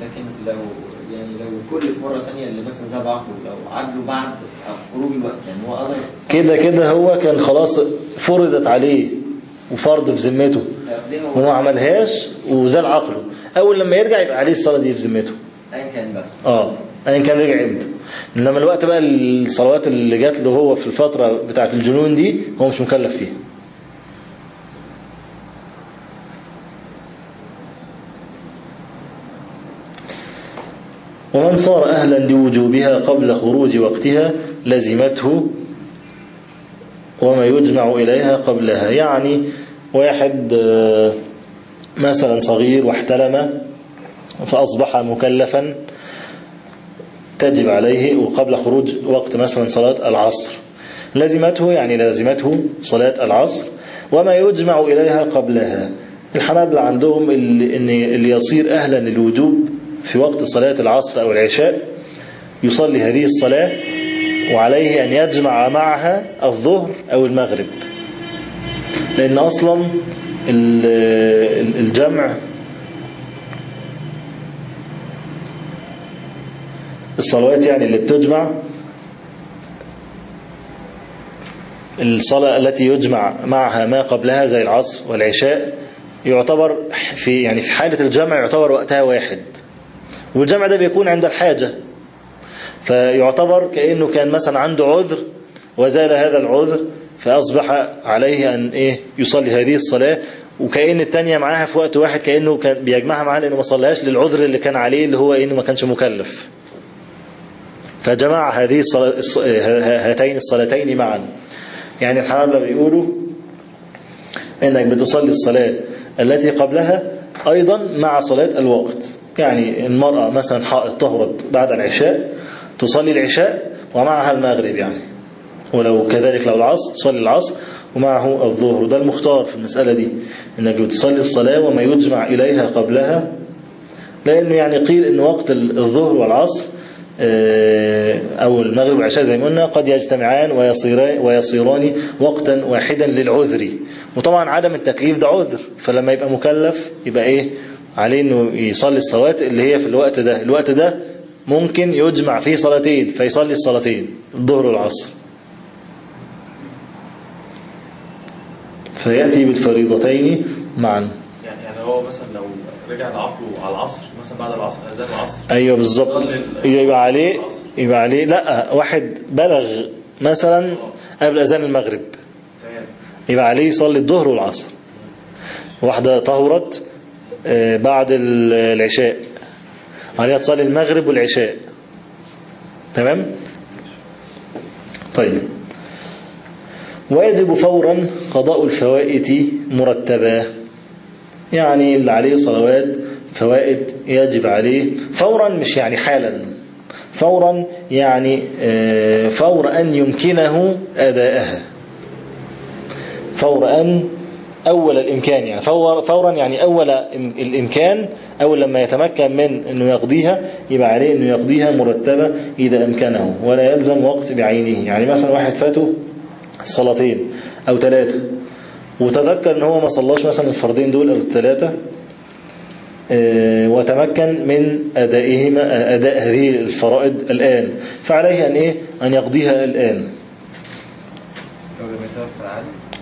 لكن لو يعني لو كل مرة ثانية اللي مثلا زاد عقله لو عدله بعد خروج الوقت يعني هو كده كده هو كان خلاص فرضت عليه وفرض في ذمته. وما عملهاش وزال عقله. أول لما يرجع يبقى عليه الصلاة دي في ذمته. ايا كان بقى. آه ايا كان رجع إمتى إنما الوقت بقى الصلوات اللي جات له هو في الفترة بتاعت الجنون دي هو مش مكلف فيها. ومن صار أهلا لوجوبها قبل خروج وقتها لزمته وما يجمع إليها قبلها. يعني واحد آه، مثلا صغير واحتلم فأصبح مكلفا تجب عليه وقبل خروج وقت مثلا صلاة العصر. لزمته يعني لازمته صلاة العصر وما يجمع إليها قبلها. الحنابلة عندهم اللي, اللي يصير أهلا للوجوب في وقت صلاة العصر أو العشاء يصلي هذه الصلاة وعليه أن يجمع معها الظهر أو المغرب. لأن أصلا ال- ال- الجمع الصلوات يعني اللي بتجمع الصلاة التي يجمع معها ما قبلها زي العصر والعشاء يعتبر في يعني في حالة الجمع يعتبر وقتها واحد. والجمع ده بيكون عند الحاجة. فيعتبر كأنه كان مثلا عنده عذر وزال هذا العذر فأصبح عليه أن إيه يصلي هذه الصلاة. وكأن التانية معاها في وقت واحد كأنه كان بيجمعها معاها لأنه ما صلىهاش للعذر اللي كان عليه اللي هو إنه ما كانش مكلف. فجمع هذه الصلاة الص- هاتين الصلاتين معا. يعني الحنابلة بيقولوا إنك بتصلي الصلاة التي قبلها أيضا مع صلاة الوقت. يعني المرأة مثلا حائط طهرت بعد العشاء تصلي العشاء ومعها المغرب يعني. ولو كذلك لو العصر تصلي العصر ومعه الظهر. وده المختار في المسألة دي إنك بتصلي الصلاة وما يجمع إليها قبلها لأنه يعني قيل إن وقت الظهر والعصر أو المغرب والعشاء زي ما قلنا قد يجتمعان ويصيران, ويصيران وقتا واحدا للعذر. وطبعا عدم التكليف ده عذر. فلما يبقى مكلف يبقى إيه؟ عليه أنه يصلي الصلاة اللي هي في الوقت ده. الوقت ده ممكن يجمع فيه صلاتين فيصلي الصلاتين الظهر والعصر. فيأتي بالفريضتين معا. يعني يعني هو مثلا لو رجع لعقله على العصر مثلا بعد العصر اذان العصر. أيوه بالظبط. يبقى عليه يبقى عليه لأ واحد بلغ مثلا قبل أذان المغرب. يبقى عليه يصلي الظهر والعصر. واحدة طهرت آه، بعد ال- العشاء. عليها تصلي المغرب والعشاء. تمام؟ طيب. ويجب فورا قضاء الفوائت مرتبة. يعني اللي عليه صلوات فوائت يجب عليه. فورا مش يعني حالا. فورا يعني آه، فور أن يمكنه أداءها. فور أن أول الإمكان يعني. فور فورا يعني أول إم- الإمكان أول لما يتمكن من أنه يقضيها يبقى عليه أنه يقضيها مرتبة إذا أمكنه. ولا يلزم وقت بعينه. يعني مثلا واحد فاته صلاتين أو ثلاثة. وتذكر إن هو ما صلاش مثلا الفردين دول أو الثلاثة آه، وتمكن من أدائهما أداء هذه الفرائض الآن. فعليه أن إيه؟ أن يقضيها الآن.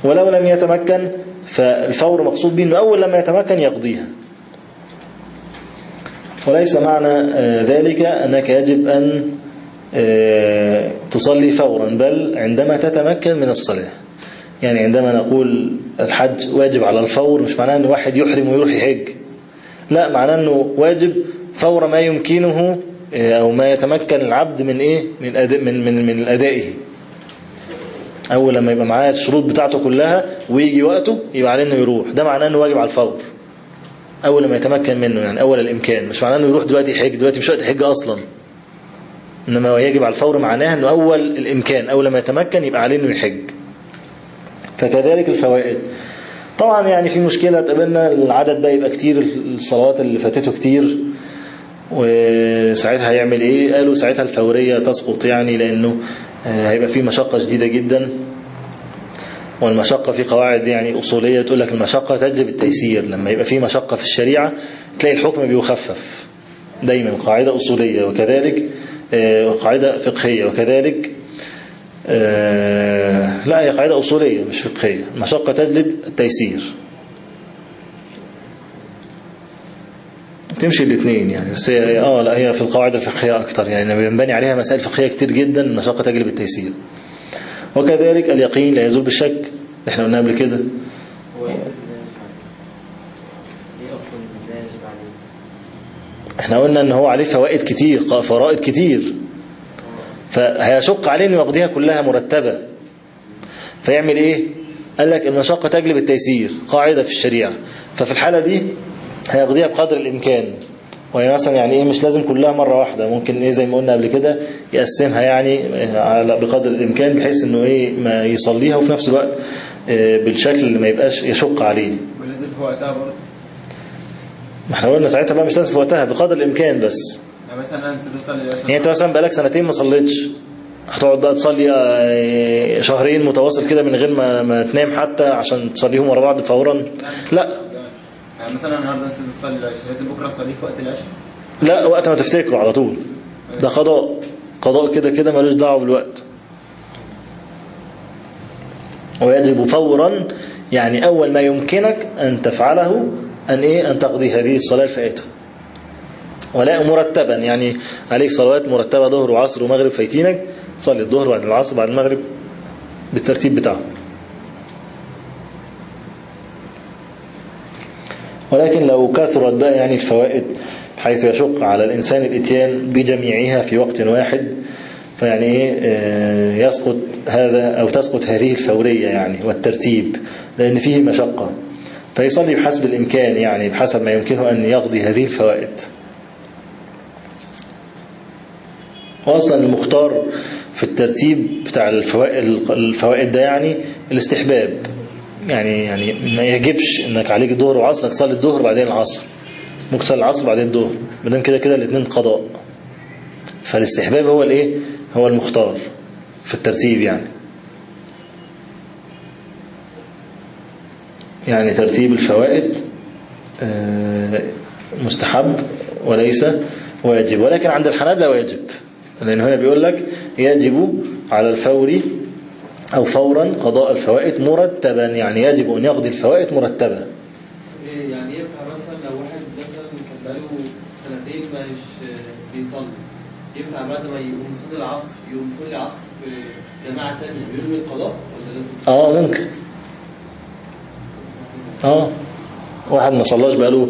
ولو لم يتمكن فالفور مقصود به أنه أول لما يتمكن يقضيها. وليس معنى آه، ذلك أنك يجب أن آه، تصلي فورا بل عندما تتمكن من الصلاة. يعني عندما نقول الحج واجب على الفور مش معناه أن واحد يحرم ويروح يحج. لا معناه أنه واجب فور ما يمكنه آه، أو ما يتمكن العبد من إيه؟ من أداء من من من أدائه. أول لما يبقى معاه الشروط بتاعته كلها ويجي وقته يبقى عليه إنه يروح. ده معناه إنه واجب على الفور. أول لما يتمكن منه يعني أول الإمكان. مش معناه إنه يروح دلوقتي يحج. دلوقتي مش وقت حج أصلا. إنما يجب على الفور معناه إنه أول الإمكان. أول لما يتمكن يبقى عليه إنه يحج. فكذلك الفوائد. طبعا يعني في مشكلة تقابلنا العدد بقى يبقى كتير الصلوات اللي فاتته كتير. وساعتها هيعمل إيه؟ قالوا ساعتها الفورية تسقط يعني لأنه آه، هيبقى في مشقة شديدة جدا. والمشقة في قواعد يعني أصولية تقول لك المشقة تجلب التيسير. لما يبقى في مشقة في الشريعة تلاقي الحكم بيخفف. دايما قاعدة أصولية وكذلك آه، قاعدة فقهية وكذلك آه، لا هي قاعدة أصولية مش فقهية. المشقة تجلب التيسير. تمشي الاثنين يعني. بس هي آه لا هي في القواعد الفقهية أكتر. يعني لما بينبني عليها مسائل فقهية كتير جدا المشقة تجلب التيسير. وكذلك اليقين لا يزول بالشك. إحنا قلنا قبل كده؟ إحنا قلنا إن هو عليه فوائد كتير فرائض كتير. فهيشق عليه إنه يقضيها كلها مرتبة. فيعمل إيه؟ قال لك المشقة تجلب التيسير قاعدة في الشريعة. ففي الحالة دي هيقضيها بقدر الإمكان. وهي مثلا يعني إيه مش لازم كلها مرة واحدة. ممكن إيه زي ما قلنا قبل كده يقسمها يعني آه، على بقدر الإمكان بحيث إنه إيه ما يصليها وفي نفس الوقت آه، بالشكل اللي ما يبقاش يشق عليه. ولازم في وقتها برضه؟ ما إحنا قلنا ساعتها بقى مش لازم في وقتها بقدر الإمكان بس. مثلا نسيت اصلي يعني انت مثلا بقالك سنتين ما صليتش. هتقعد بقى تصلي آه، شهرين متواصل كده من غير ما, ما تنام حتى عشان تصليهم ورا بعض فورا. لا. يعني مثلا النهارده نسيت اصلي العشاء لازم بكرة اصليه في وقت العشاء؟ لا وقت ما تفتكره على طول. ده قضاء. قضاء كده كده ملوش دعوة بالوقت. ويجب فورا يعني أول ما يمكنك أن تفعله أن إيه؟ أن تقضي هذه الصلاة الفائتة. ولا مرتبا. يعني عليك صلوات مرتبة ظهر وعصر ومغرب فايتينك. صلي الظهر بعد العصر بعد المغرب بالترتيب بتاعه ولكن لو كثرت بقى يعني الفوائد حيث يشق على الإنسان الإتيان بجميعها في وقت واحد فيعني إيه آه، يسقط هذا أو تسقط هذه الفورية يعني والترتيب لأن فيه مشقة. فيصلي بحسب الإمكان يعني بحسب ما يمكنه أن يقضي هذه الفوائد. وأصلا المختار في الترتيب بتاع الفوائد, الفوائد ده يعني الاستحباب. يعني يعني ما يجبش إنك عليك الظهر وعصر تصلي الظهر بعدين العصر. ممكن تصلي العصر بعدين الظهر. ما دام كده كده الاثنين قضاء. فالاستحباب هو الإيه؟ هو المختار في الترتيب يعني. يعني ترتيب الفوائد آه، مستحب وليس واجب. ولكن عند الحنابلة واجب. لأن هنا بيقول لك يجب على الفور أو فورا قضاء الفوائد مرتبا يعني يجب أن يقضي الفوائد مرتبا. إيه يعني ينفع مثلا لو واحد مثلا كان بقاله سنتين مش بيصلي ينفع بعد ما يقوم يصلي العصر يقوم يصلي العصر في جماعة تانية يرمي القضاء ولا لازم؟ آه ممكن. آه واحد ما صلاش بقاله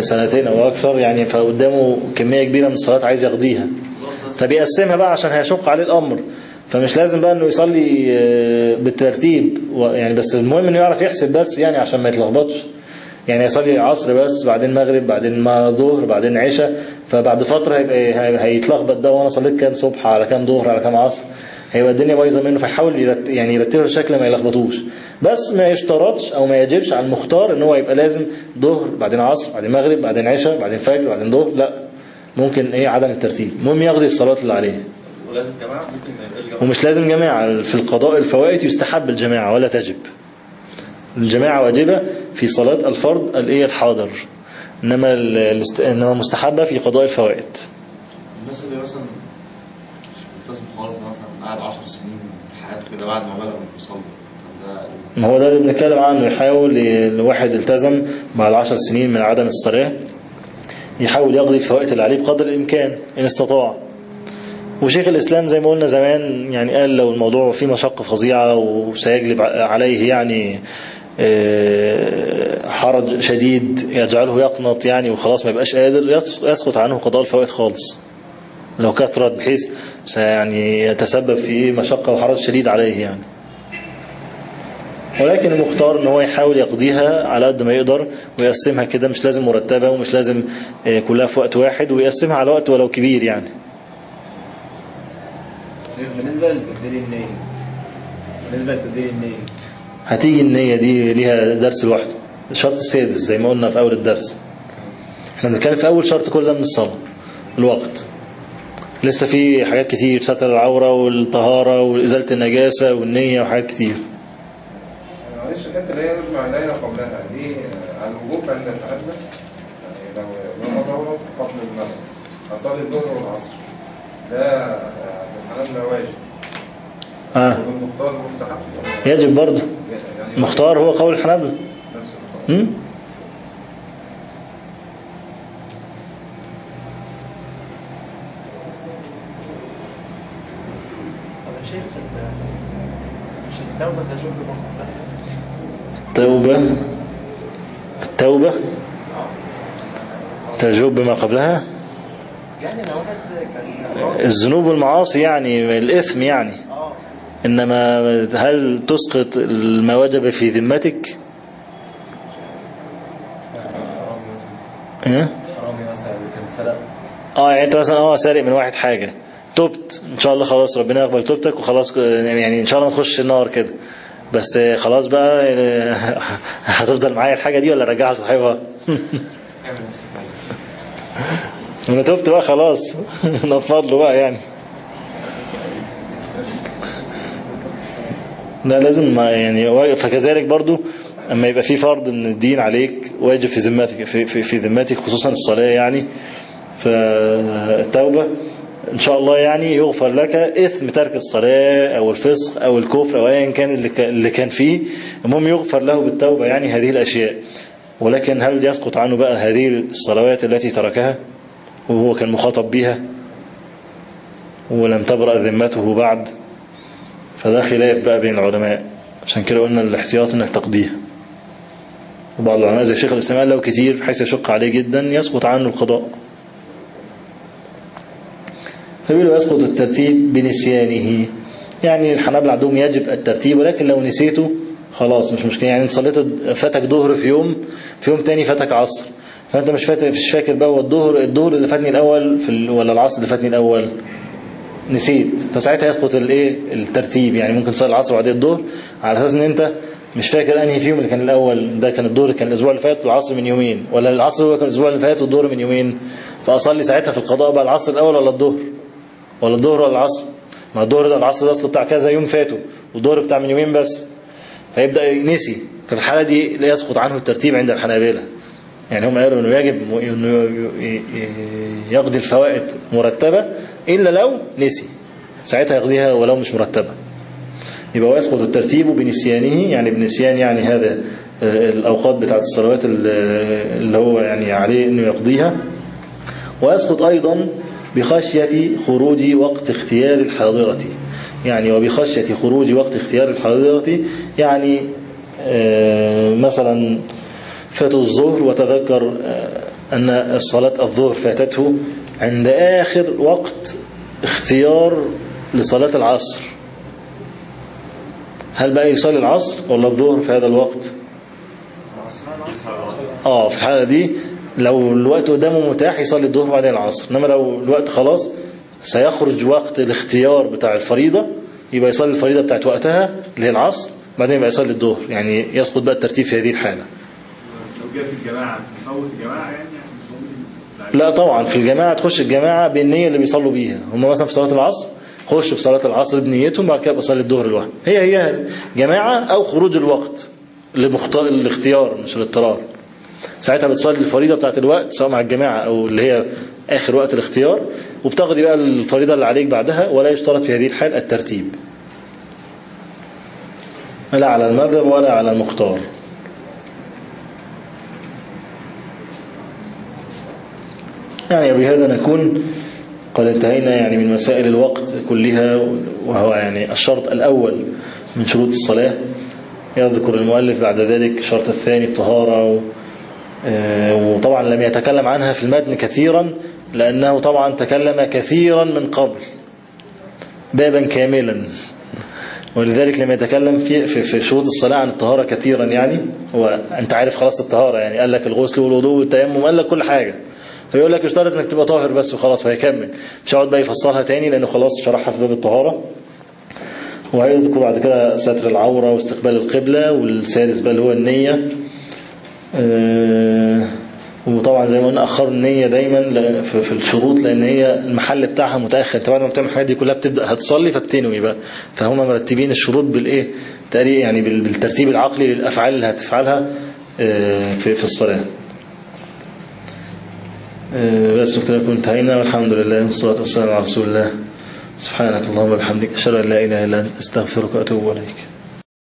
سنتين أو أكثر يعني فقدامه كمية كبيرة من الصلاة عايز يقضيها. فبيقسمها بقى عشان هيشق عليه الأمر. فمش لازم بقى إنه يصلي آه، بالترتيب. يعني بس المهم إنه يعرف يحسب بس يعني عشان ما يتلخبطش. يعني يصلي عصر بس بعدين مغرب بعدين ما ظهر بعدين عشاء. فبعد فترة هيبقى هي- هيتلخبط ده وأنا صليت كام صبح على كام ظهر على كام عصر. هيبقى الدنيا بايظة منه فيحاول يرت... يعني يرتبها بشكل ما يلخبطوش. بس ما يشترطش أو ما يجبش على المختار إن هو يبقى لازم ظهر بعدين عصر بعدين مغرب بعدين عشاء بعدين فجر بعدين ظهر. لا. ممكن إيه عدم الترتيب. المهم يقضي الصلاة اللي عليه. ولازم جماعة ممكن ومش لازم جماعة في القضاء الفوائد يستحب الجماعة ولا تجب. الجماعة واجبة في صلاة الفرض الإيه الحاضر إنما. إنما مستحبة في قضاء الفوائد. الناس اللي مثلا مش ملتزم خالص مثلا قاعد 10 سنين في حياته كده بعد ما بلغ مش بيصلي ما هو ده اللي بنتكلم عنه يحاول الواحد التزم بعد عشر سنين من عدم الصلاة. يحاول يقضي الفوائد اللي عليه بقدر الإمكان إن استطاع. وشيخ الإسلام زي ما قلنا زمان يعني قال لو الموضوع فيه مشقة فظيعة وسيجلب عليه يعني آه، حرج شديد يجعله يقنط يعني وخلاص ما يبقاش قادر يس- يسقط عنه قضاء الفوائد خالص. لو كثرت بحيث سيعني يتسبب في مشقة وحرج شديد عليه يعني. ولكن المختار إن هو يحاول يقضيها على قد ما يقدر ويقسمها كده مش لازم مرتبة ومش لازم آه، كلها في وقت واحد ويقسمها على وقت ولو كبير يعني. شيخ بالنسبة لتبديل النية بالنسبة لتبديل النية. هتيجي النية دي ليها درس لوحده الشرط السادس زي ما قلنا في أول الدرس. إحنا بنتكلم في أول شرط كل ده من الصلاة الوقت. لسه في حاجات كتير ستر العورة والطهارة وإزالة النجاسة والنية وحاجات كتير. معلش الحته اللي هي نجمع الليلة قبلها دي آه، على الوجوب عند ساعتنا يعني لو لو ظهرت قبل المغرب هصلي الظهر والعصر. ده في الحنابلة واجب آه. والمختار مستحب يجب برضه. يعني مختار هو قول الحنابلة. نفس المختار. هم؟ طب يا شيخ التوبة تجر مقبلة التوبة التوبة تجوب بما قبلها؟ يعني الذنوب والمعاصي يعني الإثم يعني. إنما هل تسقط ما وجب في ذمتك؟ إيه؟ آه يعني أنت مثلا آه سارق من واحد حاجة. تبت إن شاء الله خلاص ربنا يقبل توبتك وخلاص يعني إن شاء الله ما تخش النار كده. بس خلاص بقى هتفضل معايا الحاجة دي ولا أرجعها لصاحبها؟ أنا تبت بقى خلاص. نفض له بقى يعني. لا لازم ما يعني فكذلك برضو أما يبقى في فرض إن الدين عليك واجب في ذمتك في, في, في ذمتك خصوصا الصلاة يعني فالتوبة إن شاء الله يعني يغفر لك إثم ترك الصلاة أو الفسق أو الكفر أو ايا كان اللي كان- فيه. المهم يغفر له بالتوبة يعني هذه الأشياء. ولكن هل يسقط عنه بقى هذه الصلوات التي تركها وهو كان مخاطب بها ولم تبرأ ذمته بعد؟ فده خلاف بقى بين العلماء. عشان كده قلنا الاحتياط إنك تقضيها وبعض العلماء زي شيخ الإسلام قال لو كتير بحيث يشق عليه جدا يسقط عنه القضاء. فبيقولوا يسقط الترتيب بنسيانه. يعني الحنابلة عندهم يجب الترتيب ولكن لو نسيته خلاص مش مشكلة. يعني صليت فاتك ظهر في يوم في يوم تاني فاتك عصر. فانت مش فاكر مش فاكر بقى هو الظهر الظهر اللي فاتني الأول في ال... ولا العصر اللي فاتني الأول. نسيت. فساعتها يسقط الايه الترتيب. يعني ممكن تصلي العصر وبعدين الظهر على أساس إن أنت مش فاكر أنهي فيهم اللي كان الأول. ده كان الظهر كان الأسبوع اللي فات والعصر من يومين. ولا العصر هو كان الأسبوع اللي فات والظهر من يومين. فأصلي ساعتها في القضاء بقى العصر الأول ولا الظهر؟ ولا الظهر ولا العصر. ما الظهر ده العصر ده أصله بتاع كذا يوم فاتوا والظهر بتاع من يومين بس. فيبدأ نسي في الحالة دي لا يسقط عنه الترتيب عند الحنابلة. يعني هم قالوا إنه يجب إنه يقضي الفوائد مرتبة إلا لو نسي. ساعتها يقضيها ولو مش مرتبة. يبقى ويسقط الترتيب بنسيانه. يعني بنسيان يعني هذا الأوقات بتاعت الصلوات اللي هو يعني عليه أنه يقضيها. ويسقط أيضا بخشية خروج وقت اختيار الحاضرة. يعني وبخشية خروج وقت اختيار الحاضرة يعني مثلا فات الظهر وتذكر أن صلاة الظهر فاتته عند آخر وقت اختيار لصلاة العصر. هل بقى يصلي العصر ولا الظهر في هذا الوقت؟ آه في الحالة دي لو الوقت قدامه متاح يصلي الظهر وبعدين العصر إنما لو الوقت خلاص سيخرج وقت الاختيار بتاع الفريضة يبقى يصلي الفريضة بتاعت وقتها اللي هي العصر بعدين يبقى يصلي الظهر يعني يسقط بقى الترتيب في هذه الحالة. لو جاء في الجماعة نفوت الجماعة يعني؟ لا طبعا في الجماعة تخش الجماعة بالنية اللي بيصلوا بيها. هم مثلا في صلاة العصر خش في صلاة العصر بنيتهم بعد كده بصلي الظهر لوحده. هي هي جماعة أو خروج الوقت لمختار الاختيار مش الاضطرار ساعتها بتصلي الفريضة بتاعت الوقت سواء مع الجماعة أو اللي هي آخر وقت الاختيار. وبتاخدي بقى الفريضة اللي عليك بعدها ولا يشترط في هذه الحال الترتيب. لا على المذهب ولا على المختار. يعني بهذا نكون قد انتهينا يعني من مسائل الوقت كلها وهو يعني الشرط الأول من شروط الصلاة. يذكر المؤلف بعد ذلك الشرط الثاني الطهارة وطبعا لم يتكلم عنها في المتن كثيرا لأنه طبعا تكلم كثيرا من قبل بابا كاملا. ولذلك لما يتكلم في, في, في شروط الصلاة عن الطهارة كثيرا يعني. وأنت عارف خلاص الطهارة يعني قال لك الغسل والوضوء والتيمم قال لك كل حاجة. فيقول لك اشترط إنك تبقى طاهر بس وخلاص وهيكمل. مش هيقعد بقى يفصلها تاني لأنه خلاص شرحها في باب الطهارة. وهيذكر بعد كده ستر العورة واستقبال القبلة والسادس بقى اللي هو النية. وطبعا زي ما قلنا اخر النية دايما في الشروط لأن هي المحل بتاعها متأخر. انت بعد ما بتعمل الحاجات دي كلها بتبدأ هتصلي فبتنوي بقى. فهم مرتبين الشروط بالإيه؟ يعني بالترتيب العقلي للأفعال اللي هتفعلها آه في في الصلاة. بس كده كنت انتهينا والحمد لله والصلاة والسلام على رسول الله. سبحانك اللهم وبحمدك أشهد أن لا إله إلا أنت أستغفرك وأتوب إليك.